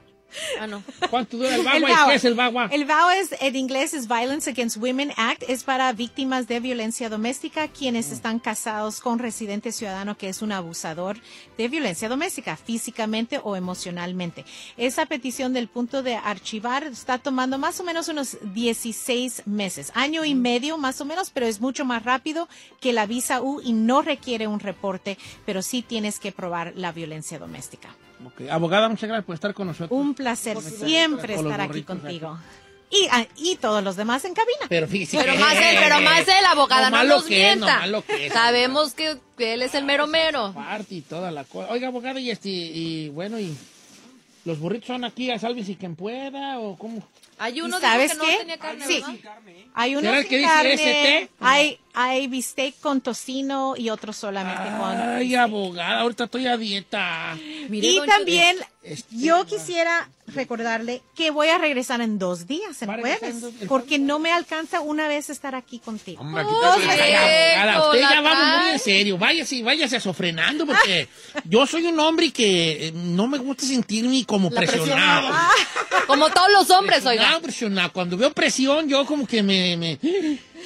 Ah, no. ¿Cuánto dura el El Bagua y qué es el Bagua? El VAWA es, en inglés es Violence Against Women Act, es para víctimas de violencia doméstica, quienes están casados con residente ciudadano que es un abusador de violencia doméstica, físicamente o emocionalmente. Esa petición del punto de archivar está tomando más o menos unos 16 meses, año y medio más o menos, pero es mucho más rápido que la visa U y no requiere un reporte, pero sí tienes que probar la violencia doméstica. Ok, Abogada, muchas gracias por estar con nosotros. Un placer siempre estar aquí contigo. Y, ah, y todos los demás en cabina. Pero Pero más él, pero más él, abogada, no, lo nos que es, no mienta. lo que es. Sabemos que, que él es el mero mero. Parte y toda la cosa. Oiga, abogada, y este, y bueno, y los burritos son aquí a salve si quien pueda, o cómo. Hay uno ¿Y sabes que no qué? tenía carne, Sí. ¿verdad? Hay uno ¿Será el sin que dice carne, ST? hay, hay bistec con tocino y otro solamente con... Ay, abogada, ahorita estoy a dieta. Mire, Y también, Este, yo quisiera recordarle que voy a regresar en dos días, en ¿Va a regresar en jueves, porque no me alcanza una vez estar aquí contigo. Hombre, aquí Ay, abogada, usted la ya va muy en serio. Váyase, váyase sofrenando, porque yo soy un hombre que eh, no me gusta sentirme como La presionado. Como todos los hombres, oiga. Presionado, presionado. Cuando veo presión, yo como que me... me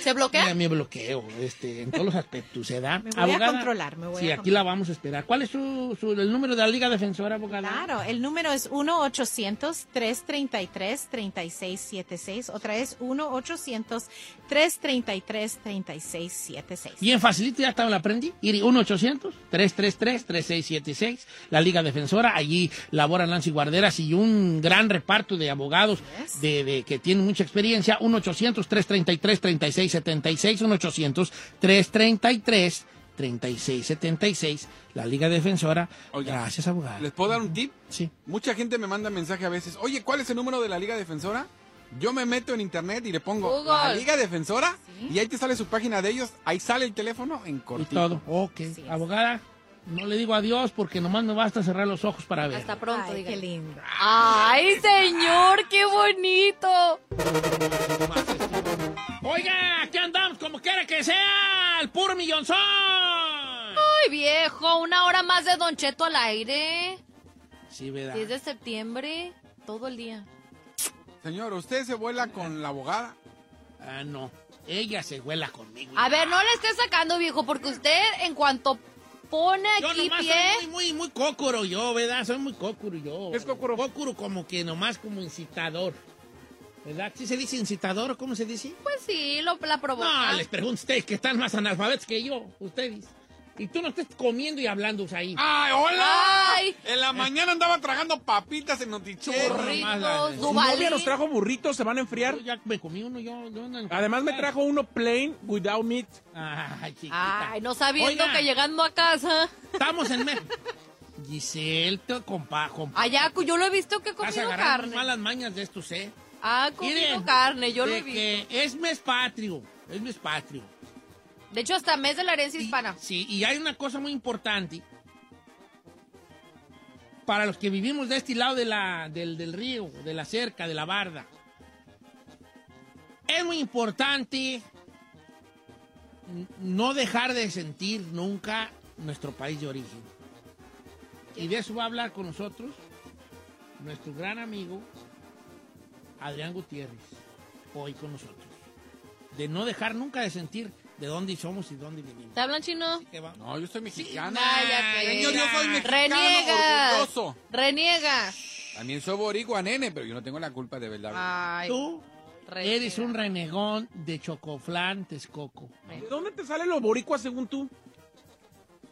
¿Se bloquea? Me, me bloqueo, este, en todos los aspectos, ¿se da? Me voy a controlar, me voy Sí, a aquí la vamos a esperar. ¿Cuál es su, su- el número de la Liga Defensora, abogada? Claro, el número es 1-800-333-3676. Otra es 1-800-333-3676. Bien facilito, ya estaba, la aprendí. Ir 1-800-333-3676, la Liga Defensora. Allí laboran Nancy Guarderas y un gran reparto de abogados de, de- que tienen mucha experiencia. 1-800-333-3676, 1-800-333-3676, la Liga Defensora. Gracias, abogada. ¿Les puedo dar un tip? Sí. Mucha gente me manda mensaje a veces. Oye, ¿cuál es el número de la Liga Defensora? Yo me meto en internet y le pongo Google. la Liga Defensora y ahí te sale su página de ellos. Ahí sale el teléfono en Y cortito. todo. Ok. Abogada, no le digo adiós porque nomás me basta cerrar los ojos para ver. Hasta pronto, Ay, qué lindo. ¡Ay, señor! ¡Qué bonito! Oiga, aquí andamos como quiera que sea, el puro millonzón. ¡Ay, viejo! Una hora más de Don Cheto al aire. Sí, ¿verdad? 10 de septiembre, todo el día. Señor, ¿usted se vuela con la abogada? Ah, no. Ella se vuela conmigo. A ver, no le esté sacando, viejo, porque usted en cuanto pone Yo aquí nomás pie... soy muy, muy, muy cócoro yo, ¿verdad? Soy muy cócoro yo. ¿Es cócoro? Cócoro como que nomás como incitador. ¿Verdad? ¿Sí se dice incitador cómo se dice? Pues sí, lo, la provoca. No, les pregunto a ustedes que están más analfabetos que yo, ustedes. Y tú no estés comiendo y hablando ahí. ¡Ay, hola! Ay. En la mañana andaba tragando papitas en Notiche. Churritos, Su novia nos trajo burritos, se van a enfriar. Yo ya me comí uno yo. yo no- Además me trajo uno plain without meat. Ay, chiquita. Ay, no sabiendo Oiga. que llegando a casa... Estamos en mes. Giselle, compa, compa. Allá, yo lo he visto que a comido carne. malas mañas de estos, ¿eh? Ha comido carne, yo lo he visto. que es mes patrio, es mes patrio. De hecho, hasta mes de la herencia hispana. Sí, y hay una cosa muy importante. Para los que vivimos de este lado de la, del, del río, de la cerca, de la barda. Es muy importante no dejar de sentir nunca nuestro país de origen. Y de eso va a hablar con nosotros nuestro gran amigo Adrián Gutiérrez, hoy con nosotros. De no dejar nunca de sentir de dónde somos y dónde vivimos. ¿Te hablan chino? No, yo soy mexicana. Cállate. Señor, yo soy mexicano Reniega. orgulloso. Reniega. También soy boricua, nene, pero yo no tengo la culpa de verdad. Ay. Tú Reniega. eres un renegón de Chocoflán, Texcoco. ¿De dónde te salen los boricuas según tú?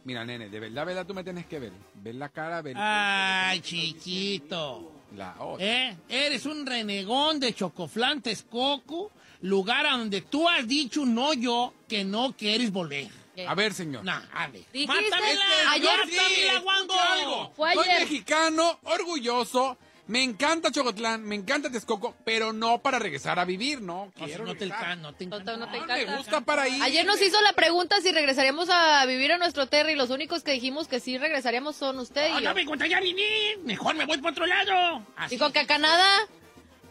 Mira, nene, de verdad, verdad, tú me tienes que ver. Ver la cara, ver Ay, chiquito. La otra. ¿Eh? Eres un renegón de Chocoflán, Texcoco, lugar a donde tú has dicho, no yo, que no quieres volver. A ver, señor. No, a ver. Dijiste ¡Mátamela! ayer ¡Mátamela, Sí, algo. Fue Soy mexicano, orgulloso. Me encanta Chocotlán, me encanta Texcoco, pero no para regresar a vivir, no. Quiero no te regresar. encanta, no te encanta. te- no te No, encanta. me gusta para ir. Ayer nos hizo la pregunta si regresaríamos a vivir a nuestro terry y los únicos que dijimos que sí regresaríamos son usted No, y yo. no me cuenta ya vine. Mejor me voy para otro lado. Así. Dijo que a Canadá,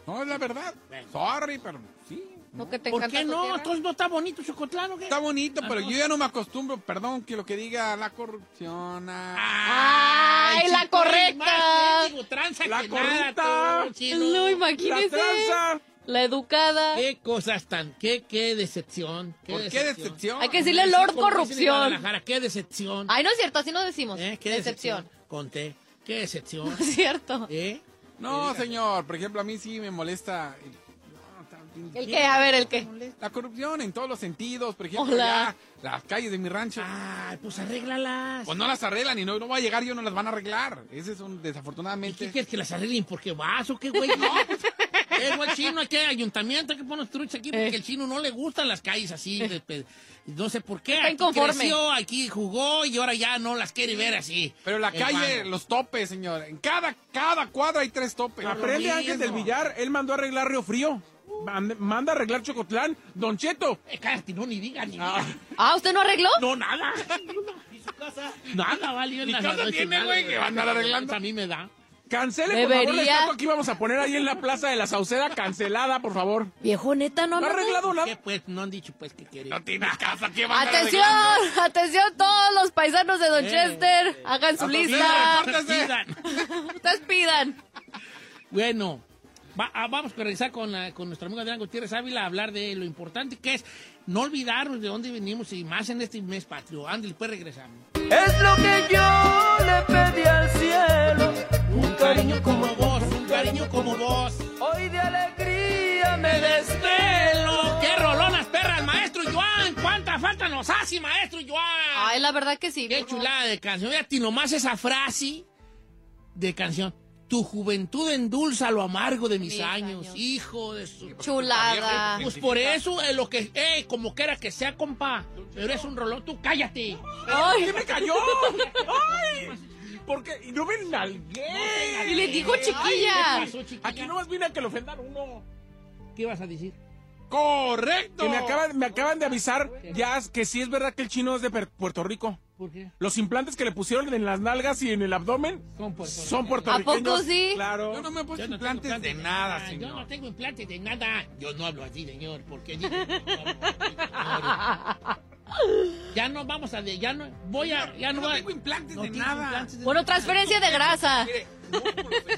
No, es la verdad. Sorry, pero sí. te ¿Por qué no? Entonces no está bonito Chocotlán, ¿o qué? Está bonito, pero Ah, no. yo ya no me acostumbro, perdón, que lo que diga la corrupción. ah. ¡Ay, la correcta! tranza La que nada, chino. No, imagínese. La. La educada. Qué cosas tan, qué, qué decepción. Qué ¿Por qué decepción? Hay que decirle Lord Corrupción. Guadalajara, Qué decepción. Ay, no es cierto, así no decimos. ¿Eh? Qué Decepción. decepción. Conté. Qué decepción. No es cierto. ¿Eh? No, señor, por ejemplo, a mí sí me molesta. el- no, tan- ¿El qué? A ver, ¿el qué? La corrupción en todos los sentidos, por ejemplo, Hola. ya, las calles de mi rancho. Ay, pues arréglalas. Pues no las arreglan y no, no va a llegar yo, no las van a arreglar. Ese es un, ¿Y desafortunadamente. qué quieres que las arreglen? ¿Porque vas o qué, güey? No. Eh, güey, chino, hay que ayuntamiento, hay que poner trucha aquí porque Eh. el chino no le gustan las calles así. de pe- no sé por qué. Está Aquí creció, aquí jugó y ahora ya no las quiere ver así. Pero la El calle, los topes, señor. En cada, cada cuadra hay tres topes. Aprende Ángel del. Villar, él mandó a arreglar Río Frío. Manda a arreglar Chocotlán. Don Cheto. Eh, cállate, no, ni diga, ni Ah. diga. Ah, ¿usted no arregló? No, nada. Ni su casa. Nada, valió Ni la- casa tiene, güey, que va a andar arreglando. A mí me da. Cancele, por favor, la estatua que íbamos a poner ahí en la Plaza de la Sauceda. Cancelada, por favor. Viejo, neta, no No ha arreglado ¿Qué nada. pues? No han dicho pues que quieren. No tiene casa, ¿qué van a Atención, arreglando? atención todos los paisanos de Don Eh. Chester. Hagan su lista. Pidan. Ustedes pidan. Bueno, Va- ah, vamos a regresar con, la- con nuestro amigo Adrián Gutiérrez Ávila a hablar de lo importante que es no olvidarnos de dónde venimos y más en este mes patrio. Ándale, pues regresamos. Es lo que yo le pedí al cielo. Un cariño como vos, un cariño como vos. Hoy de alegría me desvelo. ¡Qué rolonas, perras, maestro Joan! ¿Cuánta falta nos hace, maestro Joan? Ay, la verdad que sí. Qué chulada de canción. Fíjate nomás esa frase de canción. Tu juventud endulza lo amargo de mis, Mis años. años. Hijo de su... Chulada. Pues por eso, eh, lo que, eh, como quiera que sea, compa. Pero es un rolón, tú cállate. ¡Ay! ¿Qué me cayó? ¡Ay! Porque no me nalgué. Y le dijo chiquilla. ¿Qué pasó, chiquilla? Aquí nomás vine a que lo ofendan uno. ¿Qué vas a decir? ¡Correcto! Que me acaban, me acaban de avisar ya que sí es verdad que el chino es de Puerto Rico. ¿Por qué? Los implantes que le pusieron en las nalgas y en el abdomen Son son ¿A puertorriqueños. poco sí? Claro. Yo no me he puesto Yo no implantes de nada, Yo señor. no tengo implantes de nada. Yo no hablo así, señor. porque digo? Yo no hablo así, señor. Ya no vamos a... de- Ya no... Voy a... Ya no, no voy- tengo implantes no de nada. implantes de Bueno, nada. transferencia de grasa. Mire.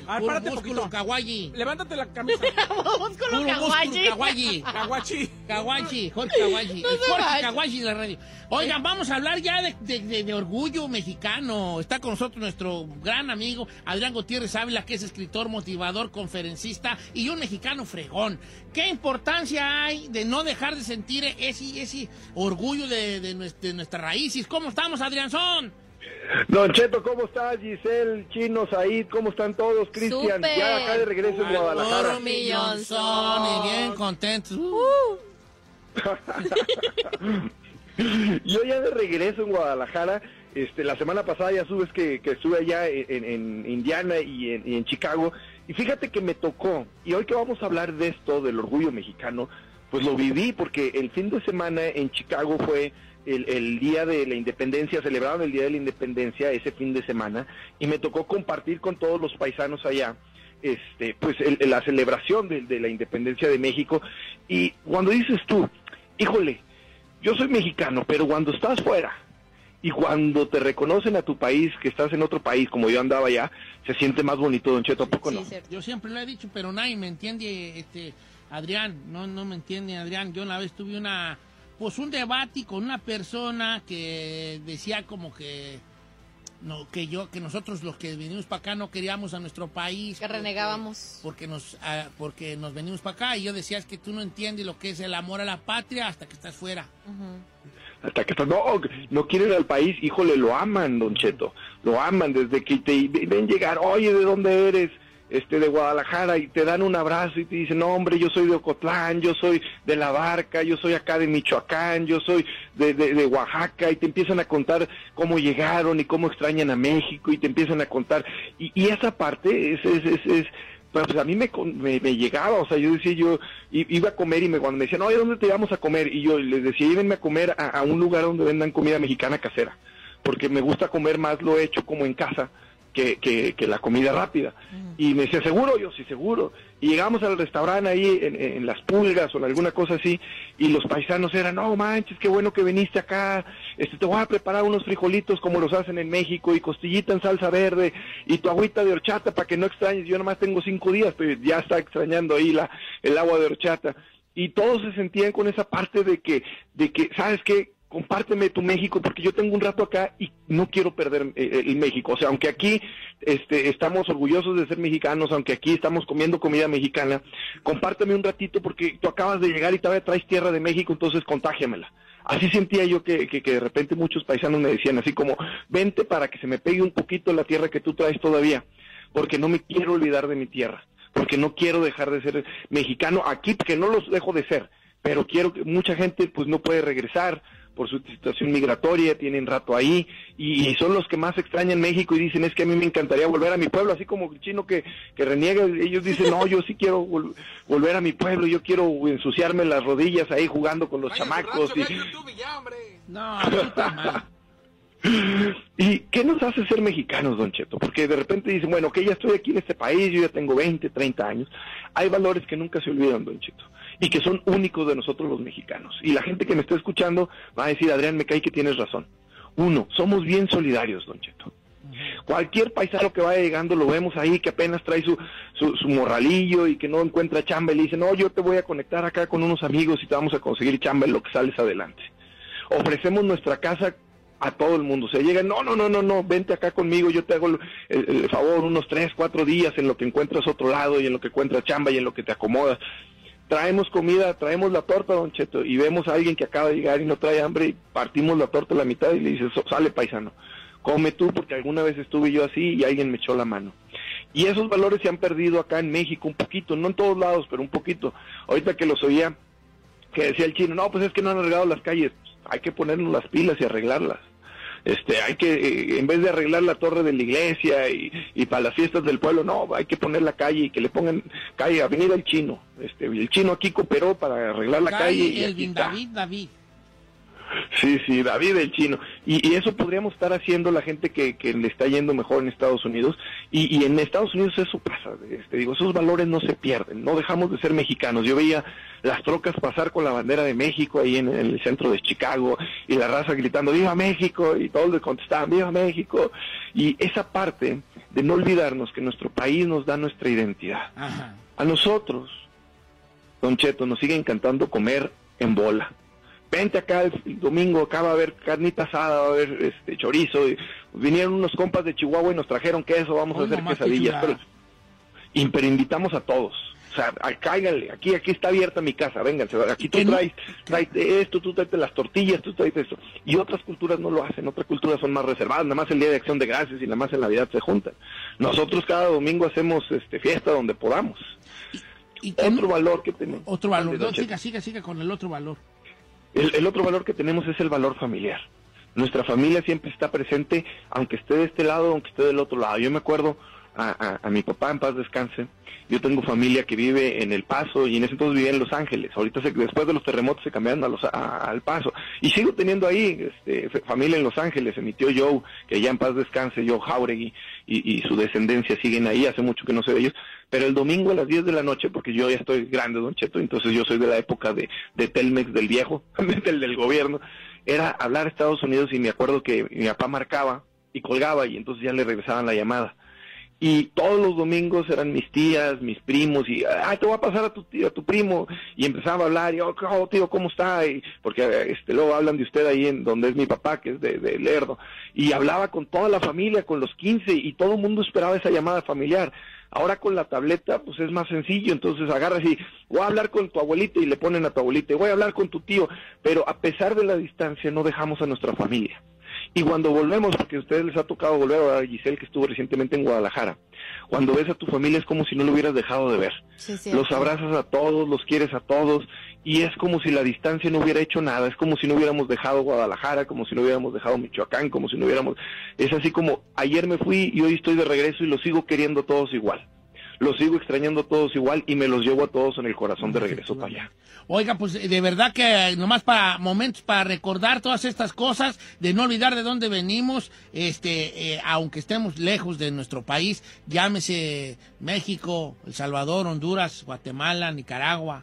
A ver, Puro párate músculo poquito. kawaii. Levántate la camisa. Con Puro músculo kawaii. kawaii. Kawachi. Kawachi, Jorge Kawachi. No Jorge. Kawachi de la radio. Oigan, vamos a hablar ya de, de- de- de orgullo mexicano. Está con nosotros nuestro gran amigo Adrián Gutiérrez Ávila, que es escritor, motivador, conferencista y un mexicano fregón. ¿Qué importancia hay de no dejar de sentir ese, ese orgullo de, de nues- de nuestras raíces? ¿Cómo estamos, Adrianzón? Don Cheto, ¿cómo estás? Giselle, Chino, Said, ¿cómo están todos? Cristian, ya acá de regreso en Guadalajara. Oro millonzón y bien contentos. Yo ya de regreso en Guadalajara, este, la semana pasada ya subes que, que estuve allá en, en Indiana y en, y en Chicago, y fíjate que me tocó, y hoy que vamos a hablar de esto, del orgullo mexicano, pues lo viví porque el fin de semana en Chicago fue el, el día de la independencia, celebraron el día de la independencia ese fin de semana, y me tocó compartir con todos los paisanos allá este pues el- la celebración de, de la independencia de México. Y cuando dices tú híjole yo soy mexicano pero cuando estás fuera y cuando te reconocen a tu país que estás en otro país como yo andaba allá se siente más bonito don Cheto ¿a poco no Yo siempre lo he dicho, pero nadie me entiende, este, Adrián, no, no me entiende, Adrián. Yo una vez tuve una, pues un debate con una persona que decía como que, no, que yo, que nosotros los que venimos para acá no queríamos a nuestro país. Que porque- renegábamos. Porque nos, ah, porque nos venimos para acá y yo decía es que tú no entiendes lo que es el amor a la patria hasta que estás fuera. hasta que estás, no, no quieren ir al país, híjole, lo aman, don Cheto, lo aman desde que te ven llegar, oye, ¿de dónde eres? Este, de Guadalajara, y te dan un abrazo y te dicen, no, hombre, yo soy de Ocotlán, yo soy de La Barca, yo soy acá de Michoacán, yo soy de, de, Oaxaca, y te empiezan a contar cómo llegaron y cómo extrañan a México, y te empiezan a contar, y, y esa parte es, es, es, es pues a mí me, me, me llegaba, o sea, yo decía, yo iba a comer y me, cuando me decían, oye, ¿dónde te vamos a comer? Y yo les decía, llévenme a comer a un lugar donde vendan comida mexicana casera, porque me gusta comer más lo hecho como en casa que, que, que la comida rápida. Y me decía, ¿seguro? Yo, sí, seguro. Y llegamos al restaurante ahí en, en Las Pulgas o en alguna cosa así, y los paisanos eran, no manches, qué bueno que viniste acá, este, te voy a preparar unos frijolitos como los hacen en México, y costillita en salsa verde, y tu agüita de horchata para que no extrañes, yo nomás tengo cinco días, pero ya está extrañando ahí la, el agua de horchata. Y todos se sentían con esa parte de que, de que, ¿sabes qué? Compárteme tu México porque yo tengo un rato acá y no quiero perder eh, el México. O sea, aunque aquí este, estamos orgullosos de ser mexicanos, aunque aquí estamos comiendo comida mexicana, compárteme un ratito porque tú acabas de llegar y todavía traes tierra de México, entonces contágiamela. Así sentía yo que, que, que de repente muchos paisanos me decían así como, vente para que se me pegue un poquito la tierra que tú traes todavía, porque no me quiero olvidar de mi tierra, porque no quiero dejar de ser mexicano aquí, porque no los dejo de ser, pero quiero que mucha gente pues no puede regresar por su situación migratoria, tienen rato ahí y, y son los que más extrañan México y dicen es que a mí me encantaría volver a mi pueblo, así como el chino que, que reniega, ellos dicen no, yo sí quiero vol- volver a mi pueblo, yo quiero ensuciarme las rodillas ahí jugando con los chamacos. y- No. ¿Y qué nos hace ser mexicanos, Don Cheto? Porque de repente dicen, bueno, que ya estoy aquí en este país, yo ya tengo 20, 30 años. Hay valores que nunca se olvidan, Don Cheto, y que son únicos de nosotros los mexicanos. Y la gente que me está escuchando va a decir, Adrián, me cae que tienes razón. Uno, somos bien solidarios, Don Cheto. Cualquier paisano que vaya llegando lo vemos ahí que apenas trae su, su, su morralillo y que no encuentra chamba y le dice, no, yo te voy a conectar acá con unos amigos y te vamos a conseguir chamba en lo que sales adelante. Ofrecemos nuestra casa a todo el mundo. Se llega, no, no, no, no, no, vente acá conmigo, yo te hago el, el- el favor unos tres, cuatro días en lo que encuentras otro lado y en lo que encuentras chamba y en lo que te acomodas. Traemos comida, traemos la torta, don Cheto, y vemos a alguien que acaba de llegar y no trae hambre y partimos la torta a la mitad y le dices, "So- sale paisano, come tú porque alguna vez estuve yo así y alguien me echó la mano. Y esos valores se han perdido acá en México un poquito, no en todos lados, pero un poquito. Ahorita que los oía, que decía el chino, no, pues es que no han arreglado las calles, hay que ponernos las pilas y arreglarlas. Este, hay que, eh, en vez de arreglar la torre de la iglesia y, y para las fiestas del pueblo, no, hay que poner la calle y que le pongan calle, Avenida El Chino. Este, el chino aquí cooperó para arreglar la calle. y aquí está. David, David. Sí, sí, David el chino. Y, y eso podríamos estar haciendo la gente que, que le está yendo mejor en Estados Unidos. Y, y en Estados Unidos eso pasa. Este, digo, esos valores no se pierden. No dejamos de ser mexicanos. Yo veía las trocas pasar con la bandera de México ahí en, en el centro de Chicago y la raza gritando ¡Viva México! Y todos le contestaban ¡Viva México! Y esa parte de no olvidarnos que nuestro país nos da nuestra identidad. Ajá. A nosotros, Don Cheto, nos sigue encantando comer en bola. Vente acá el, el domingo, acá va a haber carnita asada, va a haber este, chorizo. y vinieron unos compas de Chihuahua y nos trajeron queso, vamos a hacer quesadillas. Pero, y- pero invitamos a todos. O sea, cáiganle, aquí, aquí está abierta mi casa, vénganse, aquí tú traes, tráete esto, tú tráete las tortillas, tú tráete esto. Y otras culturas no lo hacen, otras culturas son más reservadas, nada más el Día de Acción de Gracias y nada más en Navidad se juntan. Nosotros cada domingo hacemos este fiesta donde podamos. Y otro valor que tenemos. Otro valor. No, siga, siga, siga con el otro valor. El, el otro valor que tenemos es el valor familiar. Nuestra familia siempre está presente, aunque esté de este lado, aunque esté del otro lado. Yo me acuerdo a, mi papá, en paz descanse. Yo tengo familia que vive en El Paso y en ese entonces vivía en Los Ángeles. Ahorita, se- después de los terremotos, se cambiaron a los, a- al Paso. Y sigo teniendo ahí este, familia en Los Ángeles. Mi tío Joe, que ya en paz descanse, Joe Jauregui, y, su descendencia siguen ahí. Hace mucho que no sé de ellos. Pero el domingo a las 10 de la noche, porque yo ya estoy grande, Don Cheto, entonces yo soy de la época de, de Telmex del viejo, del, del gobierno, era hablar a Estados Unidos y me acuerdo que mi papá marcaba y colgaba y entonces ya le regresaban la llamada. Y todos los domingos eran mis tías, mis primos, y, ah, te voy a pasar a tu tío, a tu primo, y empezaba a hablar, y, oh, oh, tío, ¿cómo está? Y, porque este, luego hablan de usted ahí en donde es mi papá, que es de, de Lerdo, y hablaba con toda la familia, con los 15, y todo el mundo esperaba esa llamada familiar. Ahora con la tableta, pues es más sencillo, entonces agarras y voy a hablar con tu abuelita y le ponen a tu abuelita, y voy a hablar con tu tío, pero a pesar de la distancia no dejamos a nuestra familia. Y cuando volvemos, porque a ustedes les ha tocado volver a Giselle, que estuvo recientemente en Guadalajara, cuando ves a tu familia es como si no lo hubieras dejado de ver. Los abrazas a todos, los quieres a todos, y es como si la distancia no hubiera hecho nada, es como si no hubiéramos dejado Guadalajara, como si no hubiéramos dejado Michoacán, como si no hubiéramos... Es así como ayer me fui y hoy estoy de regreso y los sigo queriendo todos igual. Los sigo extrañando todos igual y me los llevo a todos en el corazón de regreso para allá. Oiga, pues de verdad que nomás para momentos para recordar todas estas cosas, de no olvidar de dónde venimos, este, eh, aunque estemos lejos de nuestro país, llámese México, El Salvador, Honduras, Guatemala, Nicaragua,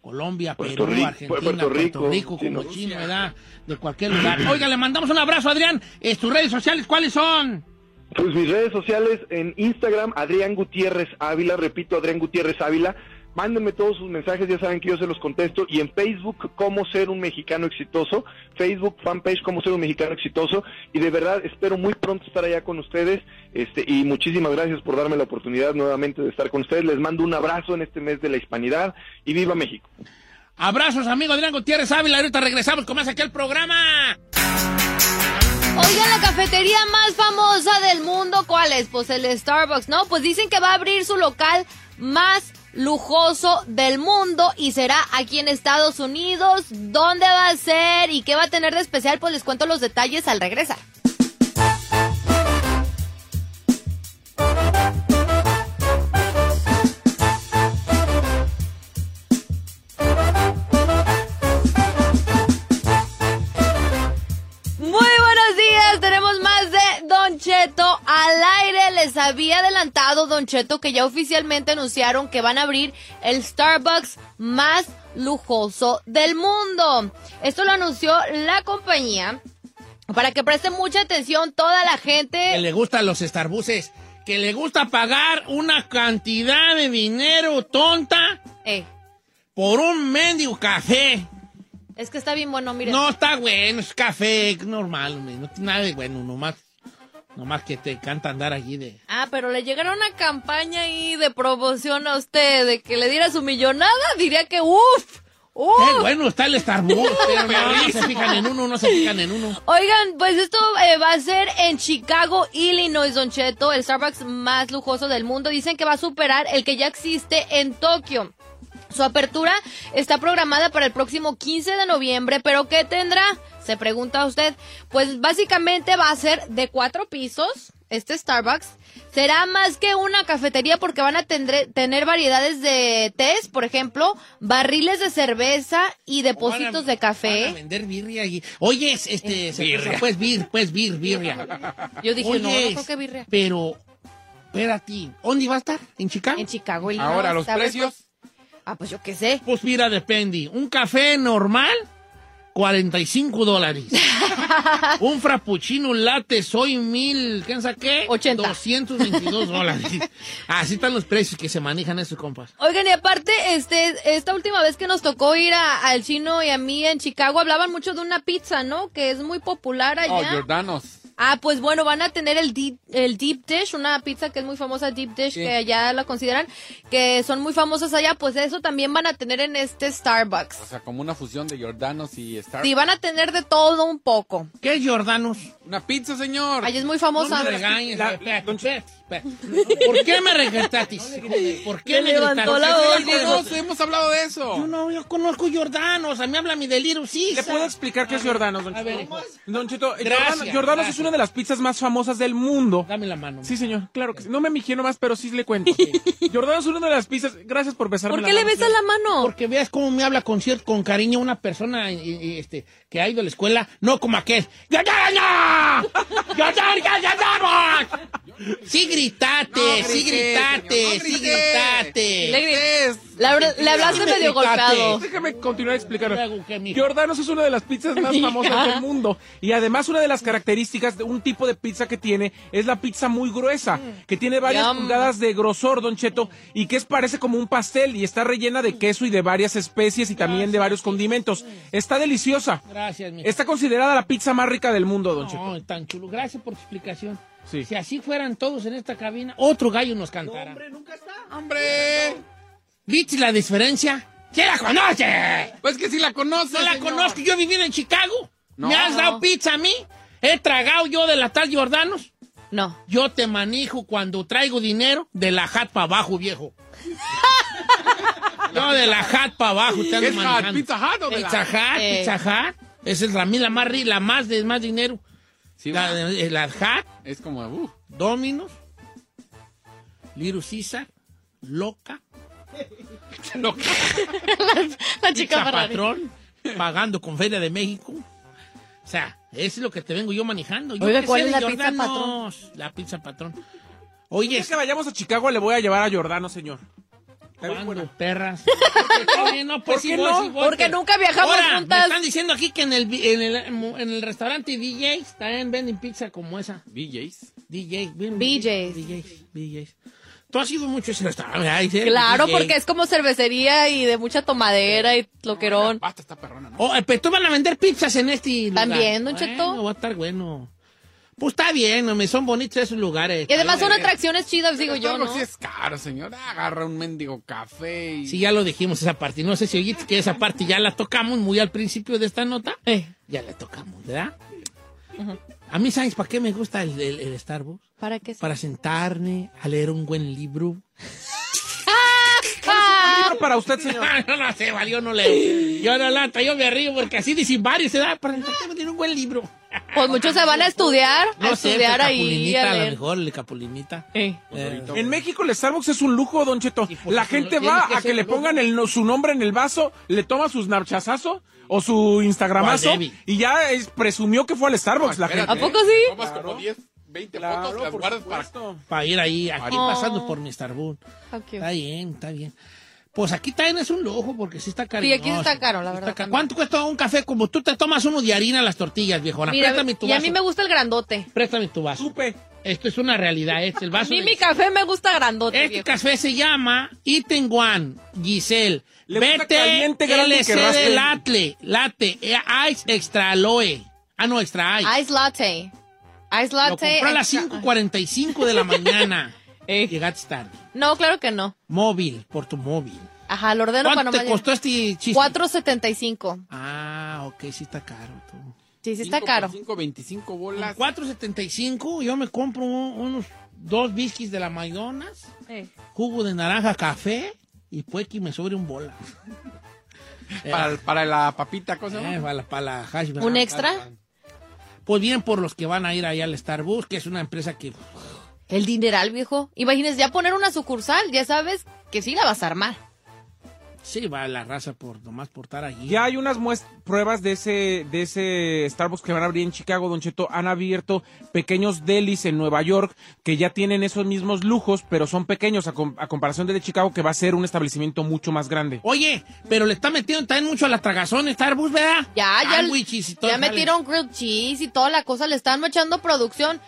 Colombia, Puerto Perú, Rico, Argentina, Puerto Puerto Rico, sí, como no. chino, ¿verdad? De cualquier lugar. Oiga, le mandamos un abrazo, Adrián. Eh, ¿Tus redes sociales cuáles son? Pues mis redes sociales en Instagram, Adrián Gutiérrez Ávila, repito, Adrián Gutiérrez Ávila. Mándenme todos sus mensajes, ya saben que yo se los contesto. Y en Facebook, Cómo Ser un Mexicano Exitoso. Facebook, fanpage, Cómo Ser un Mexicano Exitoso. Y de verdad, espero muy pronto estar allá con ustedes. Este, y muchísimas gracias por darme la oportunidad nuevamente de estar con ustedes. Les mando un abrazo en este mes de la hispanidad. Y viva México. Abrazos, amigo Adrián Gutiérrez Ávila. Ahorita regresamos con más aquí al programa. Oigan, la cafetería más famosa del mundo, ¿cuál es? Pues el Starbucks, ¿no? Pues dicen que va a abrir su local más lujoso del mundo y será aquí en Estados Unidos. ¿Dónde va a ser y qué va a tener de especial? Pues les cuento los detalles al regresar. Cheto al aire. Les había adelantado Don Cheto que ya oficialmente anunciaron que van a abrir el Starbucks más lujoso del mundo. Esto lo anunció la compañía Para que presten mucha atención toda la Que gente. le gustan los Starbucks, que le gusta pagar una cantidad de dinero tonta Eh, por un mendigo café. es que está bien bueno, mire. No está bueno, es café es normal, no tiene nada de bueno, nomás, nomás que te encanta andar allí de... Ah, pero le llegara una campaña ahí de promoción a usted, de que le diera su millonada, diría que uff, uff. Qué bueno está el Starbucks, pero no, no se fijan en uno, no se fijan en uno. Oigan, pues esto eh, va a ser en Chicago, Illinois, Don Cheto, el Starbucks más lujoso del mundo. Dicen que va a superar el que ya existe en Tokio. Su apertura está programada para el próximo 15 de noviembre, pero ¿qué tendrá? Se pregunta usted. Pues básicamente va a ser de cuatro pisos, este Starbucks. Será más que una cafetería porque van a tendre- tener variedades de tés, por ejemplo, barriles de cerveza y depósitos de Van a café. vender birria allí. Oye, es- este, cerveza, pues bir, pues bir, birria. Yo dije, no, no Oye, creo que birria. Pero, espérate, ¿dónde va a estar? ¿En Chicago? En Chicago, Illinois. Ahora, ¿los precios? Ah, pues yo qué sé. Pues mira, depende. Un café normal, 45 dólares. Un frappuccino latte soy mil, ¿quién saqué? 80. 222 dólares. Así están los precios que se manejan esos compas. Oigan, y aparte, este, esta última vez que nos tocó ir a- al chino y a mí en Chicago, hablaban mucho de una pizza, ¿no? Que es muy popular allá. Oh, Jordanos. Ah, pues bueno, van a tener el deep, el deep dish, una pizza que es muy famosa, deep dish, Sí. que allá la consideran, que son muy famosas allá, pues eso también van a tener en este Starbucks. O sea, como una fusión de Jordanos y Starbucks. Sí, van a tener de todo un poco. ¿Qué es Jordanos? Una pizza, señor. Allá es muy No famosa. me regañes. espera, espera. ¿Por qué me regañaste? ¿Por qué me levantó la ¿Qué voz, hemos hablado de eso. Yo no, yo conozco Jordanos. A mí habla mi delirio, sí. ¿Le puedo explicar qué es Jordanos, Don hijo. Don eh, Gracias, Jordanos, Jordanos es una de las pizzas más famosas del mundo. Dame la mano. Sí, señor, claro que sí. No me mijé nomás, pero sí le cuento. Jordanos es una de las pizzas. Gracias por besarme ¿Por qué le besas la mano? Porque veas cómo me habla con cierto, con cariño una persona eh, eh, este, que ha ido a la escuela, no como aquel. ¡Ya, ya, ya! ¡Ya, ya, ya, ya, ya! Sí gritate, No sí señor, no sí grité. gritate. Le, le hablaste medio golpeado. Déjame continuar explicando. Jordanos es una de las pizzas más Mija. famosas del mundo. Y además una de las características de un tipo de pizza que tiene es la pizza muy gruesa, que tiene varias Yum. pulgadas de grosor, Don Cheto, y que es parece como un pastel y está rellena de queso y de varias especies y también de varios condimentos. Está deliciosa. Gracias, mi. Está considerada la pizza más rica del mundo, Don Cheto. No, tan chulo. Gracias por tu explicación. Sí. Si así fueran todos en esta cabina, otro gallo nos cantará. ¡Hombre! ¿Viste la diferencia? ¡Sí la conoce! Pues que si la conoces, No la señor. conozco, yo he vivido en Chicago. No. ¿Me has dado pizza a mí? ¿He tragado yo de la tal Jordanos? No. Yo te manejo cuando traigo dinero de la hat para abajo, viejo. Yo de la hat para abajo te ando ¿Es manejando. Pizza Hut o de la- Pizza Hut, Eh. Pizza Hut. Esa es la, la más, ri- la más de más dinero. Sí, La, la Hut, Es como, uh, Dominos, Little Caesar, Loca, loca. La chica Pizza Ferrari. Patrón, pagando con Feria de México. O sea, eso es lo que te vengo yo manejando. Yo Oiga, ¿cuál sé es la pizza Jordanos. La pizza patrón. Oye, Es que vayamos a Chicago, le voy a llevar a Jordanos, señor. Está bien ¿cuándo, buena. perras? Está no, pues ¿Por qué no? voy, Porque nunca viajamos Ahora, juntas. Me están diciendo aquí que en el, en el, en el restaurante DJs también venden pizza como esa. BJ's. DJ, ven, BJ's. DJs, BJs. Tú has ido mucho a ese restaurante, Claro, DJ. porque es como cervecería y de mucha tomadera y loquerón. Basta esta perrona, ¿no? Oh, eh, pero tú van a vender pizzas en este lugar. También, don Cheto. Bueno, va a estar bueno. Pues está bien, hombre, son bonitos esos lugares. Y además son atracciones chidas, digo yo, ¿no? sí es caro, señor. Agarra un mendigo café y... Sí, ya lo dijimos esa parte. No sé si oíste que esa parte ya la tocamos muy al principio de esta nota. Eh. Ya la tocamos, ¿verdad? A mí, ¿sabes para qué me gusta el, el- el Starbucks? ¿Para qué? Para sentarme a leer un buen libro. Libro para usted, señor. Ah, no, no sé, vale, yo no leo. Yo no lata, yo me río porque así dicen varios, se da para a leer un buen libro. Pues muchos se van a estudiar, a No sé, estudiar ahí, Capulinita, a a lo mejor, el Capulinita. Eh. Eh, En México el Starbucks es un lujo, Don Cheto. pues, La gente va que a que le pongan el, no- su nombre en el vaso, le toma su snapchazazo o su instagramazo y ya es- presumió que fue al Starbucks la Espérate, gente. ¿A poco sí? Tomas como 10, 20 Claro, fotos, las guardas para... para ir ahí, aquí Oh. pasando por mi Starbucks. Está bien, está bien. Pues aquí también es un lujo porque sí está caro. Sí, aquí sí está caro, la verdad. ¿Cuánto cuesta un café? Como tú te tomas uno de harina las tortillas, viejona. Mira, Préstame tu y a vaso. mí me gusta el grandote. Préstame tu vaso. Supe. Esto es una realidad, es el A vaso. mí de- mi café me gusta grandote, Este viejo. café se llama Iten One, Giselle. Le gusta Vete caliente, LC de latte, latte, eh, ice extra aloe. Ah, no, extra ice. Ice latte. Ice Lo latte. compré a las extra- 5.45 de la mañana. Llegaste tarde. No, claro que no. Móvil, por tu móvil. Ajá, lo ordeno ¿Cuánto para te no costó este chiste? 4.75. Ah, ok, sí está caro. Tú. Sí, sí está caro. 5, 25 bolas. 4.75, yo me compro un- unos dos whiskies de la McDonald's, Sí. jugo de naranja, café y pues que me sobre un bola. Para, para la papita, cosa. Eh, para la, para la hash. ¿Un extra? Pues bien por los que van a ir allá al Starbucks, que es una empresa que... El dineral, viejo. Imagínese ya poner una sucursal, ya sabes que sí la vas a armar. Sí, va la raza por nomás por estar allí. Ya hay unas pruebas de ese, de ese Starbucks que van a abrir en Chicago, Don Cheto. Han abierto pequeños delis en Nueva York que ya tienen esos mismos lujos, pero son pequeños a, com- a comparación del de Chicago, que va a ser un establecimiento mucho más grande. Oye, pero le está metiendo también mucho a la tragazón Starbucks, ¿verdad? Ya, ya, Sándwiches y todo ya metieron grilled cheese y toda la cosa, le están echando producción,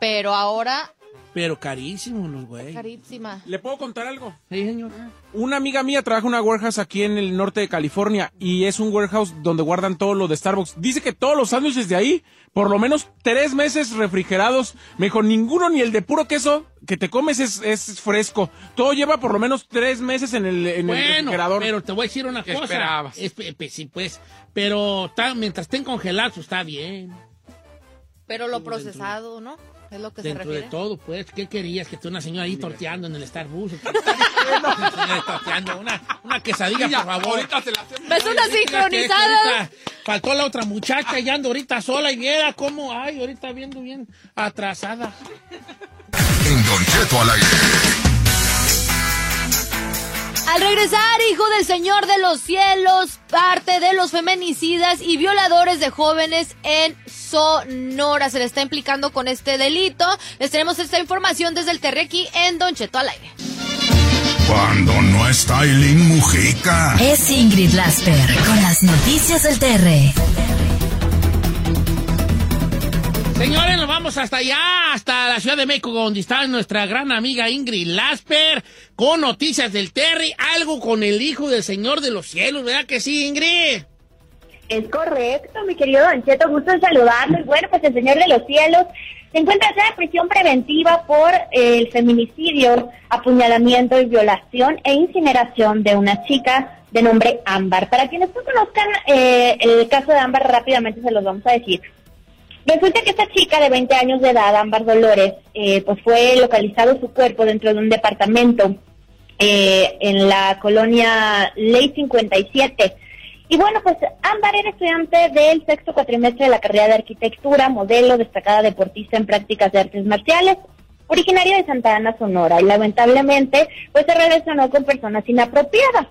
pero ahora Pero carísimos los güey. carísima. ¿Le puedo contar algo? Sí, señor. Una amiga mía trabaja en una warehouse aquí en el norte de California y es un warehouse donde guardan todo lo de Starbucks. Dice que todos los sándwiches de ahí, por lo menos tres meses refrigerados. Me dijo, ninguno ni el de puro queso que te comes es, es fresco. Todo lleva por lo menos tres meses en el, en el Bueno, refrigerador. pero te voy a decir una ¿Qué cosa. esperabas? Es- pe- pe- sí, pues, pero está- mientras estén congelados está bien. Pero lo procesado, ¿no? Es lo que se Dentro de todo, pues, ¿qué querías? Que tú una señora ahí torteando en el Starbucks. ¿Qué estás torteando. Una, una quesadilla, por favor. Ahorita se la hacemos. ¿Ves una sincronizada? Faltó la otra muchacha y ando ahorita sola y viera cómo, ay, ahorita viendo bien atrasada. En Don Cheto al aire. Al regresar, hijo del Señor de los cielos, parte de los feminicidas y violadores de jóvenes en Sonora. Se le está implicando con este delito. Les tenemos esta información desde el Terrequi en Don Cheto al aire. Cuando no está Eileen Mujica. Es Ingrid Lasper con las noticias del TR. Señores, nos vamos hasta allá, hasta la Ciudad de México, donde está nuestra gran amiga Ingrid Lasper, con noticias del Terry, algo con el Hijo del Señor de los Cielos, ¿verdad que sí, Ingrid? Es correcto, mi querido Don Cheto, gusto en saludarlos. Bueno, pues el Señor de los Cielos se encuentra en prisión preventiva por eh, el feminicidio, apuñalamiento y violación e incineración de una chica de nombre Ámbar. Para quienes no conozcan eh, el caso de Ámbar, rápidamente se los vamos a decir. Resulta que esta chica de 20 años de edad, Ámbar Dolores, eh, pues fue localizado su cuerpo dentro de un departamento eh, en la colonia Ley 57. Y bueno, pues Ámbar era estudiante del sexto cuatrimestre de la carrera de arquitectura, modelo, destacada deportista en prácticas de artes marciales, originaria de Santa Ana, Sonora, y lamentablemente pues se relacionó con personas inapropiadas.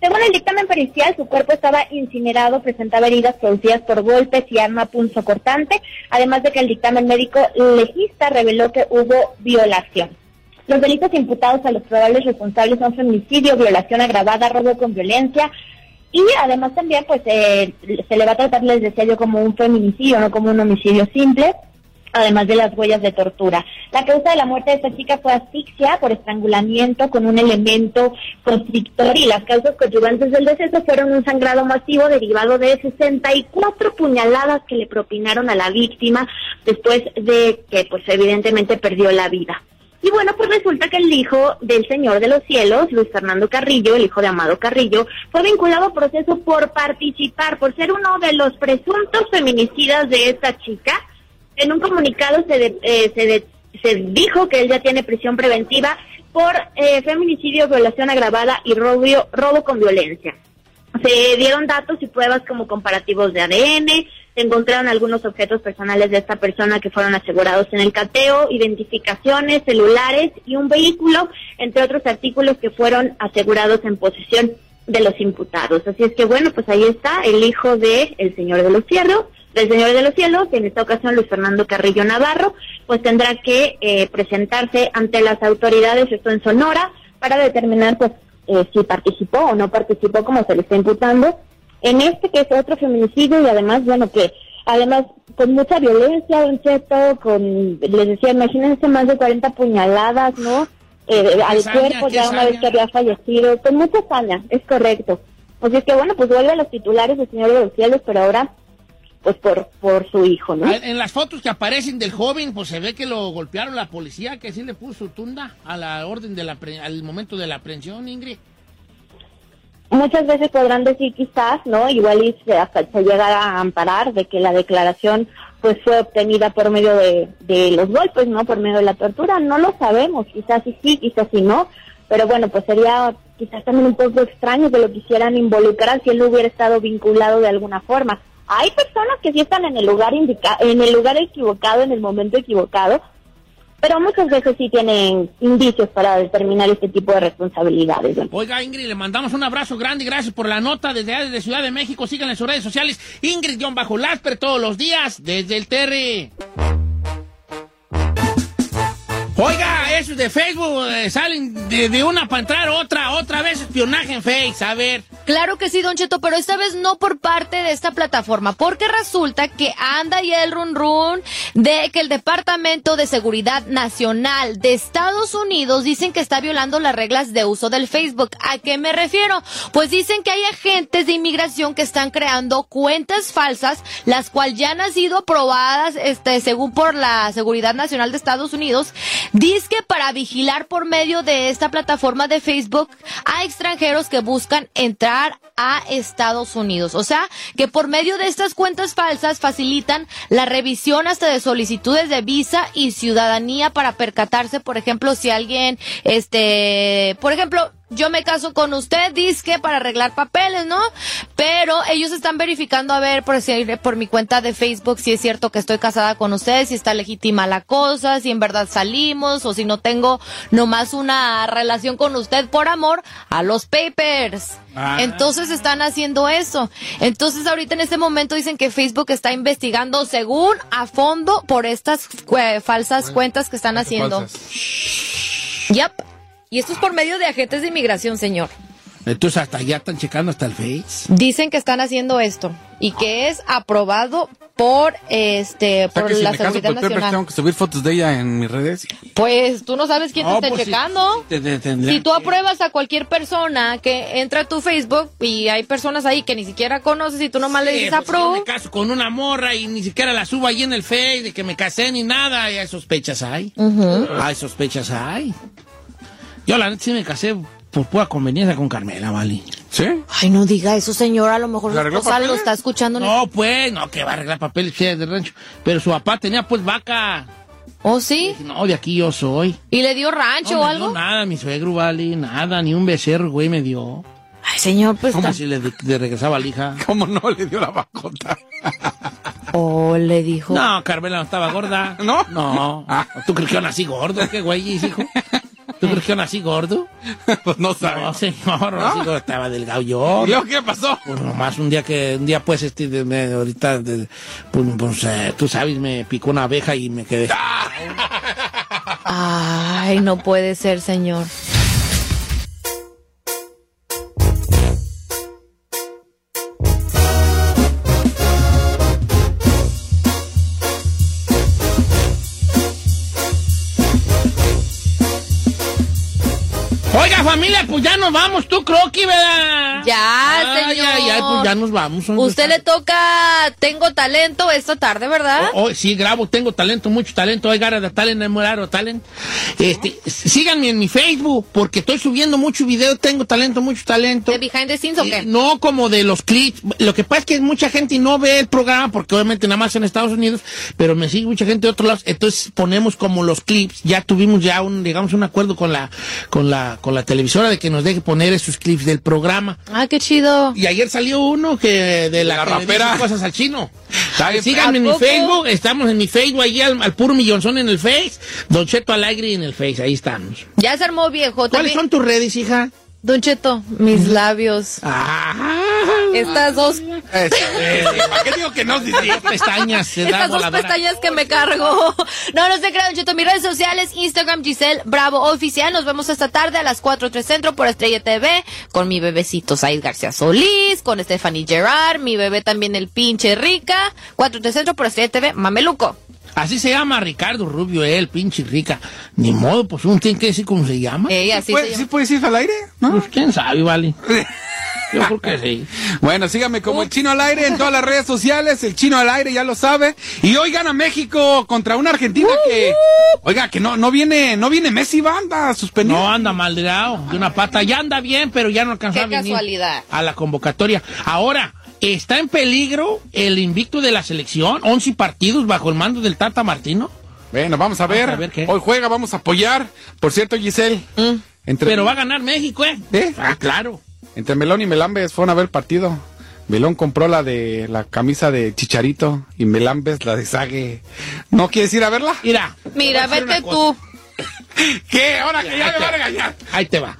Según el dictamen pericial, su cuerpo estaba incinerado, presentaba heridas producidas por golpes y arma punzocortante, además de que el dictamen médico legista reveló que hubo violación. Los delitos imputados a los probables responsables son feminicidio, violación agravada, robo con violencia y además también pues eh, se le va a tratar, les decía yo, como un feminicidio, no como un homicidio simple además de las huellas de tortura. La causa de la muerte de esta chica fue asfixia por estrangulamiento con un elemento constrictor y las causas coadyuvantes del deceso fueron un sangrado masivo derivado de 64 puñaladas que le propinaron a la víctima después de que pues evidentemente perdió la vida. Y bueno, pues resulta que el hijo del Señor de los Cielos, Luis Fernando Carrillo, el hijo de Amado Carrillo, fue vinculado a proceso por participar, por ser uno de los presuntos feminicidas de esta chica. En un comunicado se, de- eh, se, de- se dijo que él ya tiene prisión preventiva por eh, feminicidio, violación agravada y robo, robo con violencia. Se dieron datos y pruebas como comparativos de ADN, se encontraron algunos objetos personales de esta persona que fueron asegurados en el cateo, identificaciones, celulares y un vehículo, entre otros artículos que fueron asegurados en posesión de los imputados. Así es que bueno, pues ahí está el hijo de el Señor de los Cielos, del Señor de los Cielos, en esta ocasión Luis Fernando Carrillo Navarro, pues tendrá que eh, presentarse ante las autoridades, esto en Sonora, para determinar pues eh, si participó o no participó como se le está imputando en este que es otro feminicidio y además, bueno, que además con mucha violencia, Don Cheto, con, les decía, imagínense más de 40 puñaladas, ¿no? Eh, al saña, cuerpo ya una saña. vez que había fallecido, con mucha hazaña, es correcto. O sea, es que bueno, pues vuelve a los titulares del Señor de los Cielos, pero ahora, pues por, por su hijo, ¿no? Ah, En las fotos que aparecen del joven, pues se ve que lo golpearon la policía, que sí le puso tunda a la orden de la pre- al momento de la aprehensión, Ingrid. muchas veces podrán decir quizás, ¿no? Igual y se, hasta se llegará a amparar de que la declaración pues fue obtenida por medio de, de los golpes, ¿no? Por medio de la tortura, no lo sabemos, quizás sí sí, quizás sí no, pero bueno, pues sería quizás también un poco extraño que lo quisieran involucrar si él no hubiera estado vinculado de alguna forma. Hay personas que sí están en el lugar indica en el lugar equivocado, en el momento equivocado, pero muchas veces sí tienen indicios para determinar este tipo de responsabilidades. Oiga, Ingrid, le mandamos un abrazo grande y gracias por la nota desde, Ciudad de México. Síganla en sus redes sociales. Ingrid-Lasper todos los días desde el Terry. Oiga, de Facebook salen de, una para entrar otra, otra vez espionaje en Face. A ver. Claro que sí, Don Cheto, pero esta vez no por parte de esta plataforma, porque resulta que anda ya el run run de que el Departamento de Seguridad Nacional de Estados Unidos dicen que está violando las reglas de uso del Facebook. ¿A qué me refiero? Pues dicen que hay agentes de inmigración que están creando cuentas falsas, las cuales ya han sido aprobadas, este, según por la Seguridad Nacional de Estados Unidos, dice que vigilar por medio de esta plataforma de Facebook a extranjeros que buscan entrar a Estados Unidos. O sea, que por medio de estas cuentas falsas facilitan la revisión hasta de solicitudes de visa y ciudadanía para percatarse, por ejemplo, si alguien, este, por ejemplo, yo me caso con usted, que para arreglar papeles, ¿no? Pero ellos están verificando a ver por, si, por mi cuenta de Facebook si es cierto que estoy casada con usted, si está legítima la cosa, si en verdad salimos o si no tengo nomás una relación con usted por amor a los papers. Ah. Entonces están haciendo eso. Entonces ahorita en este momento dicen que Facebook está investigando según a fondo por estas eh, falsas cuentas que están haciendo. Yep. Y esto es por medio de agentes de inmigración, señor. Entonces hasta ya están checando hasta el Face. Dicen que están haciendo esto y que es aprobado por este O sea por que si la me caso seguridad Pepe, nacional. tengo que subir fotos de ella en mis redes. Pues tú no sabes quién No, te está pues, checando. te- te- tendrían Si tú que- apruebas a cualquier persona que entra a tu Facebook y hay personas ahí que ni siquiera conoces y tú nomás le dices pues, yo approve. me caso con una morra y ni siquiera la subo ahí en el Face de que me casé ni nada. Y hay sospechas hay. Ujú. Hay sospechas hay. Yo la neta sí me casé por pura conveniencia con Carmela, ¿vale? ¿Sí? Ay, no diga eso, señor. A lo mejor ¿Le su esposa lo está escuchando. en el- No, pues, no, que va a arreglar papeles de rancho. Pero su papá tenía pues vaca. ¿Oh, sí? No, de aquí yo soy. ¿Y le dio rancho No o me algo? dio nada, mi suegro, vale, nada, ni un becerro, güey, me dio. Ay, señor, pues. ¿Cómo si le, le regresaba la hija? ¿Cómo no le dio la bacota? Oh, le dijo. No, Carmela no estaba gorda. ¿No? No. ¿Tú crees que yo nací gordo? ¿Qué güey, hijo? ¿Tú crees que yo nací gordo? Pues no sabe. No, señor, no, nací gordo, estaba delgado yo. ¿Y qué pasó? Pues nomás un día que, un día pues, este, de- me- ahorita, de- pues, pues, eh, tú sabes, me picó una abeja y me quedé. Ay, no puede ser, señor. Ya nos vamos, tú, Croqui, ¿verdad? Ya, Ay, señor. ay, ay, pues ya nos vamos. hombre. Usted le toca Tengo Talento esta tarde, ¿verdad? Oh, oh, sí, grabo, tengo talento, mucho talento. I got a talent, a talent. Este, síganme en mi Facebook, porque estoy subiendo mucho video, tengo talento, mucho talento. ¿De behind the scenes o qué? Eh, No como de los clips. Lo que pasa es que mucha gente no ve el programa, porque obviamente nada más en Estados Unidos, pero me sigue mucha gente de otros lados. Entonces ponemos como los clips. Ya tuvimos ya un, digamos, un acuerdo con la, con la, con la televisora de que nos deje poner esos clips del programa. Ah, qué chido. Y ayer salió uno que de la, La que le rapera. dice cosas al chino. Síganme en ¿a mi? Facebook, estamos en mi Facebook, allí al, al puro millonzón en el Face, Don Cheto Alegre en el Face, ahí estamos. Ya se armó viejo. ¿Cuáles También- son tus redes, hija? Don Cheto, mis labios. Ah, Estas dos. ¿Para qué digo que no? Pestañas, se Estas dos voladora. pestañas que me cargo. No, no se crean, Cheto. Mis redes sociales, Instagram, Giselle Bravo Oficial. Nos vemos esta tarde a las 4 3 Centro por Estrella TV. Con mi bebecito Said García Solís. Con Stephanie Gerard. Mi bebé también el pinche rica. 4 3 Centro por Estrella TV. Mameluco. Así se llama Ricardo Rubio, él, pinche rica. Ni modo, pues uno tiene que decir cómo se llama. Ella sí ¿Puede- se ¿Sí llama. puedes ir al aire? ¿No? Pues quién sabe, vale. Yo creo que sí. Bueno, síganme como el chino al aire en todas las redes sociales, el chino al aire ya lo sabe. Y hoy gana México contra una Argentina que, oiga, que no, no viene, no viene Messi, banda, suspendido. No anda mal de lado, de una pata. Ya anda bien, pero ya no alcanzó Qué a venir casualidad. a la convocatoria. Ahora, ¿está en peligro el invicto de la selección? 11 partidos bajo el mando del Tata Martino. Bueno, vamos a ver. Vamos a ver qué. Hoy juega, vamos a apoyar. Por cierto, Giselle. Entre, Pero va a ganar México, ¿eh? ¿Eh? Ah, claro. entre Melón y Melambes fueron a ver el partido. Melón compró la de la camisa de Chicharito y Melambes la de Sague. ¿No quieres ir a verla? Mira. Mira, vete tú. ¿Qué? Ahora que ya me van a va. regañar. Ahí te va.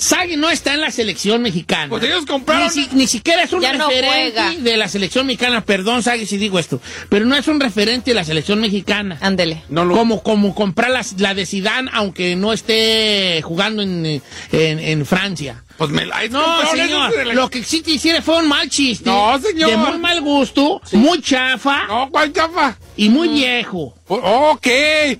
Sagui no está en la selección mexicana. Pues ellos compraron- Ni, si- ni siquiera es un Ya referente de la selección mexicana. Perdón, Sagui, si digo esto. Pero no es un referente de la selección mexicana. Ándele. No lo- Como, como comprar la, la de Zidane, aunque no esté jugando en, en, en Francia. Pues me la No, señor. la- Lo que sí te hiciera fue un mal chiste. No, señor. De muy mal gusto, muy chafa No, ¿cuál chapa? y muy viejo. Oh, ok,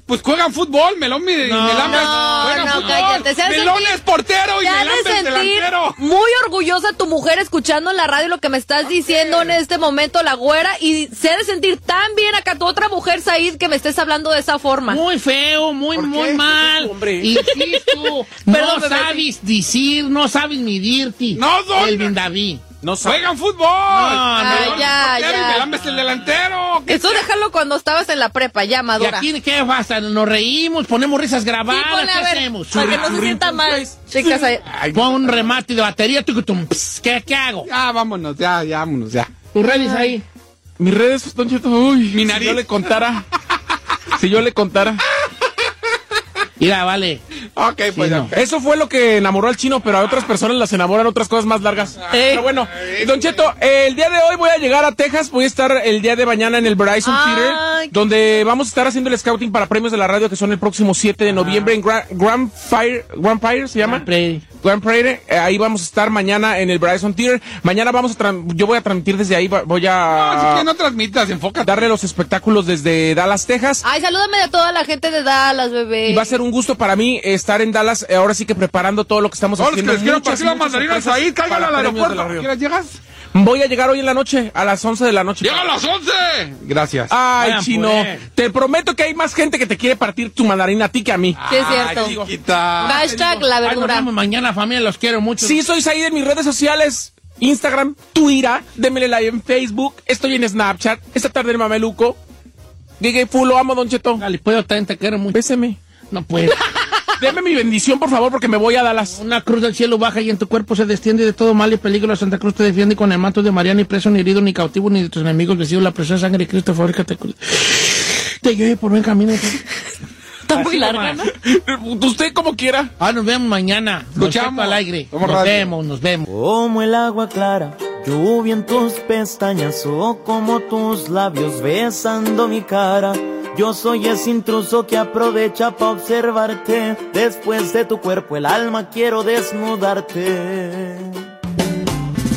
pues juegan fútbol, Melón y No. Melambes. No, juegan no, fútbol. cállate. Se ha de Melón sentir- es portero y sentir delantero. muy orgullosa tu mujer escuchando en la radio lo que me estás diciendo en este momento, la güera, y se ha de sentir tan bien acá tu otra mujer, Said, que me estés hablando de esa forma. Muy feo, muy, muy mal. Hombre. Insisto, no Perdón, sabes decir, no sabes medirte. No, don- Elvin David. No sabe. Juegan fútbol. No, no, es ya, ya. Y el delantero. ¿Qué Eso déjalo cuando estabas en la prepa, ya ¿Y madura. aquí qué pasa? ¿Nos reímos? ¿Ponemos risas grabadas? ¿Qué ver, hacemos? para que no se sienta mal. Chicas, ahí- Pon un remate de batería. ¿Qué, ¿Qué hago? Ya, vámonos, ya, ya, vámonos, ya. ¿Tus redes ahí? Mis redes, Don Cheto, uy, Mi Si nariz. yo le contara. si yo le contara. Mira, vale. Ok, pues Sí, no. Eso fue lo que enamoró al chino, pero a otras personas las enamoran otras cosas más largas. Pero bueno, Don Cheto, eh, el día de hoy voy a llegar a Texas, voy a estar el día de mañana en el Verizon Ay, Theater, donde vamos a estar haciendo el scouting para premios de la radio que son el próximo 7 de noviembre en Gra- Grand Fire, Grand Fire se llama. Prairie. Grand Prairie, eh, ahí vamos a estar mañana en el Verizon Theater. Mañana vamos a yo voy a transmitir desde ahí, voy No, así a que no transmitas, enfócate. darle los espectáculos desde Dallas, Texas. Ay, salúdame a toda la gente de Dallas, bebé. Y va a ser un gusto para mí estar en Dallas, eh, ahora sí que preparando todo lo que estamos Todos los que haciendo. les Muchas, partir las muchas mandarinas ahí, caigan para al aeropuerto. ¿Quieres llegas? Voy a llegar hoy en la noche, a las 11 de la noche. ¡Llega a las 11! Gracias. Ay, Vayan, chino, pues. te prometo que hay más gente que te quiere partir tu mandarina a ti que a mí. Sí, es cierto. Ay, chiquita. Hashtag la verdura. vemos mañana, familia. Los quiero mucho. Sí, soy ahí en mis redes sociales. Instagram, Twitter, démele like en Facebook, estoy en Snapchat, esta tarde en Mameluco. Giga Full, lo amo, Don Cheto. Dale, puedo también te quiero mucho. Béseme. No puedo. Deme mi bendición, por favor, porque me voy a Dallas. Una cruz del cielo baja y en tu cuerpo se desciende de todo mal y peligro. Santa Cruz te defiende con el manto de María, ni preso, ni herido, ni cautivo, ni de tus enemigos. Recibe la preciosa sangre de Cristo, favorita te Te lleve por buen camino. Está muy larga, ¿no? Usted como quiera. Ah, nos vemos mañana. Nos Escuchamos. al aire. Nos radio. vemos, nos vemos. Como el agua clara, lluvia en tus pestañas o como tus labios besando mi cara. Yo soy ese intruso que aprovecha para observarte. Después de tu cuerpo el alma quiero desnudarte.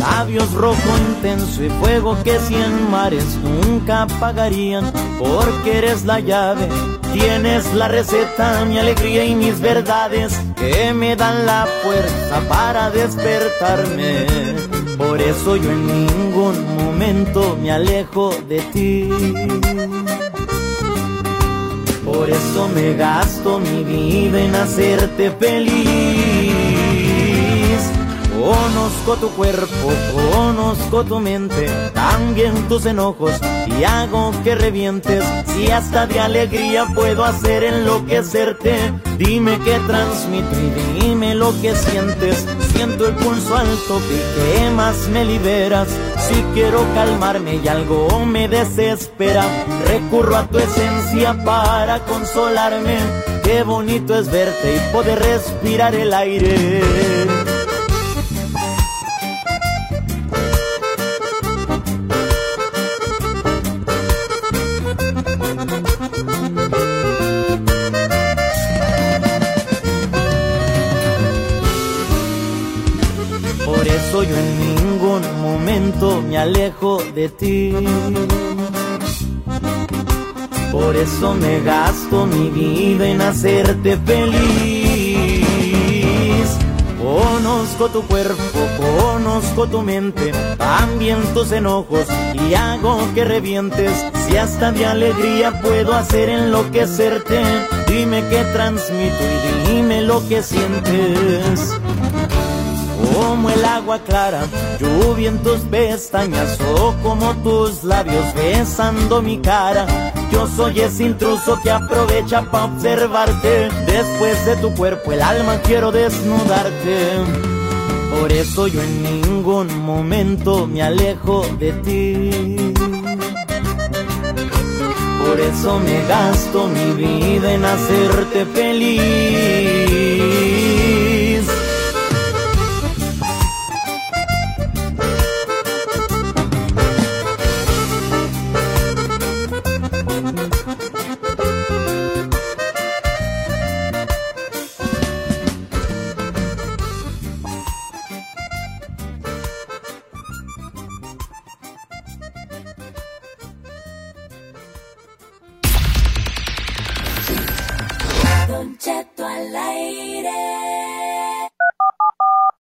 Labios rojo intenso y fuego que cien mares nunca apagarían. Porque eres la llave, tienes la receta, mi alegría y mis verdades que me dan la fuerza para despertarme. Por eso yo en ningún momento me alejo de ti. Por eso me gasto mi vida en hacerte feliz. Conozco tu cuerpo, conozco tu mente, también tus enojos y hago que revientes. Si hasta de alegría puedo hacer enloquecerte, dime qué transmito y dime lo que sientes. Siento el pulso alto y que más me liberas. Si quiero calmarme y algo me desespera, recurro a tu esencia para consolarme. Qué bonito es verte y poder respirar el aire. Me alejo de ti. Por eso me gasto mi vida en hacerte feliz. Conozco tu cuerpo, conozco tu mente, también tus enojos y hago que revientes. Si hasta de alegría puedo hacer enloquecerte, dime qué transmito y dime lo que sientes como el agua clara, lluvia tus pestañas o como tus labios besando mi cara. Yo soy ese intruso que aprovecha para observarte. Después de tu cuerpo el alma quiero desnudarte. Por eso yo en ningún momento me alejo de ti. Por eso me gasto mi vida en hacerte feliz.